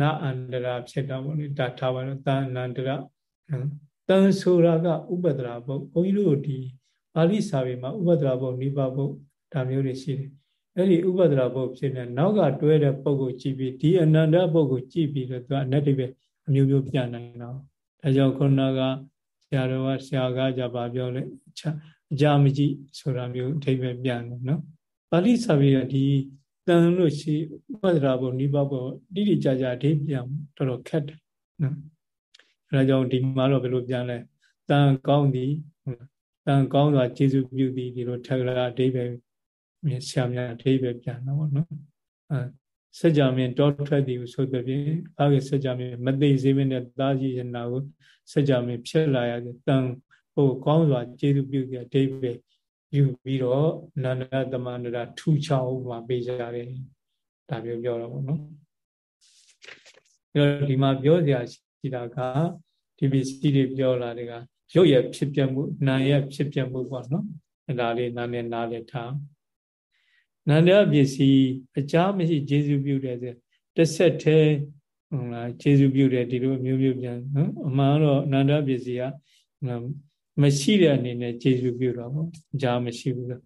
နအန္တရာဖြစ်တာပေါ့လေဒါထားပါတော့တန်အနန္တရတန်ဆိုတာကဥပဒရာဘုတ်ဘုန်းကြီးတို့ဒီပါဠိစာပေမှာဥပဒရာဘုတ်နိဗ္ဗာန်ဘုတ်ဒါမျိုးတွေရှိတယ်အဲ့ဒီဥပဒရာဘုတ်ဖြစ်နေနောက်ကတွဲတဲ့ပုဂ္ဂိုလ်ကြည့်ပြီးဒီအနန္တပုဂ္ဂိုလ်ကြည့်ပြီးတော့သူကအနတ္တိပဲအမျိုးမျိုးပြန်နိုင်တော့ဒါကြောင့်ခုနက ဆရာတော်ကဆရာကကြပါပြောလဲအကြမကြည့်ဆိုတာမျိုးအထိပ္ပယ်ပြန်တယ်နော်ပါဠိစာပေကဒီတန်လို့ရှိဥပဒရာဘုတ်နိဗ္ဗာန်ဘုတ်တိတိကျကျအထိပြန်တော်တော်ခက်တယ်နော်အဲဒါကြောင့်ဒီမှာတော့ဘယ်လိုပြန်လဲတန်ကောင်းသည်တန်ကောင်းစွာကျေစုပြုသည်ဒီလိုထက်ကရာအဓိပ္ပာယ်ဆရာများအဓိပ္ပာယ်ပြန်တော့ဗောနော်အဲ စัจ जा မင်းတောထွက်သည်ဆိုတဲ့ဖြင့်ဘာကစัจ जा မင်းမသိစေမနဲ့တာကြီးရနာကိုစัจ जा မင်းဖြစ်လာရတဲ့တန်ဟိုကောင်းစွာကျေစုပြုတဲ့အဓိပ္ပာယ် ယူပြီးတော့နန္ဒသမန္တရာထူချောင်းမှာပေးကြတယ်ဒါမျိုးပြောတော့ဗောနော်အဲ့တော့ဒီမှာပြောစရာရှိတာကဒီပစ္စည်းတွေပြောလာတဲ့ကရုပ်ရဲ့ဖြစ်ပြမှုနာရဲ့ဖြစ်ပြမှုပေါ့နော်အဲ့ဒါလေးနားနဲ့နားလက်ထား နန္ဒပစ္စည်းအကြမရှိကျေစုပြုတယ်ဆိုတစ်ဆက်တည်းဟုတ်လားကျေစုပြုတယ်ဒီလိုမျိုးမျိုးပြန်နော်အမှန်တော့နန္ဒပစ္စည်းကမရှိတဲ့အနေနဲ့ကျေစုပြုတော့ပေါ့အကြမရှိဘူးလို့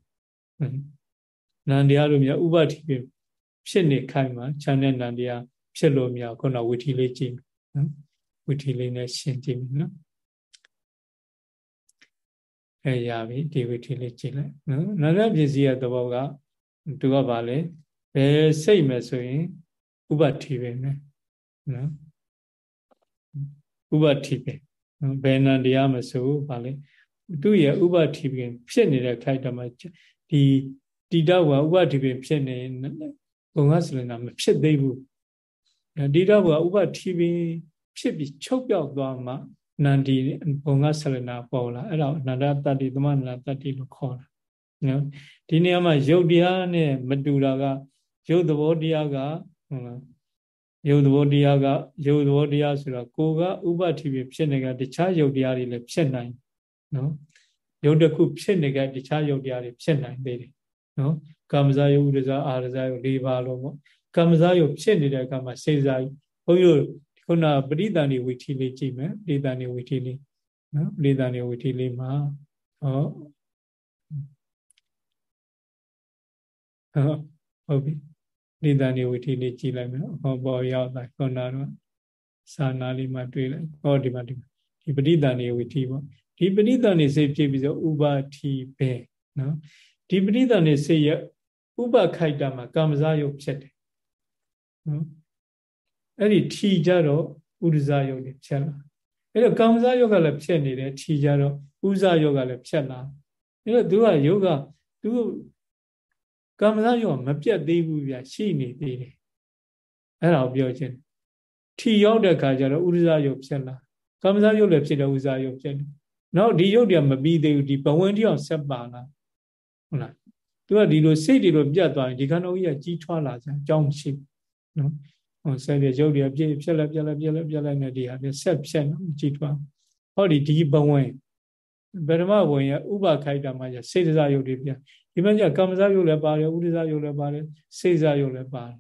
နန္တရားလိုမျိုးဥပတိဖြစ်နေခိုင်းမှာခြံတဲ့နန္တရားဖြစ်လို့မြောက်ခုနဝီထီလေးကြည့်နော်ဝီထီလေးနဲ့ရှင်းကြည့်မယ်နော်အဲရပြီဒီဝီထီလေးကြည့်လိုက်နော်နန္ဒပစ္စည်းရဲ့သဘောက သူကဘာလဲဘယ်စိတ်မယ်ဆိုရင်ဥပတိပဲနဲ့နော်ဥပတိပဲဘယ်နံတရားမဆိုဘာလဲသူ့ရဲ့ဥပတိပင်ဖြစ်နေတဲ့ခိုက်တမှာဒီတိတဝဥပတိပင်ဖြစ်နေဘုံကစလနာမဖြစ်သေးဘူးတိတဝဥပတိပင်ဖြစ်ပြီးချုပ်ပြောက်သွားမှနန္ဒီဘုံကဆလနာပေါ်လာအဲ့တော့အနန္တတတ္တိသမန္တတတ္တိလို့ခေါ်တာ နော်ဒီနေရာမှာယုတ်တရားနဲ့မတူတာကယုတ်သဘောတရားကဟုတ်လားယုတ်သဘောတရားကယုတ်သဘောတရားဆိုတော့ကိုကဥပတိဖြစ်ဖြစ်နေကတခြားယုတ်တရားတွေလည်းဖြစ်နိုင်နော်ယုတ်တစ်ခုဖြစ်နေကတခြားယုတ်တရားတွေဖြစ်နိုင်သေးတယ်နော်ကာမဇာယုတ်ဥဒဇာအာရဇာယုတ်၄ပါးလုံးပေါ့ကာမဇာယုတ်ဖြစ်နေတဲ့အခါမှာစေစားဘုန်းကြီးတို့ခုနပရိသန္တိဝိထီလေးကြည့်မယ်ပရိသန္တိဝိထီလေးနော်ပရိသန္တိဝိထီလေးမှာဟော ဟုတ်ပြီပရိသန္တိဝိထီလေးကြည့်လိုက်မယ်ဟောပေါ်ရောက်တာခုနတော့စာနာလေးမှာတွေ့လိုက်ဟောဒီမှာဒီဒီပရိသန္တိဝိထီပေါ့ဒီပရိသန္တိစိတ်ဖြစ်ပြီးဆိုဥပါတိပဲနော်ဒီပရိသန္တိစိတ်ရဲ့ဥပခိုက်တာမှာကာမဇာယုတ်ဖြစ်တယ်နော်အဲ့ဒီထီကြတော့ဥဒဇာယုတ်တွေဖြစ်လာအဲ့တော့ကာမဇာယုတ်ကလည်းဖြစ်နေတယ်ထီကြတော့ဥဇာယုတ်ကလည်းဖြစ်လာအဲ့တော့သူကယုတ်ကသူ ကာမဇာယုတ်ကမပြတ်သေးဘူးဗျရှိနေသေးတယ်အဲ့ဒါကိုပြောခြင်းထီရောက်တဲ့ခါကျတော့ဥဒဇာယုတ်ဖြစ်လာကာမဇာယုတ်လည်းဖြစ်တယ်ဥဇာယုတ်ဖြစ်တယ်နောက်ဒီယုတ်တွေကမပြီးသေးဘူးဒီဘဝင်တိအောင်ဆက်ပါလာဟုတ်လားသူကဒီလိုစိတ်တွေလိုပြတ်သွားရင်ဒီခန္ဓာကြီးကကြီးထွားလာကြအကြောင်းမရှိဘူးနော်ဟိုဆက်ပြရုပ်တွေပြည့်ဖြက်လက်ပြက်လက်ပြက်လက်ပြက်လက်နဲ့ဒီဟာပြဆက်ဖြက်နော်ကြီးထွားဟောဒီဒီဘဝင်ဗရမဘဝင်ရဥပခိုက်တာမှာစေတစာရုပ်တွေပြ ဒီမှာကျကမ္မစာရုပ်လည်းပါတယ်ဥဒိစာရုပ်လည်းပါတယ်စေစာရုပ်လည်းပါတယ်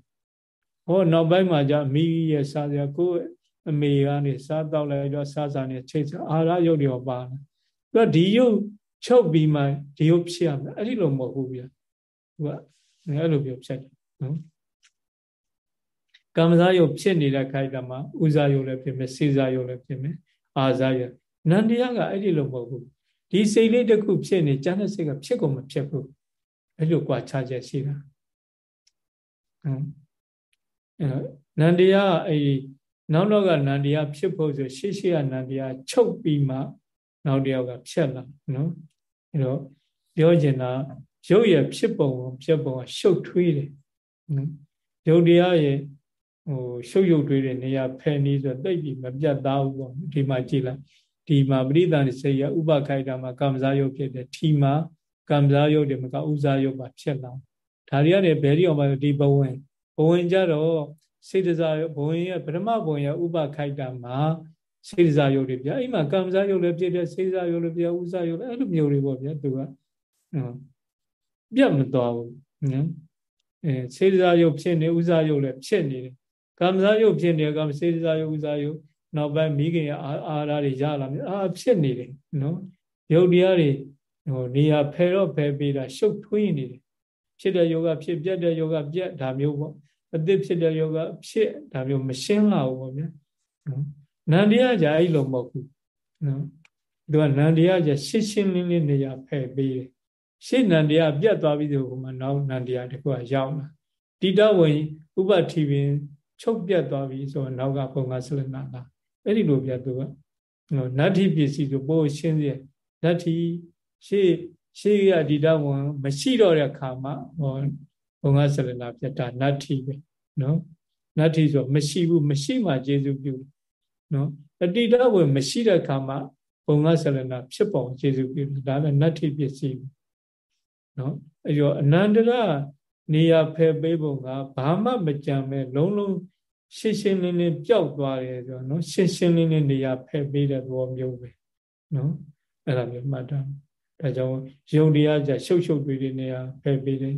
ဟောနောက်ပိုင်းမှာကျမိရဲ့စားစရာကိုယ်အမေကနေစားတော့လိုက်တော့စားစားနဲ့ချိတ်အာရရုပ်တွေပါပါတယ်သူကဒီရုပ်ချုပ်ပြီးမှဒီရုပ်ဖြစ်ရမယ်အဲ့ဒီလိုမဟုတ်ဘူးဗျာသူကအဲ့လိုပြောဖြစ်တယ်နော်ကာမဇာယုတ်ဖြစ်နေတဲ့ခိုက်တာမှာဥဇာယုတ်လည်းဖြစ်မယ်စေဇာယုတ်လည်းဖြစ်မယ်အာဇာယုတ်နန္တရားကအဲ့ဒီလိုမဟုတ်ဘူးဒီစိတ်လေးတစ်ခုဖြစ်နေကျန်တဲ့စိတ်ကဖြစ်ကုန်မဖြစ်ဘူး အဲ့လိုကွာခြားချက်ရှိတာဟုတ်အဲနန္တရားအဲ့နောက်တော့ကနန္တရားဖြစ်ဖို့ဆိုရှေ့ရှေ့ကနန္တရားချုပ်ပြီးမှ နောက်တယောက်ကဖြတ်လာနော်အဲ့တော့ပြောချင်တာရုပ်ရဲ့ဖြစ်ပုံဖြစ်ပုံကရှုပ်ထွေးတယ်နော်ရုပ်တရားရဲ့ဟိုရှုပ်ရုပ်ထွေးတဲ့နေရာဖယ်နေဆိုတိတ်ပြီးမပြတ်သားဘူးပေါ့ဒီမှာကြည့်လိုက်ဒီမှာပရိသန်စေရဥပခိုက်တာမှာကမ္မဇာယုတ်ဖြစ်တယ်ထီမှာ ကမ္မဇာယုတ်တွေမကဥဇာယုတ်ပါဖြစ်လာဒါတွေကနေဘယ်ဒီအောင်ပါဒီဘဝင်ဘဝင်ကြတော့စေတဇာယုတ်ဘဝင်ရဲ့ပထမဘဝင်ရဲ့ဥပခိုက်တာမှာစေတဇာယုတ်တွေပြအဲ့မှာကမ္မဇာယုတ်လည်းဖြစ်တယ်စေတဇာယုတ်လည်းပြဥဇာယုတ်လည်းအဲ့လိုမျိုးတွေပေါ့ဗျာသူကပြတ်မသွားဘူးနော်အဲစေတဇာယုတ်ဖြစ်နေဥဇာယုတ်လည်းဖြစ်နေတယ်ကမ္မဇာယုတ်ဖြစ်နေကမ္မစေတဇာယုတ်ဥဇာယုတ်နောက်ပိုင်းမိခင်ရအာဟာရတွေရလာမယ်အာဖြစ်နေတယ်နော်ယုတ်တရားတွေ ဟိုနေရာဖယ်တော့ဖယ်ပေးတာရှုပ်ထွေးနေတယ်ဖြစ်တဲ့ယောဂဖြစ်ပြတ်တဲ့ယောဂပြတ်ဒါမျိုးပေါ့အသစ်ဖြစ်တဲ့ယောဂဖြစ်ဒါမျိုးမရှင်းလာဘူးပေါ့ဗျာနော်နန္တရားじゃအဲ့လိုမဟုတ်ဘူးနော်သူကနန္တရားじゃရှင်းရှင်းလင်းလင်းနေရာဖယ်ပေးတယ်ရှင်းနန္တရားပြတ်သွားပြီးဆိုဟိုမှာနောက်နန္တရားတခုကရောက်လာတိတဝိဥပတိပင်ချုပ်ပြတ်သွားပြီဆိုတော့နောက်ကဘုံကဆလနာကအဲ့ဒီလိုပြသူကနတ္ထိပစ္စည်းဆိုပို့ရှင်းစေနတ္ထိ ရှေ့ရှေ့ရဒီတဝန်မရှိတော့တဲ့ခါမှာဟောဘုံကဆလနာပြတာနတ္ထိပဲနော်နတ္ထိဆိုမရှိဘူးမရှိမှကျေစုပြုနော်အတိတဝင်မရှိတဲ့ခါမှာဘုံကဆလနာဖြစ်ပုံကျေစုပြုဒါလည်းနတ္ထိပစ္စည်းနော်အဲ့တော့အနန္တရနေရာဖယ်ပေးပုံကဘာမှမကြံမဲ့လုံးလုံးရှင်းရှင်းလင်းလင်းပျောက်သွားတယ်ဆိုတော့နော်ရှင်းရှင်းလင်းလင်းနေရာဖယ်ပေးတဲ့သဘောမျိုးပဲနော်အဲ့ဒါမျိုးမှတ်ထား ဒါကြောင့်ယုံတရားကြရှုပ်ရှုပ်တွေတွေနေရာဖယ်ပေးတယ်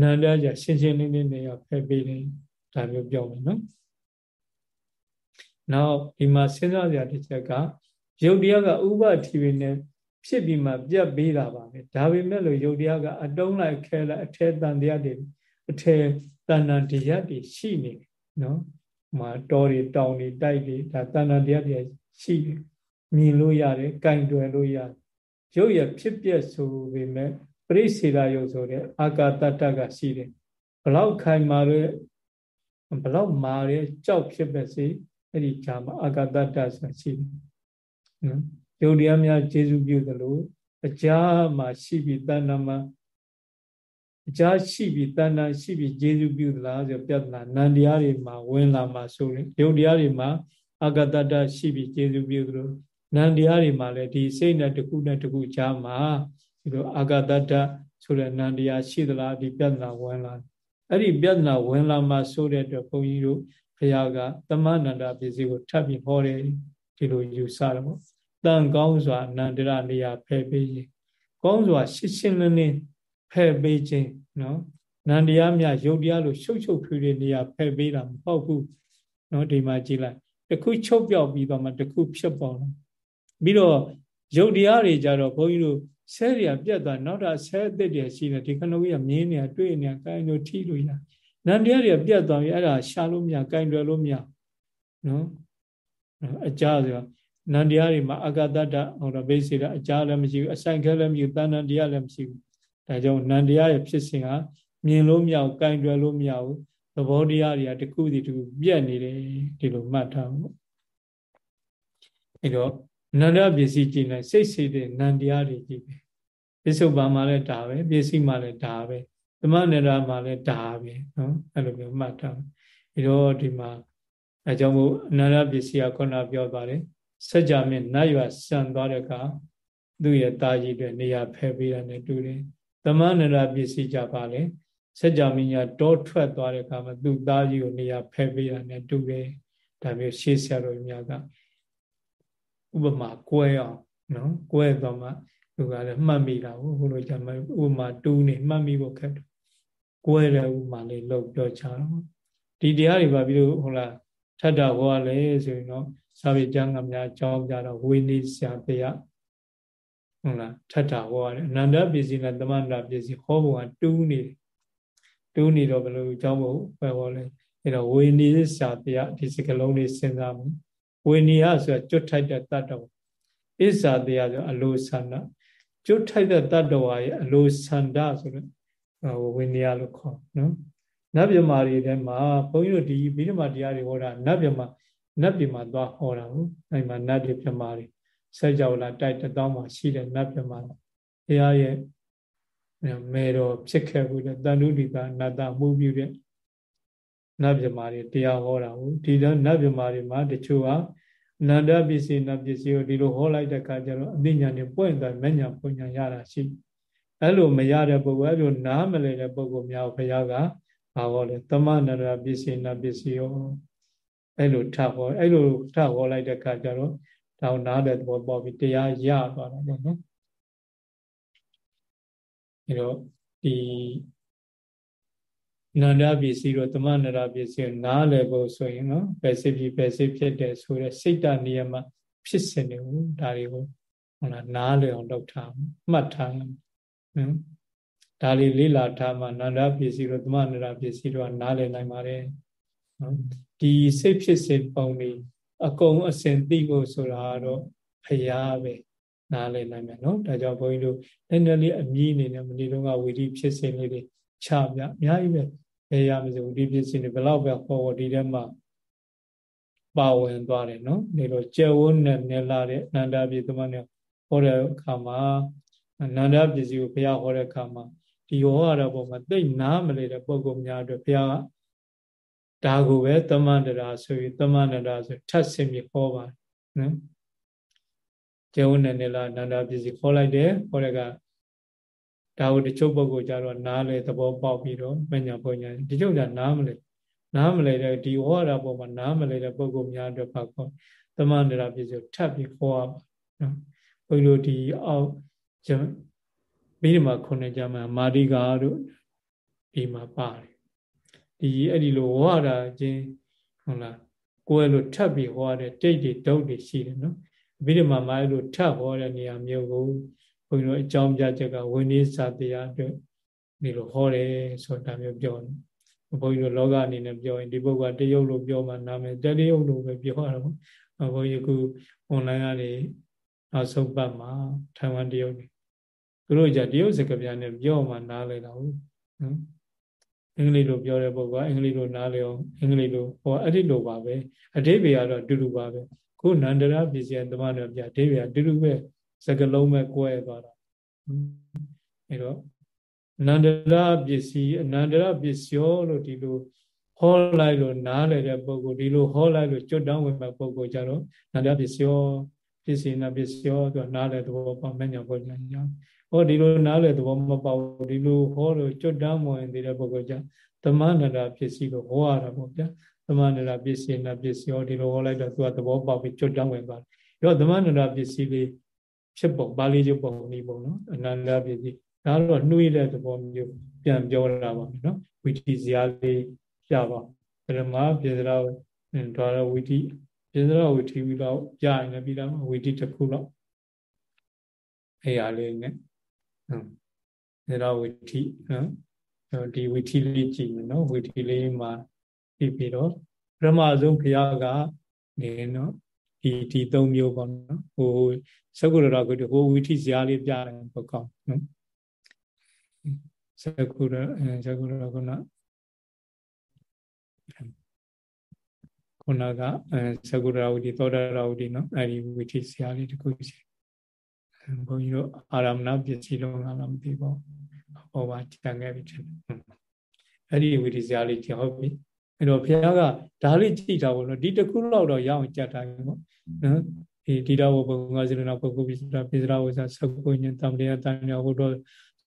နန္ဒကြရှင်းရှင်းလင်းလင်းနေရာဖယ်ပေးတယ်ဒါမျိုးပြောမယ်နော်နောက်ဒီမှာစဉ်းစားစရာတစ်ချက်ကယုတ်တရားကဥပတိတွေနဲ့ဖြစ်ပြီးမှပြတ်ပေးတာပါပဲဒါပေမဲ့လို့ယုတ်တရားကအတုံးလိုက်ခဲလိုက်အထဲတန်တရားတွေအထဲတဏ္ဍတရားတွေရှိနေတယ်နော်မှာတောတွေတောင်တွေတိုက်တွေဒါတဏ္ဍတရားတွေရှိတယ်မြင်လို့ရတယ်၊ကင်တွယ်လို့ရတယ်။ ရုပ်ရဖြစ်ပျက်ဆိုပေမဲ့ပရိစေဒယုတ်ဆိုတဲ့အာကာတတ္တကရှိတယ်။ဘလောက်ခိုင်မာတဲ့ဘလောက်မာတဲ့ကြောက်ဖြစ်ပဲစေအဲ့ဒီဂျာမအာကာတတ္တဆိုတာရှိတယ်။နော်။ယုတ်တရားများကျေစုပြုသလိုအကြာမှာရှိပြီးတဏ္ဍမှာအကြာရှိပြီးတဏ္ဍရှိပြီးကျေစုပြုသလားဆိုပြဿနာနန္တရားတွေမှာဝင်လာမှာဆိုရင်ယုတ်တရားတွေမှာအာဂတတရှိပြီးကျေစုပြုသလို နန္တရားတွေမှာလည်းဒီစိတ်နဲ့တခုနဲ့တခုကြားမှာဒီလိုအာဂတတဆိုတဲ့နန္တရားရှိသလားဒီပြဿနာဝင်လာအဲ့ဒီပြဿနာဝင်လာမှဆိုတဲ့အတွက်ဘုန်းကြီးတို့ဘုရားကသမဏန္ဒပစ္စည်းကိုထပ်ပြီးဟောတယ်ဒီလိုယူဆတယ်ပေါ့တန်ကောင်းစွာနန္ဒရနေရာဖယ်ပေးခြင်းကောင်းစွာရှင်းရှင်းလင်းလင်းဖယ်ပေးခြင်းနော်နန္တရားမြယုတ်တရားလို့ရှုပ်ရှုပ်ထွေးတဲ့နေရာဖယ်ပေးတာမဟုတ်ဘူးနော်ဒီမှာကြည့်လိုက်တခုချုပ်ပြောက်ပြီးတော့မှတခုဖြစ်ပေါ်လာ ပြီးတော့ယုတ်တရားတွေကြတော့ဘုန်းကြီးတို့ဆဲတွေကပြတ်သွားနောက်တာဆဲအစ်စ်တွေရှိတယ်ဒီခဏကြီးကမြင်းနေတာတွေ့နေတာကိုင်းတို့ထိလို့ရနန္တရားတွေကပြတ်သွားပြီအဲ့ဒါရှာလို့မရကိုင်းတွယ်လို့မရနော်အကြဆိုတော့နန္တရားတွေမှာအကတတ္တဟောတော့ဘိစေတာအကြလည်းမရှိဘူးအဆိုင်ခဲလည်းမရှိဘူးတဏ္ဍတရားလည်းမရှိဘူးဒါကြောင့်နန္တရားရဲ့ဖြစ်စဉ်ကမြင်လို့မရဘူးကိုင်းတွယ်လို့မရဘူးသဘောတရားတွေကတခုစီတခုပြက်နေတယ်ဒီလိုမှတ်ထားဖို့အဲတော့ နန္ဒပစ္စည်းကြည့်လိုက်စိတ်စေတဲ့နန္တရားတွေကြည့်ပဲပစ္စုပန်မှာလည်းဒါပဲပစ္စည်းမှာလည်းဒါပဲသမဏရမှာလည်းဒါပဲနော်အဲ့လိုမျိုးမှတ်ထားအဲတော့ဒီမှာအဲကြောင့်မို့အနန္တပစ္စည်းကခုနပြောပါတယ်စัจ जा မြင့်နတ်ရွာဆန်သွားတဲ့အခါသူ့ရဲ့တာကြီးတွေနေရာဖယ်ပေးတာနဲ့တူတယ်သမဏရပစ္စည်းကြပါလေစัจ जा မြင့်ညာတောထွက်သွားတဲ့အခါမှာသူ့သားကြီးကိုနေရာဖယ်ပေးတာနဲ့တူတယ်ဒါမျိုးရှေးဆရာတော်များက ဥပမာကွဲအောင်နော်ကွဲသွားမှသူကလည်းမှတ်မိတာဟုတ်ဘုလိုကြမှာဥပမာတူးနေမှတ်မိဖို့ခက်တယ်ကွဲတဲ့ဥပမာလေးလောက်ပြောချတော့ဒီတရားတွေပါပြီးတော့ဟိုလားထပ်တာဟောရလဲဆိုရင်တော့စာပေကျမ်းကများအကြောင်းကြတော့ဝိနည်းဆရာတရားဟုတ်လားထပ်တာဟောရတယ်အနန္တပစ္စည်းနဲ့သမန္တပစ္စည်းဟောဖို့ကတူးနေတူးနေတော့ဘယ်လိုအကြောင်းဖို့ပဲဟောလဲအဲတော့ဝိနည်းဆရာတရားဒီစကလုံးလေးစဉ်းစားမှု ဝိနည်းဆိုတာကျွတ်ထိုက်တဲ့တတ္တဝါအစ္ဆာတရားဆိုအလိုဆန္ဒကျွတ်ထိုက်တဲ့တတ္တဝါရဲ့အလိုဆန္ဒဆိုတော့ဝိနည်းလို့ခေါ်နော်နတ်မြမာတွေထဲမှာဘုန်းကြီးတို့ဒီဗိဓမာတရားတွေဟောတာနတ်မြမာနတ်ပြည်မှာသွားဟောတာဟုတ်အဲဒီမှာနတ်တွေပြမာတွေဆက်ကြောလာတိုက်တတောင်းမှာရှိတဲ့နတ်ပြမာတရားရဲ့မေတော်ဖြစ်ခဲ့ဘူးတဲ့တန်တုဒိတာနတ်တမှုပြုတဲ့ နတ်ပြမာတွေတရားဟောတာဟုတ်ဒီတော့နတ်ပြမာတွေမှာတချို့ကအနန္တပစ္စည်းနတ်ပစ္စည်းကိုဒီလိုဟောလိုက်တဲ့အခါကျတော့အသိဉာဏ်နဲ့ပွင့်သွားမဉဏ်ပွင့်ဉာဏ်ရတာရှိအဲ့လိုမရတဲ့ပုဂ္ဂိုလ်အဲ့လိုနားမလည်တဲ့ပုဂ္ဂိုလ်များကိုဘုရားကဘာဟောလဲသမဏရပစ္စည်းနတ်ပစ္စည်းရောအဲ့လိုထဟောအဲ့လိုထဟောလိုက်တဲ့အခါကျတော့ဒါကိုနားတဲ့သဘောပေါက်ပြီးတရားရသွားတာပေါ့နော်အဲ့တော့ဒီ နန္ဒပစ္စည်းတော့တမနရပစ္စည်းနားလည်ဖို့ဆိုရင်နော်ပဲစိဖြစ်ပဲစိဖြစ်တယ်ဆိုတဲ့စိတ်တနေရာမှာဖြစ်စင်နေဘူးဒါတွေကိုဟုတ်လားနားလည်အောင်လုပ်ထားမှတ်ထားနော်ဒါလေးလေးလာထားမှနန္ဒပစ္စည်းတော့တမနရပစ္စည်းတော့နားလည်နိုင်ပါတယ်နော်ဒီစိတ်ဖြစ်စဉ်ပုံတွေအကုန်အစင်သိဖို့ဆိုတာတော့ဖရာပဲနားလည်နိုင်မယ်နော်ဒါကြောင့်ဘုန်းကြီးတို့နည်းနည်းလေးအမြည်အနေနဲ့မနေ့တုန်းကဝီဒီဖြစ်စဉ်လေးတွေချပြအများကြီးပဲ ဘယ်ရမစို့ဒီဖြစ်စဉ်တွေဘယ်တော့ပဲဟောဒီထဲမှာပါဝင်သွားတယ်နော်ဒီလိုကျယ်ဝန်းနဲ့နေလာတဲ့နန္ဒပြည်သမနဲ့ဟောတဲ့အခါမှာနန္ဒပစ္စည်းကိုဘုရားဟောတဲ့အခါမှာဒီဟောရတဲ့ပုံမှာသိနားမလဲတဲ့ပုံကောင်များအတွက်ဘုရားကဒါကိုပဲသမန္တရာဆိုပြီးသမန္တရာဆိုထပ်ဆင်ပြီးဟောပါတယ်နော်ကျေဝနဲ့နေလာနန္ဒပစ္စည်းခေါ်လိုက်တယ်ခေါ်တဲ့က ဒါကိုတချို့ပုဂ္ဂိုလ်ကြတော့နားလေသဘောပေါက်ပြီးတော့မညာပုံညာဒီချို့ကနားမလဲနားမလဲတဲ့ဒီဟောရတာပေါ်မှာနားမလဲတဲ့ပုဂ္ဂိုလ်များအတွက်ပါခေါ်သမန္တရာပြည့်စုံထပ်ပြီးဟောရပါနော်ဘုန်းကြီးတို့ဒီအောက်ပြီးဒီမှာခုနှစ်ကြမှာမာရိကာတို့ဒီမှာပါတယ်ဒီအဲ့ဒီလိုဟောရတာချင်းဟုတ်လားကိုယ်လိုထပ်ပြီးဟောရတဲ့တိတ်တွေဒုတ်တွေရှိတယ်နော်ပြီးဒီမှာမာရိလိုထပ်ဟောတဲ့နေရာမျိုးကိုဘု န်းကြီးတို့အကြောင်းပြချက်ကဝိနည်းစာတရားအတွက်ဒီလိုဟောတယ်ဆိုတာမျိုးပြောတယ်ဘုန်းကြီးတို့လောကအနေနဲ့ပြောရင်ဒီပုဂ္ဂိုလ်ကတရုပ်လို့ပြောမှနာမည်တရုပ်လို့ပဲပြောရတော့ဘုန်းကြီးက online ကနေနောက်ဆုံးပတ်မှာထိုင်ဝမ်တရုပ်တွေသူတို့じゃတရုပ်စကားပြန်နဲ့ပြောမှနားလဲတာဟုတ်နော်အင်္ဂလိပ်လိုပြောတဲ့ပုဂ္ဂိုလ်ကအင်္ဂလိပ်လိုနားလဲအောင်အင်္ဂလိပ်လိုဟောအဲ့ဒီလိုပါပဲအဓိပ္ပာယ်ကတော့အတူတူပါပဲခုနန္ဒရာပစ္စယသမဏေပြအဓိပ္ပာယ်အတူတူပဲ စကလုံးပဲကွဲသွားတာအဲတော့အနန္တရပစ္စည်းအနန္တရပစ္စယောလို့ဒီလိုဟောလိုက်လို့နားလည်တဲ့ပုဂ္ဂိုလ်ဒီလိုဟောလိုက်လို့ကြွတောင်းဝင်မဲ့ပုဂ္ဂိုလ်ကြတော့အနန္တရပစ္စယောပစ္စည်းနာပစ္စယောသူနားလည်သဘောပေါက်မဲ့ညာပေါ်ညာညာဟောဒီလိုနားလည်သဘောမပေါက်ဒီလိုဟောလို့ကြွတောင်းဝင်တဲ့ပုဂ္ဂိုလ်ကြသမန္တရာပစ္စည်းကိုဟောရတာပေါ့ဗျာသမန္တရာပစ္စည်းနာပစ္စယောဒီလိုဟောလိုက်တော့သူကသဘောပေါက်ပြီးကြွတောင်းဝင်သွားတယ်။ရောသမန္တရာပစ္စည်းလေး ဖြစ်ပုံပါဠိကျုပ်ပုံနည်းပုံနော်အနန္တပစ္စည်းဒါတော့နှွေးတဲ့သဘောမျိုးပြန်ပြောတာပါမယ်နော်ဝိတိဇာလေးပြပါပရမပြေစရာဒါရဝိတိပြေစရာဝိတိပြီးတော့ပြရင်လည်းပြီးတော့ဝိတိတစ်ခုတော့အဲ့ရလေးနဲ့ဟုတ်ပြေစရာဝိတိနော်ဒီဝိတိလေးကြည့်မယ်နော်ဝိတိလေးမှာပြီးပြီးတော့ပရမဆုံးဘုရားကနေနော် ဒီဒီသုံးမျိုးပေါ့နော်ဟိုသက္ကုရတော်ကိုဟိုဝိထိဇာလေးပြတယ်ပေါ့ကောင်းနော်သက္ကုရအဲသက္ကုရကနခုနကအဲသက္ကုရဝိတိသောတာရဝိတိနော်အဲဒီဝိထိဇာလေးတခုရှိဘုန်းကြီးတို့အာရမဏပစ္စည်းလုံးကလည်းမသိပါဘူးဟောပါကြံခဲ့ပြီထင်တယ်အဲ့ဒီဝိထိဇာလေးကြဟုတ်ပြီ အဲ့တော့ဘုရားကဒါလေးကြည့်တာပေါ့နော်ဒီတခုလောက်တော့ရအောင်ကြတ်တာပေါ့နော်ဒီဒီတော်ဘုံငါစီရနာပုဂ္ဂိုလ်ပိစရာပိစရာဝဇ္ဇသကုညံတံပရိယတန်ညာဟိုတော့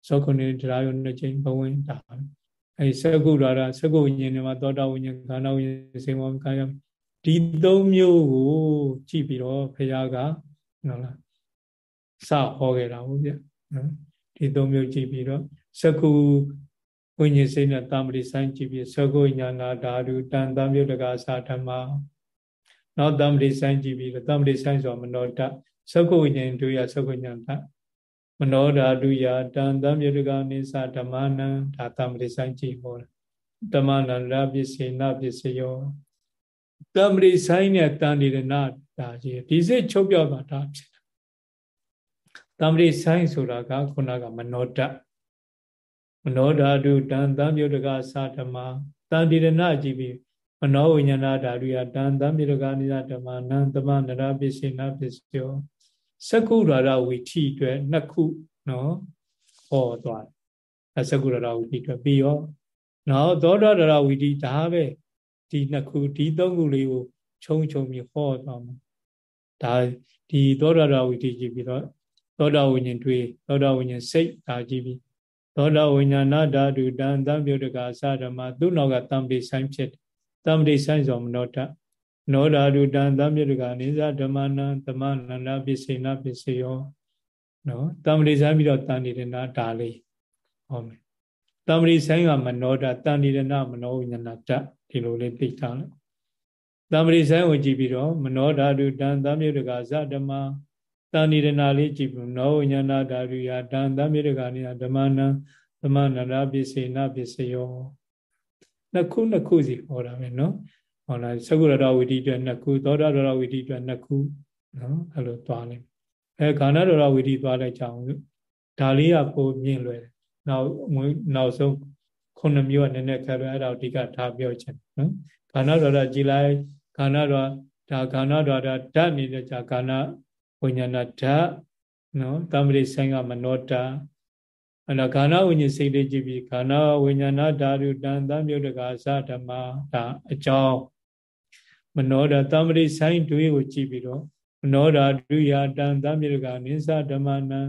သောခုနေတရားယုံနှစ်ချိန်ဘဝင်တာအဲသကုရာရသကုညင်တွေမှာသောတာဝိညာဉ်ခန္ဓာဝိညာဉ်စေမောကာယဒီသုံးမျိုးကိုကြည့်ပြီးတော့ဘုရားကဟုတ်လားစဟောခဲ့တာဟုတ်ဗျနော်ဒီသုံးမျိုးကြည့်ပြီးတော့သကု ဝိညာဉ်စိတ်နဲ့တာမတိဆိုင်ကြည့်ပြီးသကုညာနာဓာတုတန်တံမြုတ်တကသာဓမ္မနောက်တမ္ပတိဆိုင်ကြည့်ပြီးတော့တမ္ပတိဆိုင်ဆိုမနောတသက္ကုဝိညာဉ်ဒုယသက္ကုညာတမနောဓာတုယတန်တံမြေတကနိသဓမ္မနံဒါတမ္ပတိဆိုင်ကြည့်ဟောဓမ္မနံရာပစ္စေနပစ္စယောတမ္ပတိဆိုင်နဲ့တန်ဒီရဏဒါကြီးဒီစိတ်ချုပ်ပြောက်တာဒါဖြစ်တာတမ္ပတိဆိုင်ဆိုတာကခုနကမနောတ မနောဓာတုတန်တံမြေတကသာဓမ္မတန်ဒီရဏကြည့်ပြီးမနောဝိညာဏဓာတုယတံသမြေတကာနိသဓမ္မနံသမနရပစ္စေနပစ္စယောသက္ကုရာရဝိထိအတွက်နှစ်ခုနော်ဟောသွားတယ်သက္ကုရာရဝိထိအတွက်ပြီးရောနောက်သောတာရဝိထိဒါပဲဒီနှစ်ခုဒီသုံးခုလေးကိုခြုံခြုံပြီးဟောသွားမှာဒါဒီသောတာရဝိထိကြည့်ပြီးတော့သောတာဝိညာဉ်တွေးသောတာဝိညာဉ်စိတ်ဒါကြည့်ပြီး သောတာဝိညာဏဓာတုတံသံပြုတ်တကသာဓမ္မသူ့နောက်ကတံပိဆိုင်ဖြစ်တယ်တမ္ပတိဆိုင်သောမနောတနောဓာတုတံသမြတကအနိစ္စဓမ္မနံသမနန္ဒပစ္စေနပစ္စယောနော်တမ္ပတိဆိုင်ပြီးတော့တန်တိရဏဒါလေးဟောမယ်တမ္ပတိဆိုင်ကမနောတတန်တိရဏမနောဝိညာဏတဒီလိုလေးသိထားလိုက်တမ္ပတိဆိုင်ကိုကြည့်ပြီးတော့မနောဓာတုတံသမြတကဇဓမ္မ တာဏိရဏလေးကြည့်ပြီနောဝိညာဏဓာတုယတံသမေတကနိယဓမ္မနံဓမ္မနရပစ္စေနပစ္စယောနှစ်ခုနှစ်ခုစီဟောတာပဲနော်ဟောလားသကုရတော်ဝိတိအတွက်နှစ်ခုသောတာတော်ဝိတိအတွက်နှစ်ခုနော်အဲ့လိုသွားနေအဲခန္ဓာတော်ဝိတိသွားလိုက်ကြအောင်ဒါလေးကပိုမြင့်လွယ်တယ်နောက်နောက်ဆုံးခုနှစ်မျိုးကနည်းနည်းခက်လွယ်အဲ့ဒါအဓိကထားပြောချင်နော်ခန္ဓာတော်ကြည်လိုက်ခန္ဓာတော်ဒါခန္ဓာတော်ဒါဓာတ်နေတဲ့ကြာခန္ဓာ ဝိညာဏဓာတ်နော်တမ္ပရိဆိုင်ကမနောတာအဲ့တော့ခန္ဓာဝိညာဉ်စိတ်လေးကြည့်ပြီးခန္ဓာဝိညာဏဓာတုတန်သမြုတ်တကာသဓမ္မဒါအကြောင်းမနောဓာတမ္ပရိဆိုင်တွေးကိုကြည့်ပြီးတော့မနောဓာဒုယတန်သမြုတ်တကာနိသဓမ္မနံ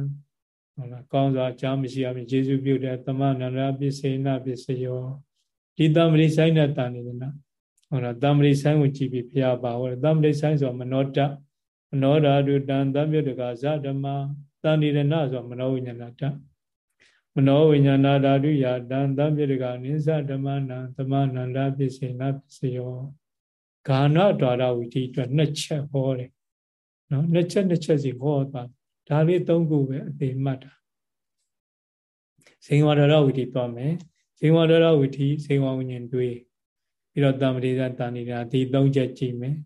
ဟုတ်လားကောင်းစွာအကြောင်းမရှိအပြင်ယေရှုပြုတဲ့သမဏန္ဒပစ္စေနပစ္စယောဒီတမ္ပရိဆိုင်တဲ့တန်နေတယ်နော်ဟုတ်လားတမ္ပရိဆိုင်ကိုကြည့်ပြီးဘုရားပါဟောတယ်တမ္ပရိဆိုင်ဆိုမနောတ မနောဓာတုတံတမြုတ်တကဇဓမ္မတန်နေရဏဆိုမနောဝိညာဏတမနောဝိညာဏဓာတုယတံတမြုတ်တကနိစ္စဓမ္မနံသမဏန္ဒပစ္စေနပစ္စယောဂာဏဒွါရဝိတိအတွက်နှစ်ချက်ဟောတယ်နော်နှစ်ချက်နှစ်ချက်စီဟောတာဒါလေးသုံးခုပဲအသေးမှတ်တာဇိင်ဝရရဝိတိသွားမယ်ဇိင်ဝရရဝိတိဇိင်ဝဝိညာဉ်တွေးပြီးတော့တမ္ပရိသတန်နေတာဒီသုံးချက်ကြည့်မယ်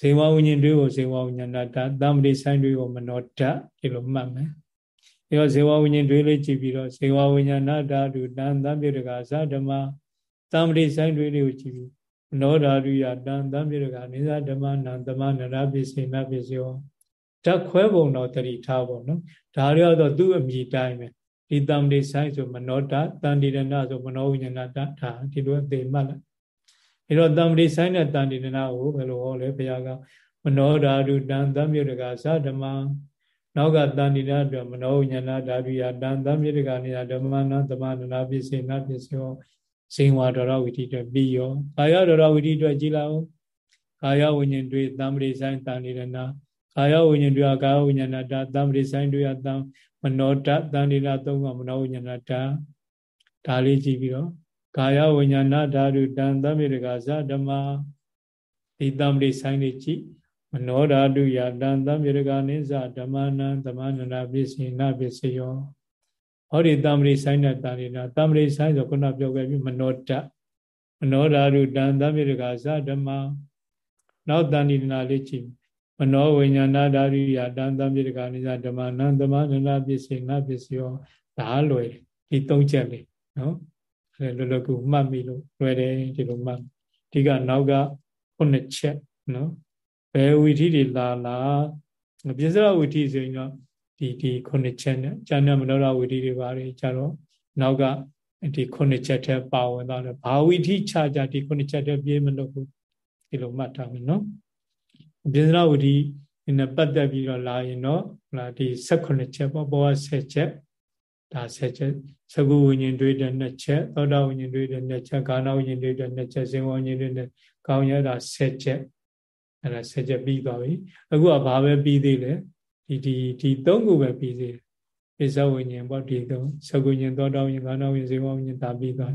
ဇိင်ဝဝိညာဉ်တွေးကိုဇိင်ဝဝိညာဏတတမ္ပရိဆိုင်တွေးကိုမနောတဒီလိုမှတ်မယ်ပြီးတော့ဇေဝဝိညာဉ်တွေးလေးကြည့်ပြီးတော့ဇေဝဝိညာဏဓာတုတန်တံပြေတကသဓမ္မတမ္ပရိဆိုင်တွေးလေးကိုကြည့်ပြီးမနောဓာတုယတန်တံပြေတကနိသဓမ္မနံသမနရပိစေနပိစေယောဓာတ်ခွဲပုံတော့တတိထားပေါ့နော်ဒါရတော့သူ့အမိတိုင်းပဲဒီတံတိဆိုင်ဆိုမနောတတန်တိရဏဆိုမနောဝိညာဏတဒါဒီလိုအသေးမှတ်လိုက် အဲတော့တံတိဆိုင်နဲ့တန်တိရဏကိုဘယ်လိုဟောလဲဘုရားကမနောဓာတုတံသမြုတကသဓမ္မနောက်ကတန်တိရဏမနောဝိညာဏဓာတုယတံသမြုတကနေဓမ္မနာသမဏနာပစ္စေနပစ္စယောဇိဝါဒရဝိတိအတွက်ပြီးရောကာယဒရဝိတိအတွက်ကြည်လာအောင်ကာယဝိညာဉ်တွေတံတိဆိုင်တန်တိရဏကာယဝိညာဉ်တွေကကာယဝိညာဏတတံပရိဆိုင်တွေကတံမနောတတန်တိနာသုံးကမနောဝိညာဏတဒါလေးကြည့်ပြီးတော့ ကာယဝိညာဏဓာတုတံသမေရကဇဓမ္မဒီတံပရိဆိုင်လေးကြည့်မနောဓာတုယတံသမေရကနိစ္စဓမ္မနံသမဏနာပစ္စေနပစ္စယောဟောဒီတံပရိဆိုင်တဲ့တန်တိနာတံပရိဆိုင်ဆိုခုနပြောခဲ့ပြီမနောတမနောဓာတုတံသမေရကဇဓမ္မနောက်တန်တိနာလေးကြည့်မနောဝိညာဏဓာရိယတန်တံပြေတကာနိစ္စဓမ္မနံသမဏနာပစ္စေနပစ္စယောဒါလွယ်ဒီသုံးချက်လေးနော် အဲလောလောကူမှတ်မိလို့လွယ်တယ်ဒီလိုမှတ်ဒီကနောက်ကခုနှစ်ချက်နော်ဘယ်ဝီထိတွေလာလာပြစ္ဆရဝီထိဆိုရင်တော့ဒီဒီခုနှစ်ချက်နဲ့ဉာဏ်မနောရဝီထိတွေပါတယ်ကြတော့နောက်ကဒီခုနှစ်ချက်ထဲပါဝင်သွားတယ်ဘာဝီထိခြားကြဒီခုနှစ်ချက်ထဲပြေးမလို့ဘူးဒီလိုမှတ်ထားမယ်နော်ပြစ္ဆရဝတိနဲ့ပတ်သက်ပြီးတော့လာရင်တော့ဟလာဒီ16ချက်ပေါ့ဘောက10ချက်ဒါ10ချက် သကုဝိညာဉ်တွေးတဲ့2ချက်သောတာဝိညာဉ်တွေးတဲ့2ချက်ကာဏဝိညာဉ်တွေးတဲ့2ချက်ဇင်ဝဝိညာဉ်တွေးတဲ့ကောင်းရတာ10ချက်အဲ့ဒါ10ချက်ပြီးသွားပြီအခုကဘာပဲပြီးသေးလဲဒီဒီဒီ3ခုပဲပြီးသေးတယ်ပစ္စဝိညာဉ်ပေါ့ဒီသုံးသကုဉ္ဉ္သောတာဝိညာဉ်ကာဏဝိညာဉ်ဇင်ဝဝိညာဉ်ဒါပြီးသွား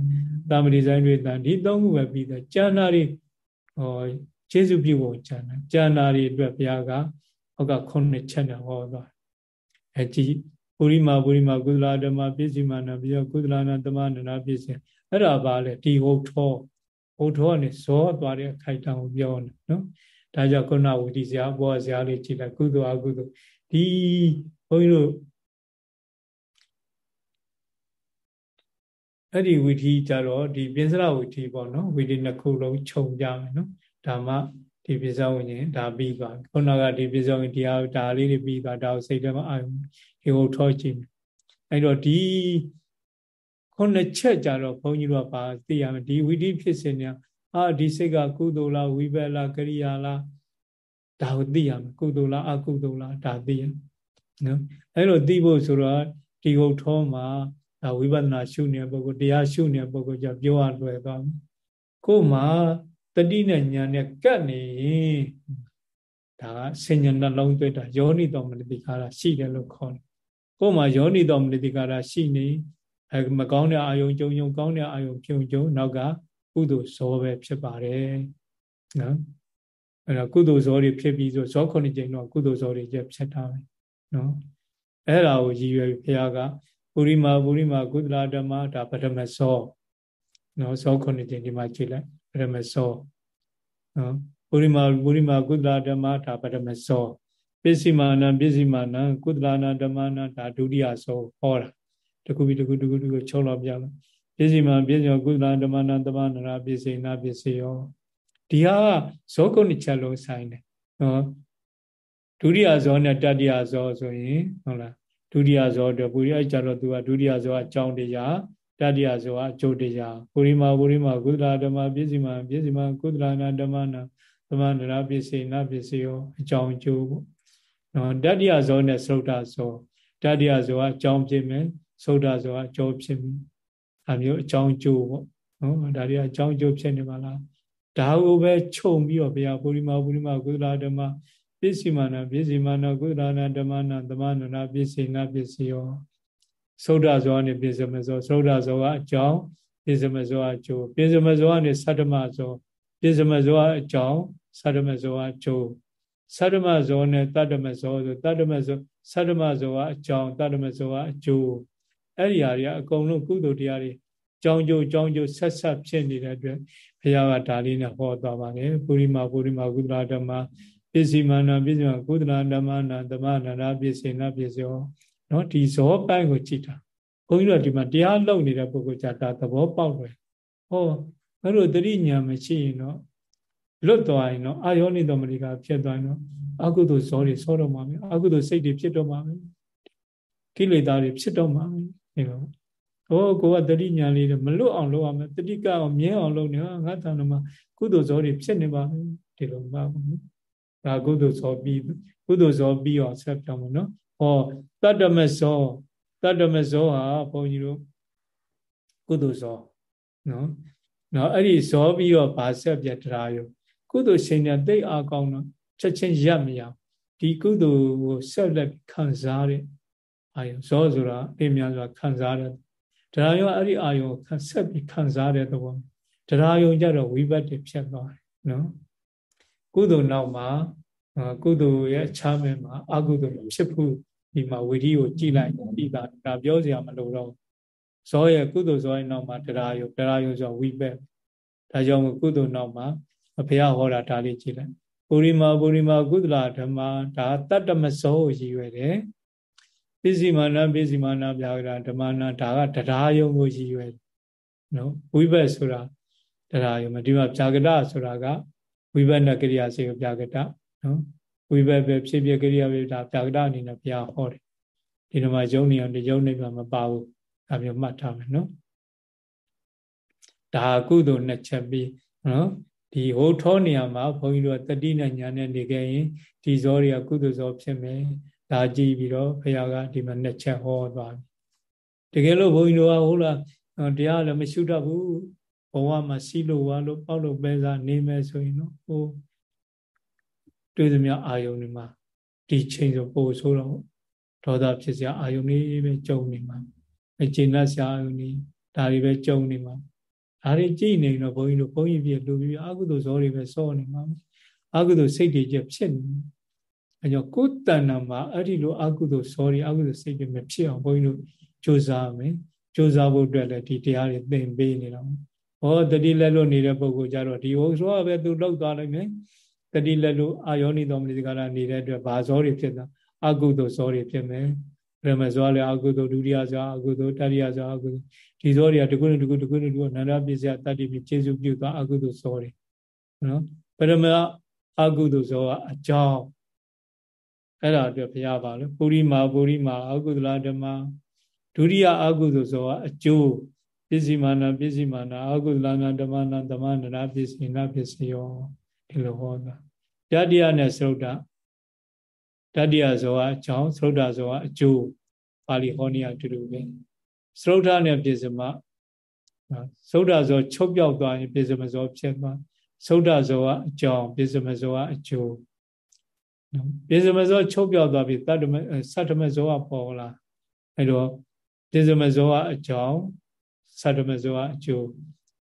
တာမတိဆိုင်တွေတန်ဒီ3ခုပဲပြီးသွားကျန်တာတွေဟောကျေးဇူးပြုဖို့ကျန်တယ်ကျန်တာတွေအတွက်ဘုရားကဟောကခုနှစ်ချက်နဲ့ဟောသွားအဲကြည် ပုရိမာပုရိမာကုသလာဓမ္မပစ္စည်းမာနာပြီးတော့ကုသလာနာတမနနာပစ္စည်းအဲ့ဒါပါလေဒီဟုတ်ထောဟုတ်ထောနဲ့ဇောသွားတဲ့အခိုက်အတန့်ကိုပြောနေနော်ဒါကြောင့်ကုဏဝတိဇာဘောဇာလေးကြည့်လိုက်ကုသိုလ်အကုသိုလ်ဒီဘုန်းကြီးတို့အဲ့ဒီဝီထီကြတော့ဒီပြင်စရဝီထီပေါ့နော်ဝီထီနှစ်ခုလုံးခြုံကြမယ်နော်ဒါမှဒီပစ္စဝဉ္ဉဉ်ဒါပြီးသွားခုနကဒီပစ္စဝဉ္ဉဉ်တရားဒါလေးတွေပြီးသွားဒါကိုစိတ်ထဲမှာအာဒီ ဟိုထောကြည့်အဲ့တော့ဒီခုနှစ်ချက်ကြတော့ဘုန်းကြီးတို့ကပါသိရမယ်ဒီဝိတိဖြစ်စဉ်เนี่ยအာဒီစိတ်ကကုသိုလ်လားဝိဘက်လားကရိယာလားဒါကိုသိရမယ်ကုသိုလ်လားအကုသိုလ်လားဒါသိရနော်အဲ့လိုသိဖို့ဆိုတော့ဒီဟုတ်ထောမှာဒါဝိပဿနာရှုနေတဲ့ပုဂ္ဂိုလ်တရားရှုနေတဲ့ပုဂ္ဂိုလ်ကြပြောရလွယ်သွားပြီကို့မှာတတိနဲ့ညာနဲ့ကတ်နေရင်ဒါကဆင်ញနှလုံးသွင်းတာယောနိတော်မနတိကာရရှိတယ်လို့ခေါ်တယ်။ ကိုယ်မှာယောနိတော်မနတိကာရရှိနေအဲမကောင်းတဲ့အာယုံကြုံကြုံကောင်းတဲ့အာယုံဖြုံကြုံနောက်ကကုသိုလ်ဇောပဲဖြစ်ပါတယ်။နော်အဲ့ဒါကုသိုလ်ဇောတွေဖြစ်ပြီးဆိုဇောခုနှစ်ကြိမ်တော့ကုသိုလ်ဇောတွေကျဖြစ်တာပဲနော်အဲ့ဒါကိုရည်ရွယ်ဘုရားကပုရိမာပုရိမာကုသလာဓမ္မဒါပထမဇောနော်ဇောခုနှစ်ကြိမ်ဒီမှာကြည့်လိုက်ပရမစောနော်ပုရိမာပုရိမာကုသလဓမ္မဒါပရမစော ပစ္စည်းမာနံပစ္စည်းမာနံကုသလနာဓမ္မနာဒါဒုတိယစောဟောတာတခုပြီးတခုတခုတခုချုပ်လောက်ပြမယ်ပစ္စည်းမာပစ္စည်းယောကုသလဓမ္မနာသမဏနာပစ္စည်းနာပစ္စည်းယောဒီဟာဇောကုဏ္ဏချက်လုံးဆိုင်တယ်နော်ဒုတိယဇောနဲ့တတိယဇောဆိုရင်ဟုတ်လားဒုတိယဇောတော့ပုရိယကြတော့သူကဒုတိယဇောအကြောင်းတရားတတိယဆိုအကျိုးတရားပုရိမာပုရိမာကုသလာဓမ္မပစ္စည်းမပစ္စည်းမကုသလာနာဓမ္မနာသမန္တရာပစ္စည်းနာပစ္စည်းရောအကြောင်းအကျိုးပေါ့ နော်တတိယဇောနဲ့သုဒ္ဓဇောတတိယဆိုတာအကြောင်းဖြစ်မယ်သုဒ္ဓဆိုတာအကျိုးဖြစ်မယ်အမျိုးအကြောင်းကျိုးပေါ့နော်ဒါတွေကအကြောင်းကျိုးဖြစ်နေပါလားဒါကိုပဲခြုံပြီးတော့ဘုရားပုရိမာပုရိမာကုသလာဓမ္မပစ္စည်းမာနပစ္စည်းမာနကုသလာနာဓမ္မနာသမဏနာပစ္စည်းနာပစ္စည်းရောသုဒ္ဓဇောနဲ့ပစ္စမဇောသုဒ္ဓဇောကအကြောင်းပစ္စမဇောအကျိုးပစ္စမဇောကနေသတ္တမဇောပစ္စမဇောအကြောင်းသတ္တမဇောအကျိုး သတ္တမဇောနဲ့တတ္တမဇောဆိုတတ္တမဇောသတ္တမဇောကအကြောင်းတတ္တမဇောကအကျိုးအဲ့ဒီဟာတွေကအကုန်လုံးကုသိုလ်တရားတွေကြောင်းကျိုးကြောင်းကျိုးဆက်ဆက်ဖြစ်နေတဲ့အတွက်ဘုရားကဒါလေးနဲ့ဟောသွားပါတယ်ပုရိမာပုရိမာကုသလဓမ္မပစ္စည်းမာနပစ္စည်းမာကုသလဓမ္မနာသမနာနာပစ္စေနာပစ္စယောနော်ဒီဇောပိုင်းကိုကြည့်တာဘုန်းကြီးတို့ဒီမှာတရားလုံနေတဲ့ပုဂ္ဂိုလ်ကြတာသဘောပေါက်တယ်ဟောငါတို့တတိညာမရှိရင်တော့ လွတ်သွားရင်တော့အာယောနိတော်မရိကဖြစ်သွားရင်တော့အကုသိုလ်ဇောတွေဆောတော့မှာမယ်အကုသိုလ်စိတ်တွေဖြစ်တော့မှာမယ်ကိလေသာတွေဖြစ်တော့မှာမယ်ဒီလိုဟောကိုကတတိညာလေးတွေမလွတ်အောင်လုပ်ရမယ်တတိကအောင်မြဲအောင်လုပ်နေဟာငါတဏ္ဍမှာကုသိုလ်ဇောတွေဖြစ်နေပါမယ်ဒီလိုပါဘူးနော်ဒါကုသိုလ်ဇောပြီးကုသိုလ်ဇောပြီးအောင်ဆက်ပြောင်းမယ်နော်ဟောတတ္တမဇောတတ္တမဇောဟာဘုန်းကြီးတို့ကုသိုလ်ဇောနော်နော်အဲ့ဒီဇောပြီးတော့ဗာဆက်ပြတရားယု ကုသိုလ်ရှင်ညာတိတ်အားကောင်းတော့ချက်ချင်းရပ်မရဒီကုသိုလ်ကိုဆက်လက်ခံစားတဲ့အာယုဇောဆိုတာအင်းများစွာခံစားတဲ့တရားယုအဲ့ဒီအာယုကိုဆက်ပြီးခံစားတဲ့သဘောတရားယုကြတော့ဝိဘတ်တွေဖြစ်သွားတယ်နော်ကုသိုလ်နောက်မှာကုသိုလ်ရဲ့အခြားမဲ့မှာအကုသိုလ်ဖြစ်ဖို့ဒီမှာဝိဓိကိုကြည်လိုက်ပြီးတာဒါပြောစရာမလိုတော့ဇောရဲ့ကုသိုလ်ဇောရဲ့နောက်မှာတရားယုတရားယုဆိုဝိဘတ်ဒါကြောင့်ကုသိုလ်နောက်မှာ ဘုရားဟောတာဒါလေးကြည်လိုက်ပုရိမာပုရိမာကုသလဓမ္မဒါတတ္တမဇောကိုရည်ရွယ်တယ်ပစ္စည်းမာနပစ္စည်းမာနပြာကဓမ္မနာဒါကတရားယုံကိုရည်ရွယ်နော်ဝိဘတ်ဆိုတာတရားယုံမဒီမှာပြာကတဆိုတာကဝိဘတ်နဲ့ကရိယာစေကိုပြာကတနော်ဝိဘတ်ပဲဖြစ်ဖြစ်ကရိယာပဲဒါပြာကတအနေနဲ့ဘုရားဟောတယ်ဒီမှာယုံနေအောင်ဒီယုံနေမှာမပါဘူးဒါမျိုးမှတ်ထားမယ်နော်ဒါကုသိုလ်နှစ်ချက်ပြီးနော် ဒီဟိုထောနေရာမှာဘုန်းကြီးတို့တတိနဲ့ညာနဲ့နေခဲ့ရင်ဒီဇောတွေကကုသိုလ်ဇောဖြစ်မယ်ဒါကြည့်ပြီးတော့ဘုရားကဒီမှာနှစ်ချက်ဟောသွားပြီတကယ်လို့ဘုန်းကြီးတို့ကဟုတ်လားတရားလည်းမရှုတတ်ဘူးဘဝမှာစီးလို့ဝါလို့ပေါက်လို့ပဲစားနေမယ်ဆိုရင်တော့ဟိုတွေ့သမျှအာယုန်တွေမှာဒီချိန်ဆိုပို့ဆိုးတော့ဒေါသဖြစ်စရာအာယုန်တွေပဲကြုံနေမှာအကျဉ်းတ်စရာအာယုန်တွေဒါတွေပဲကြုံနေမှာ ဒါတွေကြည့်နေတော့ဘုန်းကြီးတို့ဘုန်းကြီးပြလူပြီးအကုသိုလ်ဇောတွေပဲစောနေမှာအကုသိုလ်စိတ်တွေချက်ဖြစ်နေအဲကြောင့်ကိုယ်တဏ္ဍာမှာအဲ့ဒီလိုအကုသိုလ်ဇောတွေအကုသိုလ်စိတ်တွေမဖြစ်အောင်ဘုန်းကြီးတို့ကြိုးစားမယ်ကြိုးစားဖို့အတွက်လည်းဒီတရားတွေသင်ပေးနေတော့ဟောတတိလက်လွတ်နေတဲ့ပုဂ္ဂိုလ်ကြတော့ဒီဟိုဆိုပဲသူလောက်သွားလိုက်မယ်တတိလက်လွတ်အာယောနိတော်မနိစကာရနေတဲ့အတွက်ဘာဇောတွေဖြစ်တာအကုသိုလ်ဇောတွေဖြစ်မယ် ရမဇောလည်းအကုသိုလ်ဒုတိယဇောအကုသိုလ်တတိယဇောအကုသိုလ်ဒီဇောတွေကတကုနဲ့တကုတကုနဲ့တကုနန္ဒပစ္စယတတ္တိပြီးကျေစုပြုသွားအကုသိုလ်ဇောတွေနော်ပရမအကုသိုလ်ဇောကအကြောင်းအဲ့ဒါအတွက်ဘုရားပါလို့ပုရိမာပုရိမာအကုသလဓမ္မဒုတိယအကုသိုလ်ဇောကအကျိုးပစ္စည်းမာနပစ္စည်းမာနအကုသလနာဓမ္မနာဓမ္မနာပစ္စည်းနာပစ္စယောဒီလိုဟောတာတတိယနဲ့သုဒ္ဓ တတိယဇောကအကြောင်းသုဒ္ဓဇောကအကျိုးပါဠိဟောနေရတူတူပဲသုဒ္ဓနဲ့ပစ္စမသုဒ္ဓဇောချုပ်ပြောက်သွားရင်ပစ္စမဇောဖြစ်သွားသုဒ္ဓဇောကအကြောင်းပစ္စမဇောကအကျိုးနော်ပစ္စမဇောချုပ်ပြောက်သွားပြီတတ္တမသတ္တမဇောကပေါ်လာအဲ့တော့ပစ္စမဇောကအကြောင်းသတ္တမဇောကအကျိုး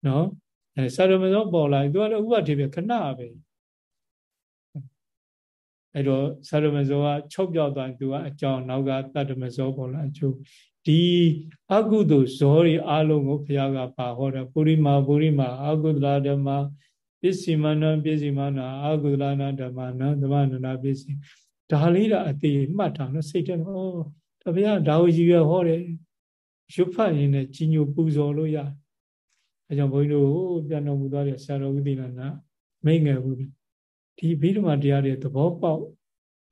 နော်အဲသတ္တမဇောပေါ်လာရင်သူကလည်းဥပတိပဲခဏပဲ အဲ့တော့သတ္တမဇောကချုပ်ပြောက်သွားသူကအကြောင်းနောက်ကတတ္တမဇောပေါ်လာအကျိုးဒီအကုသိုလ်ဇောတွေအလုံးကိုဘုရားကပါဟောတယ်ပုရိမာပုရိမာအကုသလဓမ္မပစ္စည်းမနောပစ္စည်းမနောအကုသလနာဓမ္မနောဓမ္မနနာပစ္စည်းဒါလေးတော့အသေးမှတ်ထားလို့စိတ်ထဲမှာဩတပည့်ကဒါကိုရည်ရွယ်ဟောတယ်ရွတ်ဖတ်ရင်လည်းကြီးညိုပူဇော်လို့ရတယ်အဲကြောင့်ဘုန်းကြီးတို့ပြန်တော်မူသွားတဲ့ဆရာတော်ဥဒိနာနာမိတ်ငယ်ဘူး ဒီဘိဓမ္မာတရားတွေသဘောပေါက်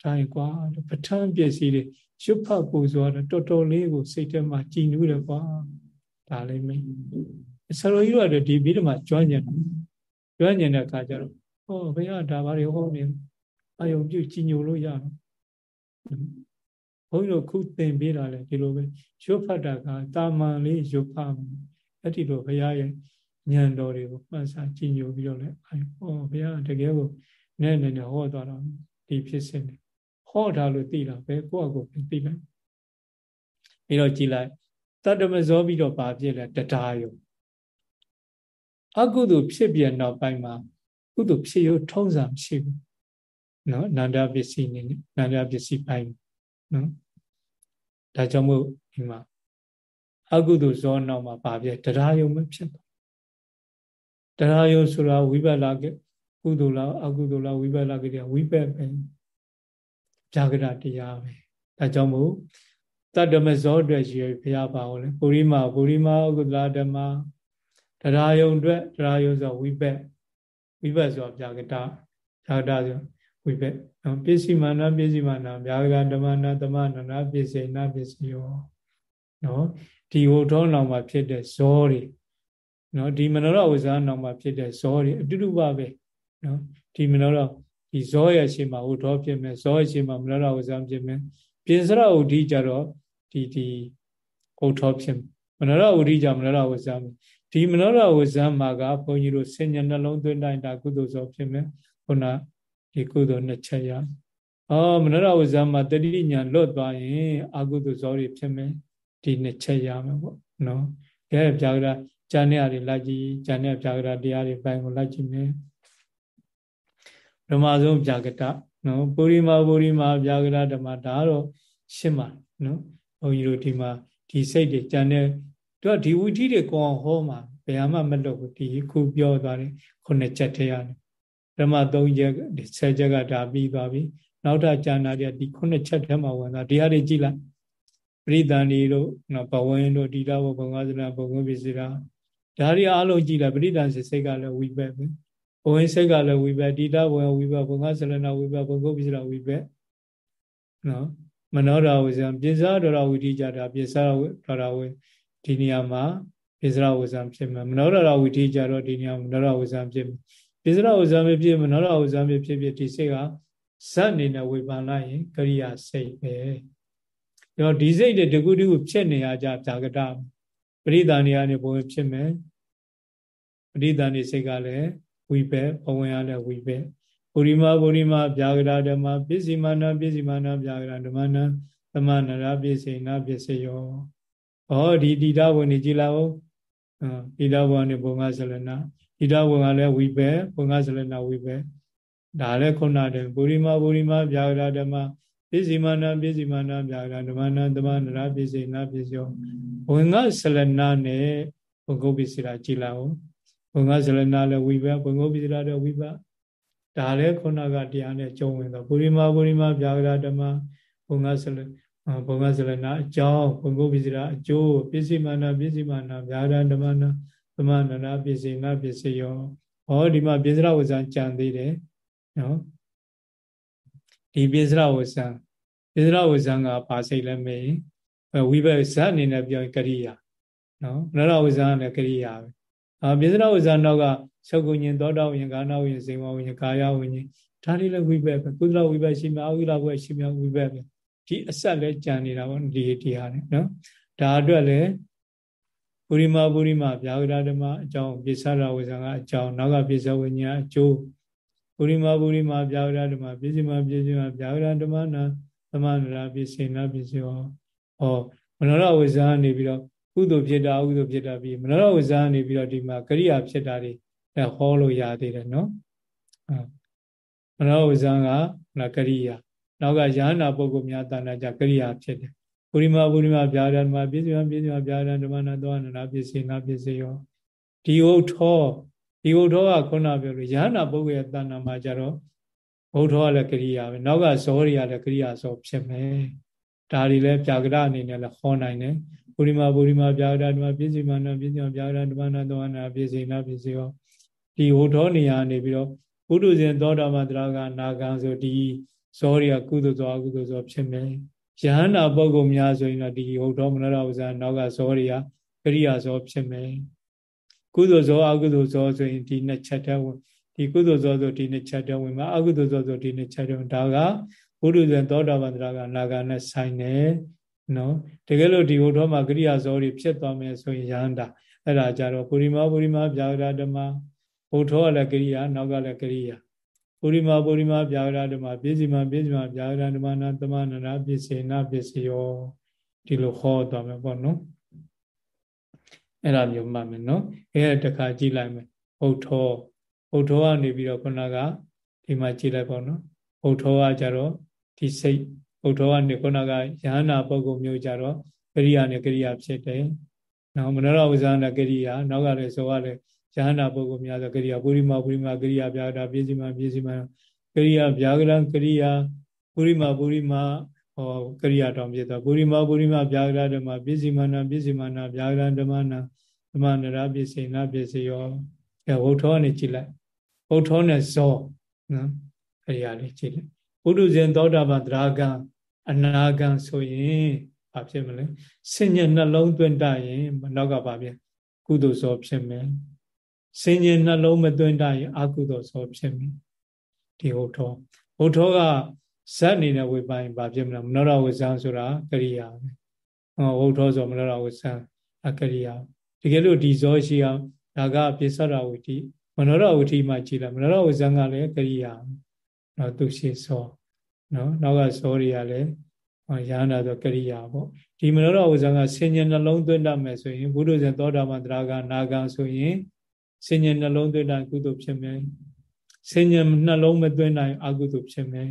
တိုင်းကွာပဋ္ဌာန်းပစ္စည်းတွေရွတ်ဖတ်ပူဇော်တော့တော်တော်လေးကိုစိတ်ထဲမှာကြည်နူးတယ်ကွာဒါလေးမိတ်ဆရာတော်ကြီးတို့ကဒီဘိဓမ္မာကျွမ်းကျင်တယ်ကျွမ်းကျင်တဲ့အခါကျတော့ဟောဘုရားဒါပါတွေဟောနေအာယုံပြုကြည်ညိုလို့ရတော့ဘုန်းကြီးတို့ခုသင်ပေးတာလေဒီလိုပဲရုပ်ဖတ်တာကတာမန်လေးရုပ်ဖတ်အဲ့ဒီလိုဘုရားရဲ့ဉာဏ်တော်တွေကိုမှတ်စားကြည်ညိုပြီးတော့လေအဲဟောဘုရားတကယ်ကို နဲ့နဲ့နဲ့ဟောသွားတာဒီဖြစ်စဉ်တွေဟောတာလို့သိတာပဲကိုယ့်အကိုသိလိုက်ပြီးတော့ကြည်လိုက်တတ္တမဇောပြီးတော့ပါပြည့်လဲတရားယုံအကုသိုလ်ဖြစ်ပြနောက်ပိုင်းမှာကုသိုလ်ဖြစ်ရထုံးစံမရှိဘူးနော်နန္ဒပစ္စည်းနေနန္ဒပစ္စည်းပိုင်းနော်ဒါကြောင့်မို့ဒီမှာအကုသိုလ်ဇောနောက်မှာပါပြတရားယုံမဖြစ်ဘူးတရားယုံဆိုတာဝိပဿနာ ကကုသိုလ်လားအကုသိုလ်လားဝိပဿနာကတည်းကဝိပက်ပဲဇာကရတရားပဲဒါကြောင့်မို့တတ္တမဇောအတွက်ရှိရဘုရားပါဟောလေပုရိမာပုရိမာဥက္ကလဓမ္မတရားယုံအတွက်တရားယုံဆိုဝိပက်ဝိပက်ဆိုဗျာကတဇာကတဆိုဝိပက်နော်ပစ္စည်းမာနပစ္စည်းမာနဗျာကတဓမ္မနာသမဏနာပစ္စေနာပစ္စယောနော်ဒီဟိုထောနောက်မှာဖြစ်တဲ့ဇောတွေနော်ဒီမနောရဝဇာနောက်မှာဖြစ်တဲ့ဇောတွေအတူတူပါပဲ နော်ဒီမနောရဒီဇောရဲ့အချိန်မှာဟိုထောဖြစ်မယ်ဇောရဲ့အချိန်မှာမနောရဝဇာဖြစ်မယ်ပြင်စရဥဒိကြတော့ဒီဒီဟုတ်ထောဖြစ်မနောရဥဒိကြမနောရဝဇာဒီမနောရဝဇာမှာကဘုန်းကြီးတို့စဉ္ညာနှလုံးသွင်းတိုင်းတာကုသိုလ်ဇောဖြစ်မယ်ခုနဒီကုသိုလ်နှစ်ချက်ရအော်မနောရဝဇာမှာတတိညာလွတ်သွားရင်အကုသိုလ်ဇောတွေဖြစ်မယ်ဒီနှစ်ချက်ရမယ်ပေါ့နော်ကဲပြာကရာဉာဏ်နဲ့အရာလိုက်ကြည့်ဉာဏ်နဲ့ပြာကရာတရားတွေပိုင်းကိုလိုက်ကြည့်မယ် ပထမဆုံးပြာကတနော်ပုရိမာပုရိမာပြာကရဓမ္မဒါတော့ရှင်းပါနော်ဘုန်းကြီးတို့ဒီမှာဒီစိတ်တွေကြံတဲ့သူကဒီဝိသီတွေကောင်းဟောမှာဘယ်မှမလုပ်ဘူးဒီခုပြောသွားတယ်ခုနှစ်ချက်ထဲရတယ်ဓမ္မ၃ချက်ဆယ်ချက်ကဒါပြီးသွားပြီနောက်ထပ်ကျန်တာတွေဒီခုနှစ်ချက်ထဲမှာဝင်သွားဒီဟာတွေကြည့်လိုက်ပရိသန္ဒီတို့နော်ဘဝင်တို့ဒီတော့ဘုံငါးစနာဘုံဝိပစ္စည်းတာဒါတွေအားလုံးကြည့်လိုက်ပရိသန္စီစိတ်ကလည်းဝိပက်ပဲ ဘဝင်စိတ်ကလည်းဝိပက်ဒီတော့ဘဝင်ဝိပက်ဘုံငါးစလနာဝိပက်ဘုံကုပ္ပစ္စည်းတာဝိပက်နော်မနောရာဝဇံပိစ္ဆာဒရဝိတိကြတာပိစ္ဆာဒရဝဒီနေရာမှာပိစ္ဆာဝဇံဖြစ်မယ်မနောရဝိတိကြတော့ဒီနေရာမနောရဝဇံဖြစ်မယ်ပိစ္ဆာဝဇံဖြစ်မနောရဝဇံဖြစ်ဖြစ်ဒီစိတ်ကဇတ်အနေနဲ့ဝေဖန်လိုက်ရင်ကရိယာစိတ်ပဲတော့ဒီစိတ်တွေတကူတကူဖြစ်နေရကြဇာကတပရိသန်နေရနေဘဝင်ဖြစ်မယ်ပရိသန်နေစိတ်ကလည်း ဝိပဲဘဝင်ရလည်းဝိပဲပုရိမာပုရိမာဗျာဂရဓမ္မပစ္စည်းမာနပစ္စည်းမာနဗျာဂရဓမ္မနာသမဏရပစ္စေနာပစ္စယောဟောဒီတိတဝင်နေကြည်လာဦးတိတဝင်နေဘုံငါဇလနာတိတဝင်ကလည်းဝိပဲဘုံငါဇလနာဝိပဲဒါလည်းခုနတည်းပုရိမာပုရိမာဗျာဂရဓမ္မပစ္စည်းမာနပစ္စည်းမာနဗျာဂရဓမ္မနာသမဏရပစ္စေနာပစ္စယောဝင်ငါဇလနာနဲ့ဘုံကုပ္ပစ္စရာကြည်လာဦး ဘုံငါဇလနာလည်းဝိပဲဘုံကုပ္ပစ္စရာလည်းဝိပဲဒါလည်းခုနကတရားနဲ့ကြုံဝင်တော့ပုရိမာပုရိမာဗျာဂရဓမ္မဘုံငါဆလဘုံငါဆလနာအကြောင်းဘုံကုပ္ပစ္စရာအကျိုးပစ္စည်းမာနပစ္စည်းမာနဗျာဂရဓမ္မနာသမဏနာပစ္စည်းနာပစ္စည်းယောဟောဒီမှာပိစရဝဇံကြံသေးတယ်နော်ဒီပိစရဝဇံပိစရဝဇံကပါစိတ်လည်းမေးဝိဘဇတ်အနေနဲ့ပြောကရိယာနော်မနရဝဇံကလည်းကရိယာပဲ အာပိစရဝဇံတော့ကသုတ်ကုညင်သောတာဝိညာဉ်ကာဏဝိညာဉ်စေဝဝိညာဉ်ကာယဝိညာဉ်ဒါလေးလည်းဝိဘက်ပဲကုသလဝိဘက်ရှိမြအဝိလဘွယ်ရှိမြဝိဘက်ပဲဒီအဆက်လည်းကြံနေတာပေါ့ဒီတရားနဲ့နော်ဒါအတွက်လည်းပုရိမာပုရိမာဗျာဂရဓမ္မအကြောင်းပိဿရာဝဇံကအကြောင်းနောက်ကပိဿဝိညာဉ်အကျိုးပုရိမာပုရိမာဗျာဂရဓမ္မပိစိမာပိစိမာဗျာဂရဓမ္မနာသမန္တရာပိစိနာပိစိဟောဟောမနောရဝဇံကနေပြီးတော့ ကုသိုလ်ဖြစ်တာအကုသိုလ်ဖြစ်တာပြီးမနောရဝဇံကနေပြီးတော့ဒီမှာကရိယာဖြစ်တာတွေအဲဟောလို့ရသေးတယ်နော်မနောဝဇံကနကရိယာနောက်ကယန္နာပုဂ္ဂိုလ်များတဏ္ဍာကြကရိယာဖြစ်တယ်ပုရိမပုရိမဗျာဒဓမ္မပြည့်စုံပြည့်စုံဗျာဒဓမ္မနာသောနနာပစ္စေနာပစ္စယောဒီဟုတ်ထောဒီဟုတ်ထောကခုနပြောလို့ယန္နာပုဂ္ဂိုလ်ရဲ့တဏ္ဍာမှာကြတော့ဟုတ်ထောကလည်းကရိယာပဲနောက်ကဇောရိယာလည်းကရိယာဇောဖြစ်မယ်ဒါတွေလည်းပြာကရအနေနဲ့လည်းဟောနိုင်တယ် ပုရိမပုရိမဗျာဒဓမ္မပြည့်စုံနာပြည့်စုံဗျာဒဓမ္မနာသောနနာပစ္စေနာပစ္စယောဒီဟိုထောနေရာနေပြီးတော့ဘုဒ္ဓဇင်သောတာပန်တရားကနာကံဆိုဒီဇောတွေကကုသိုလ်ဇောအကုသိုလ်ဇောဖြစ်မယ်ယဟန္တာပုဂ္ဂိုလ်များဆိုရင်တော့ဒီဟိုထောမနရဝဇာနောက်ကဇောတွေကကရိယာဇောဖြစ်မယ်ကုသိုလ်ဇောအကုသိုလ်ဇောဆိုရင်ဒီနှစ်ချက်တည်းဝင်ဒီကုသိုလ်ဇောဆိုဒီနှစ်ချက်တည်းဝင်မှာအကုသိုလ်ဇောဆိုဒီနှစ်ချက်တည်းဝင်ဒါကဘုဒ္ဓဇံသောတာပန်တရာကနာဂာနဲ့ဆိုင်တယ် နော်တကယ်လို့ဒီဘုထောမှာကရိယာဇောတွေဖြစ်သွားမယ်ဆိုရင်ယန္တာအဲ့ဒါကြတော့ပုရိမာပုရိမာဗျာဂရဓမ္မဘုထောကလည်းကရိယာနောက်ကလည်းကရိယာပုရိမာပုရိမာဗျာဂရဓမ္မပြည့်စီမပြည့်စီမဗျာဂရဓမ္မနာသမဏနာပစ္စေနာပစ္စယောဒီလိုခေါ်သွားမယ်ပေါ့နော်အဲ့ဒါမျိုးမှတ်မယ်နော်အဲ့ဒါတခါကြည့်လိုက်မယ်ဘုထောဘုထောကနေပြီးတော့ခုနကဒီမှာကြည့်လိုက်ပေါ့နော်ဘုထောကကြတော့ဒီစိတ် ဘုထောကနေခုနကယဟနာပုဂ္ဂိုလ်မျိုးကြတော့ကရိယာနဲ့ကရိယာဖြစ်တယ်နော်မနောရဝဇာနာကရိယာနောက်ကလည်းဆိုရလေယဟနာပုဂ္ဂိုလ်များဆိုကရိယာပုရိမပုရိမကရိယာဗျာတာပြည့်စုံမပြည့်စုံမကရိယာဗျာကရံကရိယာပုရိမပုရိမဟောကရိယာတောင်ပြည့်သွားပုရိမပုရိမဗျာကရဓမ္မပြည့်စုံမနာပြည့်စုံမနာဗျာကရဓမ္မနာဓမ္မနရာပြည့်စုံနာပြည့်စုံရောအဲဝုထောနဲ့ကြည့်လိုက်ဝုထောနဲ့ဇောနော်ကရိယာလေးကြည့်လိုက်ပုရုဇဉ်သောတာပန်တရာဂံ အနာဂံဆိုရင်ဘာဖြစ်မလဲစဉ္ညာနှလုံးသွင်းတတ်ရင်နောက်ကဘာဖြစ်ကုသိုလ်ဇောဖြစ်မယ်စဉ္ညာနှလုံးမသွင်းတတ်ရင်အကုသိုလ်ဇောဖြစ်မယ်ဒီဟုတ်တော်ဟုတ်တော်ကဇတ်နေတဲ့ဝေပိုင်းဘာဖြစ်မလဲမနောရဝဇံဆိုတာကရိယာပဲဟောဟုတ်တော်ဆိုမနောရဝဇံအကရိယာတကယ်လို့ဒီဇောရှိအောင်ဒါကပိစ္ဆရာဝိတိမနောရဝိတိမှာကြည်လာမနောရဝဇံကလည်းကရိယာနော်သူရှိဇော နော်နောက်ကဇောတွေကလည်းရဟန္တာဆိုကရိယာပေါ့ဒီမနောရဝဇံကဆင်ញံနှလုံးသွင်းတတ်မယ်ဆိုရင်ဘုဒ္ဓဇင်သောတာပန်တရားကနာဂံဆိုရင်ဆင်ញံနှလုံးသွင်းတိုင်းကုသိုလ်ဖြစ်မယ်ဆင်ញံနှလုံးမသွင်းတိုင်းအကုသိုလ်ဖြစ်မယ်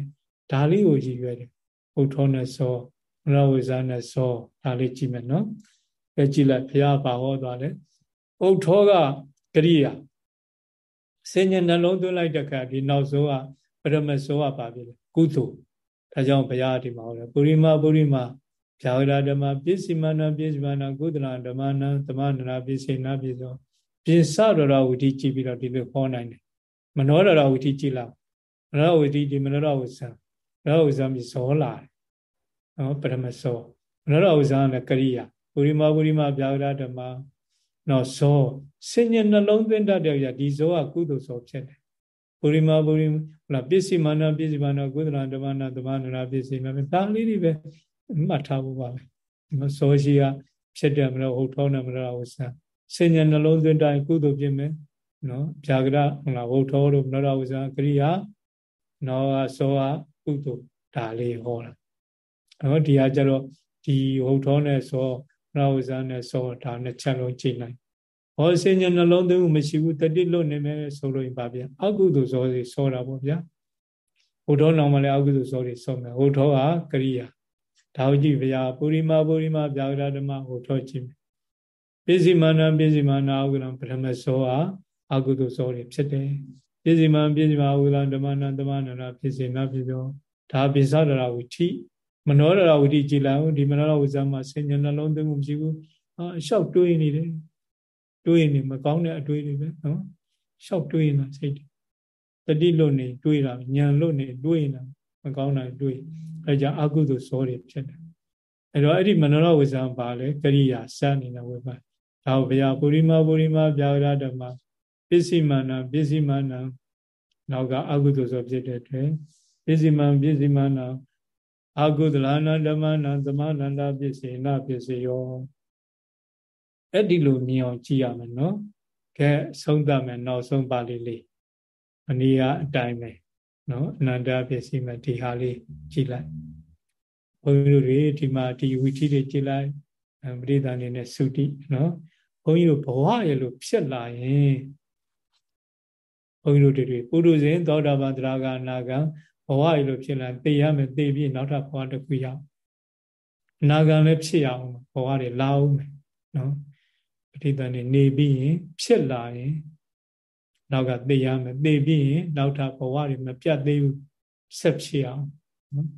ဒါလေးကိုရည်ရွယ်တယ်ဘုထောနဲ့စောမနောဝဇံနဲ့စောဒါလေးကြည့်မယ်နော်အဲကြည့်လိုက်ဘုရားပါဟောသွားတယ်ဘုထောကကရိယာဆင်ញံနှလုံးသွင်းလိုက်တဲ့အခါဒီနောက်ဆုံးကပရမစောကပါပြီကုသိုလ် ဒါကြောင့်ဘုရားဒီမှာဟောတယ်ပုရိမပုရိမဗျာဝရဓမ္မပစ္စည်းမနာပစ္စည်းမနာကုသလဓမ္မနာသမဏနာပစ္စေနာပစ္စောပိစရရဝတိကြည့်ပြီးတော့ဒီလိုဟောနိုင်တယ်မနောရရဝတိကြည့်လာမနောဝတိဒီမနောရဝဇံမနောဝဇံပြီးဇောလာတယ်နော်ပရမစောမနောရဝဇံလည်းကရိယာပုရိမပုရိမဗျာဝရဓမ္မနော်ဇောစဉ္ညာနှလုံးသွင်းတတ်တဲ့ဒီဇောကကုသိုလ်ဇောဖြစ်တယ် ပုရိမပုရိမဟုတ်လားပစ္စည်းမာနပစ္စည်းမာနကုသလဓမ္မနာသမဏနာပစ္စည်းမာဒါလေးတွေပဲမှတ်ထားဖို့ပါပဲစောရှိကဖြစ်တယ်မလို့ဟုတ်ထောင်းတယ်မလို့ဝဆံစဉ္ညာနှလုံးသွင်းတိုင်းကုသိုလ်ဖြစ်မယ်နော်ဗျာကရဟုတ်လားဟုတ်ထောတို့မလို့ဝဆံကရိယာနောကစောကကုသိုလ်ဒါလေးဟောတာနော်ဒီကကြတော့ဒီဟုတ်ထောနဲ့စောမလို့ဝဆံနဲ့စောဒါနှစ်ချက်လုံးကြည့်နိုင် ဟောစဉ္ညာနှလုံးသွင်းမှုမရှိဘူးတတိလွတ်နေမယ်ဆိုလို့ရင်ပါဗျာအကုသိုလ်ဇောစီစောတာပေါ့ဗျာဟိုထောနောင်မလည်းအကုသိုလ်ဇောတွေစောမယ်ဟိုထောကကရိယာဒါကြည့်ဗျာပုရိမာပုရိမာဗျာဂရဓမ္မဟိုထောကြည့်မယ်ပိစိမာနပိစိမာနာအကုလံပထမဇောဟာအကုသိုလ်ဇောတွေဖြစ်တယ်ပိစိမာပိစိမာအကုလံဓမ္မနာဓမ္မနာနာဖြစ်စေနာဖြစ်သောဒါပိစဒရာဝိထိမနောဒရာဝိထိကြည်လိုက်အောင်ဒီမနောဒရာဝိဇ္ဇာမှာဆင်ញနှလုံးသွင်းမှုမရှိဘူးအာအလျှောက်တွေးနေတယ် တွေးနေမကောင်းတဲ့အတွေးတွေပဲနော်လျှောက်တွေးနေတာစိတ်တတိလွတ်နေတွေးတာညံလွတ်နေတွေးနေတာမကောင်းတာတွေးအဲကြောင့်အကုသိုလ်ဇောတွေဖြစ်တယ်အဲ့တော့အဲ့ဒီမနောရဝဇ္ဇံပါလေကရိယာစနေတဲ့ဝိပါဒါဘုရားပုရိမပုရိမဗျာဂရဓမ္မပစ္စည်းမာနပစ္စည်းမာနနောက်ကအကုသိုလ်ဇောဖြစ်တဲ့အတွက်ပစ္စည်းမံပစ္စည်းမာနအကုသလနာဓမ္မနာသမဏန္တာပစ္စေနပစ္စယော အဲ့ဒီလိုမြင်အောင်ကြည့်ရမယ်နော်ကဲဆုံးသမယ်နောက်ဆုံးပါဠိလေးမနီးကအတိုင်းပဲနော်အနန္တပစ္စည်းမဒီဟာလေးကြည့်လိုက်ဘုန်းကြီးတို့တွေဒီမှာဒီဝီထီတွေကြည့်လိုက်ပရိသန်နေနဲ့သုတိနော်ဘုန်းကြီးတို့ဘဝရဲ့လို့ဖြစ်လာရင်ဘုန်းကြီးတို့တွေပုရုဇဉ်သောတာပန်တရာဂနာဂံဘဝရဲ့လို့ဖြစ်လာသိရမယ်သိပြီးနောက်ထပ်ဘဝတစ်ခုရောက်နာဂံလည်းဖြစ်ရအောင်ဘဝတွေလာအောင်မယ်နော် ပဋိသန္ဓေနေပြီးရင်ဖြစ်လာရင်နောက်ကသိရမယ်သိပြီးရင်နောက်ထပ်ဘဝတွေမပြတ်သေးဘူးဆက်ဖြစ်အောင်နော်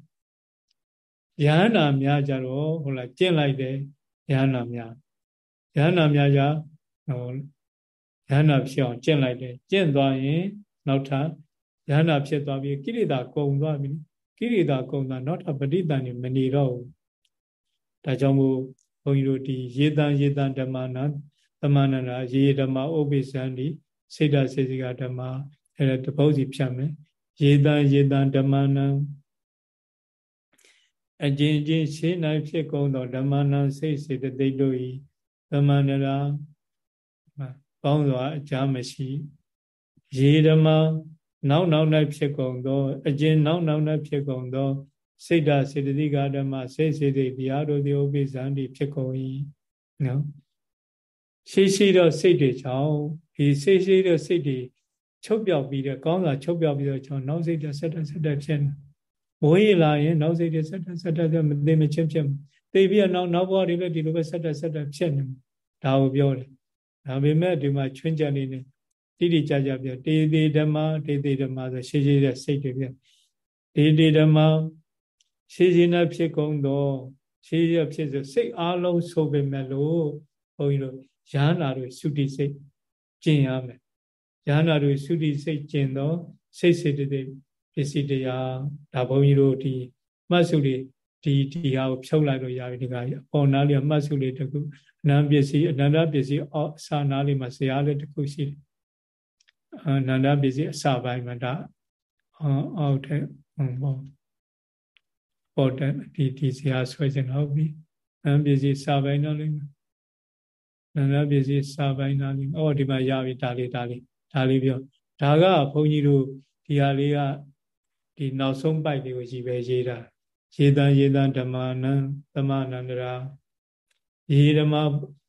ယဟနာများကြတော့ဟုတ်လားကျင့်လိုက်တယ်ယဟနာများယဟနာများကြဟိုယဟနာဖြစ်အောင်ကျင့်လိုက်တယ်ကျင့်သွားရင်နောက်ထပ်ယဟနာဖြစ်သွားပြီးကိရိတာကုံသွားပြီကိရိတာကုံတာနောက်ထပ်ပဋိသန္ဓေမနေတော့ဘူးဒါကြောင့်မို့ဘုန်းကြီးတို့ဒီရေတံရေတံဓမ္မနာသ မဏနာရေဓမ္မဥပိ္ပဇံဒီစေတစေစိကဓမ္မအဲ့ဒါတပုတ်စီဖြတ်မယ်ရေတံရေတံဓမ္မနာအကျဉ်ချင်းရှင်းနိုင်ဖြစ်ကုန်သောဓမ္မနာစိတ်စေတသိက်တို့ဤသမန္တရာပေါင်းစွာအကြမရှိရေဓမ္မနောက်နောက်၌ဖြစ်ကုန်သောအကျဉ်နောက်နောက်၌ဖြစ်ကုန်သောစိတ်ဓာစေတသိကဓမ္မစိတ်စေတိတရားတို့သည်ဥပိ္ပဇံတိဖြစ်ကုန်၏နော် ရှိရှိသောစိတ်တွေကြောင့်ဒီရှိရှိသောစိတ်တွေချုပ်ပြောက်ပြီးတော့ကောင်းစွာချုပ်ပြောက်ပြီးတော့ကျွန်တော်နောက်စိတ်တွေဆက်တက်ဆက်တက်ဖြစ်နေမိုးရလာရင်နောက်စိတ်တွေဆက်တက်ဆက်တက်မသိမချင်းဖြစ်သိပြီးတော့နောက်နောက်ဘဝတွေလည်းဒီလိုပဲဆက်တက်ဆက်တက်ဖြစ်နေဒါကိုပြောတယ်ဒါပေမဲ့ဒီမှာချွင်းချက်လေးနဲ့တိတိကျကျပြတေတေဓမ္မတေတေဓမ္မဆိုရှေးရှေးတဲ့စိတ်တွေပြတေတေဓမ္မရှေးရှေးနဲ့ဖြစ်ကုန်တော့ရှေးရဖြစ်ဆိုစိတ်အားလုံးဆိုပေမဲ့လို့ဘုန်းကြီးတို့ ရဟန္တာတို့သုတိစိတ်ကျင့်ရမယ်ရဟန္တာတို့သုတိစိတ်ကျင့်တော့စိတ်စေတသိက်ပစ္စည်းတရားဒါဘုန်းကြီးတို့ဒီမှတ်စုတွေဒီဒီဟာကိုဖြုတ်လိုက်လို့ရပြီဒီကကြီးအပေါ်နားလေးမှတ်စုလေးတခုအနန္တပစ္စည်းအနန္တပစ္စည်းအောက်အစာနားလေးမှာဇရာလေးတခုရှိတယ်အနန္တပစ္စည်းအစာပိုင်းမှာဒါအောက်ထက်ဟုတ်ပေါ့ပေါ်တဲ့ဒီဒီဇရာဆွဲခြင်းဟုတ်ပြီအနန္တပစ္စည်းစာပိုင်းနားလေးမှာအ နန္တပစ္စည်းစာပိုင်းနားလေးအော်ဒီမှာရပြီဒါလေးဒါလေးဒါလေးပြောဒါကဘုန်းကြီးတို့ဒီဟာလေးကဒီနောက်ဆုံးပိုက်လေးကိုရည်ပဲရေးတာရေတံရေတံဓမ္မနံသမနန္တရာရေဓမ္မ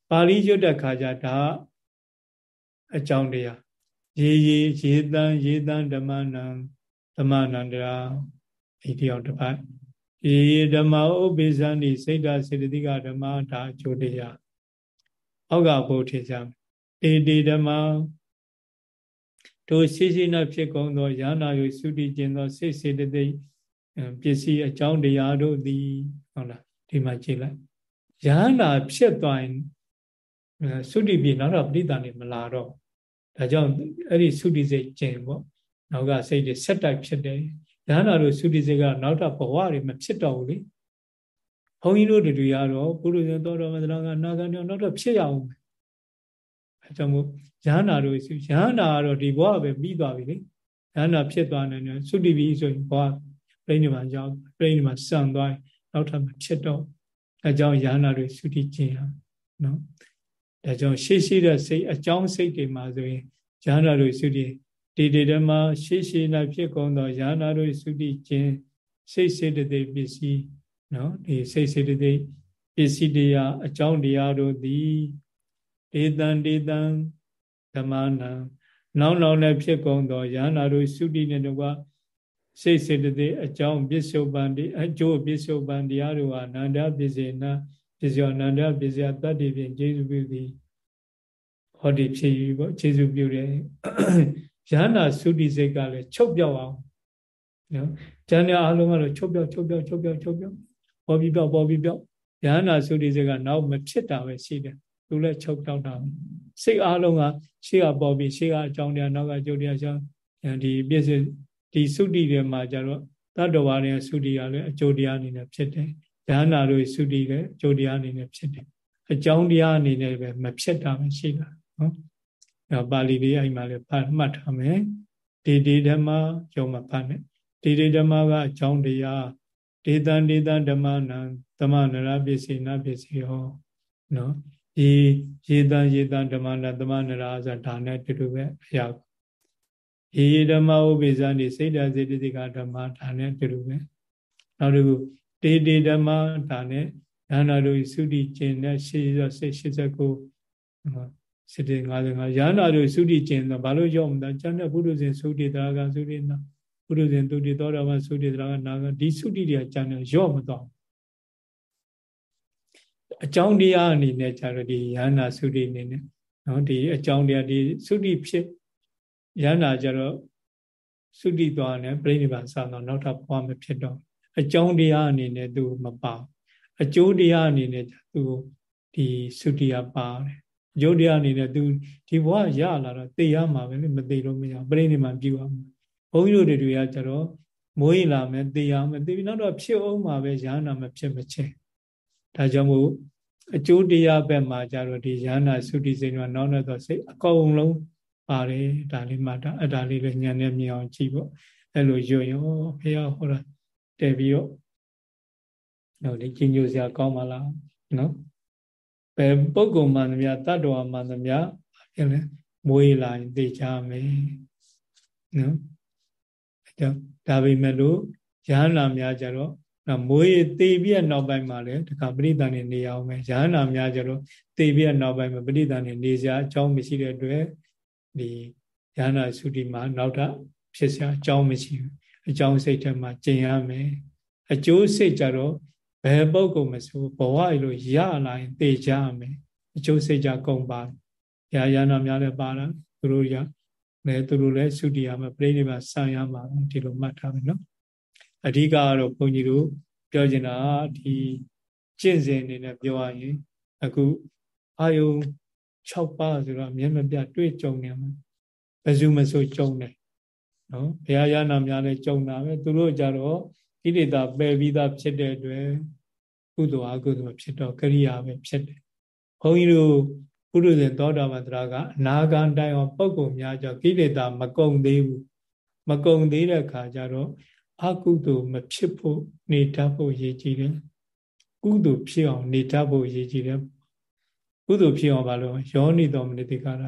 ပါဠိရွတ်တဲ့ခါကျဒါအကြောင်းတရားရေရေရေတံရေတံဓမ္မနံသမနန္တရာဒီတယောက်တစ်ပတ်ရေရေဓမ္မဥပ္ပိဇံဒီစိတ်ဓာစေတသိကဓမ္မဒါအကျိုးတရား အောက်ကဘုထေကြတေတေဓမ္မတို့ရှိရှိနဲ့ဖြစ်ကုန်သောယာနာယုသုတိကျင်သောစိတ်စေတသိက်ပစ္စည်းအကြောင်းတရားတို့သည်ဟုတ်လားဒီမှာကြည့်လိုက်ယဟန္တာဖြစ်သွားရင်သုတိပြေနောက်တော့ပဋိသန္ဓေမလာတော့ဒါကြောင့်အဲ့ဒီသုတိစိတ်ကျင်ပေါ့နောက်ကစိတ်တွေဆက်တိုက်ဖြစ်တယ်ယဟန္တာတို့သုတိစိတ်ကနောက်တော့ဘဝတွေမဖြစ်တော့ဘူးလေ ဘုန်းကြီးတို့တွေကတော့ပုရိသေသောတော်မသရကနာဂန်တို့နောက်တော့ဖြစ်ရအောင်အဲကြောင့်မို့ယဟန္တာတို့ယဟန္တာကတော့ဒီဘဝပဲပြီးသွားပြီလေယဟန္တာဖြစ်သွားနေတယ်သုတိပိဆိုရင်ဘဝပြိဋိဘံကြောင့်ပြိဋိဘံစံသွားနောက်ထပ်မဖြစ်တော့အဲကြောင့်ယန္နာတွေသုတိကျင့်ရနော်ဒါကြောင့်ရှေ့ရှိတဲ့စိတ်အကြောင်းစိတ်တွေမှာဆိုရင်ယန္နာတွေသုတိဒီဒီဓမ္မရှေ့ရှိ၌ဖြစ်ကုန်သောယန္နာတွေသုတိကျင့်စိတ်စေတသိက်ပစ္စည်း နော်ဒီစိတ်စေတသိက်ပစ္စည်းတရားအကြောင်းတရားတို့သည်ဒေတံဒေတံဓမ္မနာနောက်နောက်နဲ့ဖြစ်ကုန်သောယန္နာတို့သုတိနဲ့တကွာစိတ်စေတသိက်အကြောင်းပစ္စုပန်ဒီအကျိုးပစ္စုပန်တရားတို့ဟာနန္ဒပစ္စေနာပစ္စယောနန္ဒပစ္စယတတ္တိဖြင့်ကျေစုပြုသည်ဟောဒီဖြစ်ပြီပေါ့ကျေစုပြုတယ်ယန္နာသုတိစိတ်ကလည်းချုပ်ပြောက်အောင်နော်ဉာဏ်နဲ့အားလုံးကတော့ချုပ်ပြောက်ချုပ်ပြောက်ချုပ်ပြောက်ချုပ်ပြောက် ပေါ်ပြီးပြောက်ပေါ်ပြီးပြောက်ယန္နာသုတိစိတ်ကနောက်မဖြစ်တာပဲရှိတယ်သူလည်းချုပ်ပြောက်တာစိတ်အားလုံးကရှေ့ကပေါ်ပြီးရှေ့ကအကြောင်းတရားနောက်ကကြုတ်တရားရှောင်းဒီပြည့်စုံဒီသုတိတွေမှာကျတော့တတ္တဝါတွေသုတိကလည်းအကျိုးတရားအနေနဲ့ဖြစ်တယ်။ဉာဏ်နာတို့သုတိလည်းအကျိုးတရားအနေနဲ့ဖြစ်တယ်။အကြောင်းတရားအနေနဲ့ပဲမဖြစ်တာပဲရှိတာနော်။အဲပါဠိလေးအဲ့မှာလည်းမှတ်ထားမယ်။ဒီဒီဓမ္မယုံမှာဖတ်မယ်။ဒီဒီဓမ္မကအကြောင်းတရား ဒေတံဒေတံဓမ္မနံသမနရပစ္စေနပစ္စေဟောနော်။ဒီရေတံရေတံဓမ္မနသမနရာဆိုတာဒါနဲ့တူတူပဲအရာအေဓမ္မဥပိ္ပဇာနေစိတ်ဓာစေတသိကဓမ္မဒါနဲ့တူတူပဲနောက်တစ်ခုတေတေဓမ္မဒါနဲ့ဒါနာတို့သုတိကျင်တဲ့ရှေ့ရစိတ်89စိတ်55ရာနာတို့သုတိကျင်တော့ဘာလို့ရောက်မလဲကျန်တဲ့ဘုရုဇင်သုတိတရာကသုတိနာ ဘုရုဇင်သုတိသောတော်ဘာသုတိတရာကနာကဒီသုတိတွေကကျန်တယ်ရော့မတော့အကြောင်းတရားအနေနဲ့ကျတော့ဒီယန္နာသုတိအနေနဲ့နော်ဒီအကြောင်းတရားဒီသုတိဖြစ်ရဟန္တာကျတော့သုတိသွားတယ်ပြိဋိဘံစတော့နောက်ထပ်ဘဝမဖြစ်တော့အကြောင်းတရားအနေနဲ့သူမပါအကျိုးတရားအနေနဲ့သူဒီသုတိယပါတယ်အကျိုးတရားအနေနဲ့သူဒီဘဝရလာတော့သိရမှာပဲလေမသိလို့မရပြိဋိဘံပြုရမှာဘု န်းကြီးတို့တွေကကျတော့မိုးရင်လာမယ်သိရမယ်သိပြီးနောက်တော့ဖြစ်အောင်မှာပဲရဟန္တာမဖြစ်မချင်းဒါကြောင့်မို့အကျိုးတရားဘက်မှာကျတော့ဒီရဟန္တာသုတိစိတ်ကနောက်တော့စိတ်အကုန်လုံးပါတယ်ဒါလေးမှဒါအဲ့ဒါလေးလည်းညံနေမြင်အောင်ကြည့်ပေါ့အဲ့လိုရွရင်ဟောဖေရဟောတာတည်ပြီးတော့နော်ဒီကြီးညိုစရာကောင်းပါလားနော်ဘယ်ပုဂ္ဂိုလ်မှန်သမျှတတ္တဝါမှန်သမျှဖြစ်လဲမွေးလာရင်သိကြမယ်နော်အဲကြောင့် ဒါပေမဲ့လို့ရဟန္တာများကြတော့နော်မွေးသေပြီးနောက်ပိုင်းမှာလည်းတခါပရိသန်နေနေအောင်မယ်ရဟန္တာများကြတော့သေပြီးနောက်ပိုင်းမှာပရိသန်နေနေစရာအကြောင်းမရှိတဲ့အတွက်ဒီရဟန္တာသုတိမှာနောက်ထပ်ဖြစ်စရာအကြောင်းမရှိဘူးအကြောင်းစိတ်ထဲမှာကျင်ရမယ်အကျိုးစိတ်ကြတော့ဘယ်ပုဂ္ဂိုလ်မဆိုဘဝရလို့ရလာရင်သိကြမယ်အကျိုးစိတ်ကြကုန်ပါရာရနာများလည်းပါတာသူတို့ရ လည်းသူတို့လည်းသုတိရမှာပြိဋိဘဆံရမှာဒီလိုမှတ်ထားမယ်နော်အဓိကကတော့ဘုန်းကြီးတို့ပြောချင်တာဒီကျင့်စဉ်အနေနဲ့ပြောရရင် အခုအာယု6ပါးဆိုတော့မျက်မပြတွေ့ကြုံနေမှာဘယ်သူမဆိုကြုံတယ်နော်ဘုရားရနာများလည်းကြုံတာပဲသူတို့ကြတော့ကိလေသာပယ်ပြီးသားဖြစ်တဲ့အတွက်ကုသိုလ်အကုသိုလ်ဖြစ်တော့ကရိယာပဲဖြစ်တယ်ဘုန်းကြီးတို့ ပုရုဇဉ်သောတာပန်တရာကအနာဂံတိုင်အောင်ပုံကုများကြောင့်ကိလေသာမကုန်သေးဘူးမကုန်သေးတဲ့ခါကျတော့အကုသိုလ်မဖြစ်ဖို့နေတတ်ဖို့ရည်ကြည်တယ်ကုသိုလ်ဖြစ်အောင်နေတတ်ဖို့ရည်ကြည်တယ်ကုသိုလ်ဖြစ်အောင်ဘာလို့ယောနိတော်မနိတိကာရ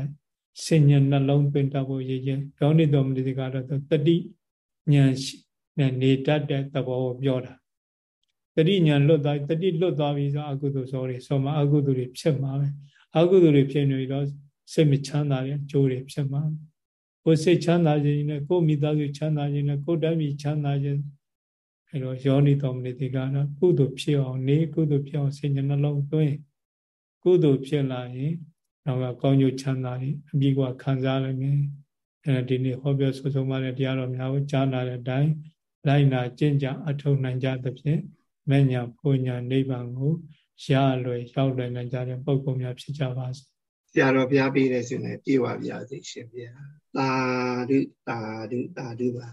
စဉ္ညာနှလုံးသွင်းတတ်ဖို့ရည်ကြည်ယောနိတော်မနိတိကာရတတိဉာဏ်နဲ့နေတတ်တဲ့သဘောကိုပြောတာတတိညာလွတ်သွားတတိလွတ်သွားပြီဆိုအကုသိုလ်စောတွေဆိုမှအကုသိုလ်တွေဖြစ်မှာပဲ အကုသိုလ်တွေဖြစ်နေတော့စိတ်မချမ်းသာတဲ့အကျိုးတွေဖြစ်မှာကိုယ်စိတ်ချမ်းသာခြင်းနဲ့ကိုယ်မိသားစုချမ်းသာခြင်းနဲ့ကိုယ်တိုင်းပြည်ချမ်းသာခြင်းအဲတော့ယောနိတော်မနိတိကတော့ကုသိုလ်ဖြစ်အောင်နေကုသိုလ်ဖြစ်အောင်စိတ်နှလုံးသွင်းကုသိုလ်ဖြစ်လာရင်တော့ကောင်းကျိုးချမ်းသာတွေအပြည့်ကခံစားနိုင်မယ်အဲဒီနေ့ဟောပြောဆိုဆုံးမတဲ့တရားတော်များကိုကြားနာတဲ့အတိုင်းလိုက်နာကျင့်ကြအထောက်နိုင်ကြသဖြင့်မညာပူညာနိဗ္ဗာန်ကို ရလွယ်ရောက်လွယ်နိုင်ကြတဲ့ပုဂ္ဂိုလ်များဖြစ်ကြပါစေဆရာတော်ဘုရားပေးတဲ့ဆိုရင်ပြေဝပါစေရှင်ဗျာသာဓုသာဓုသာဓုပါ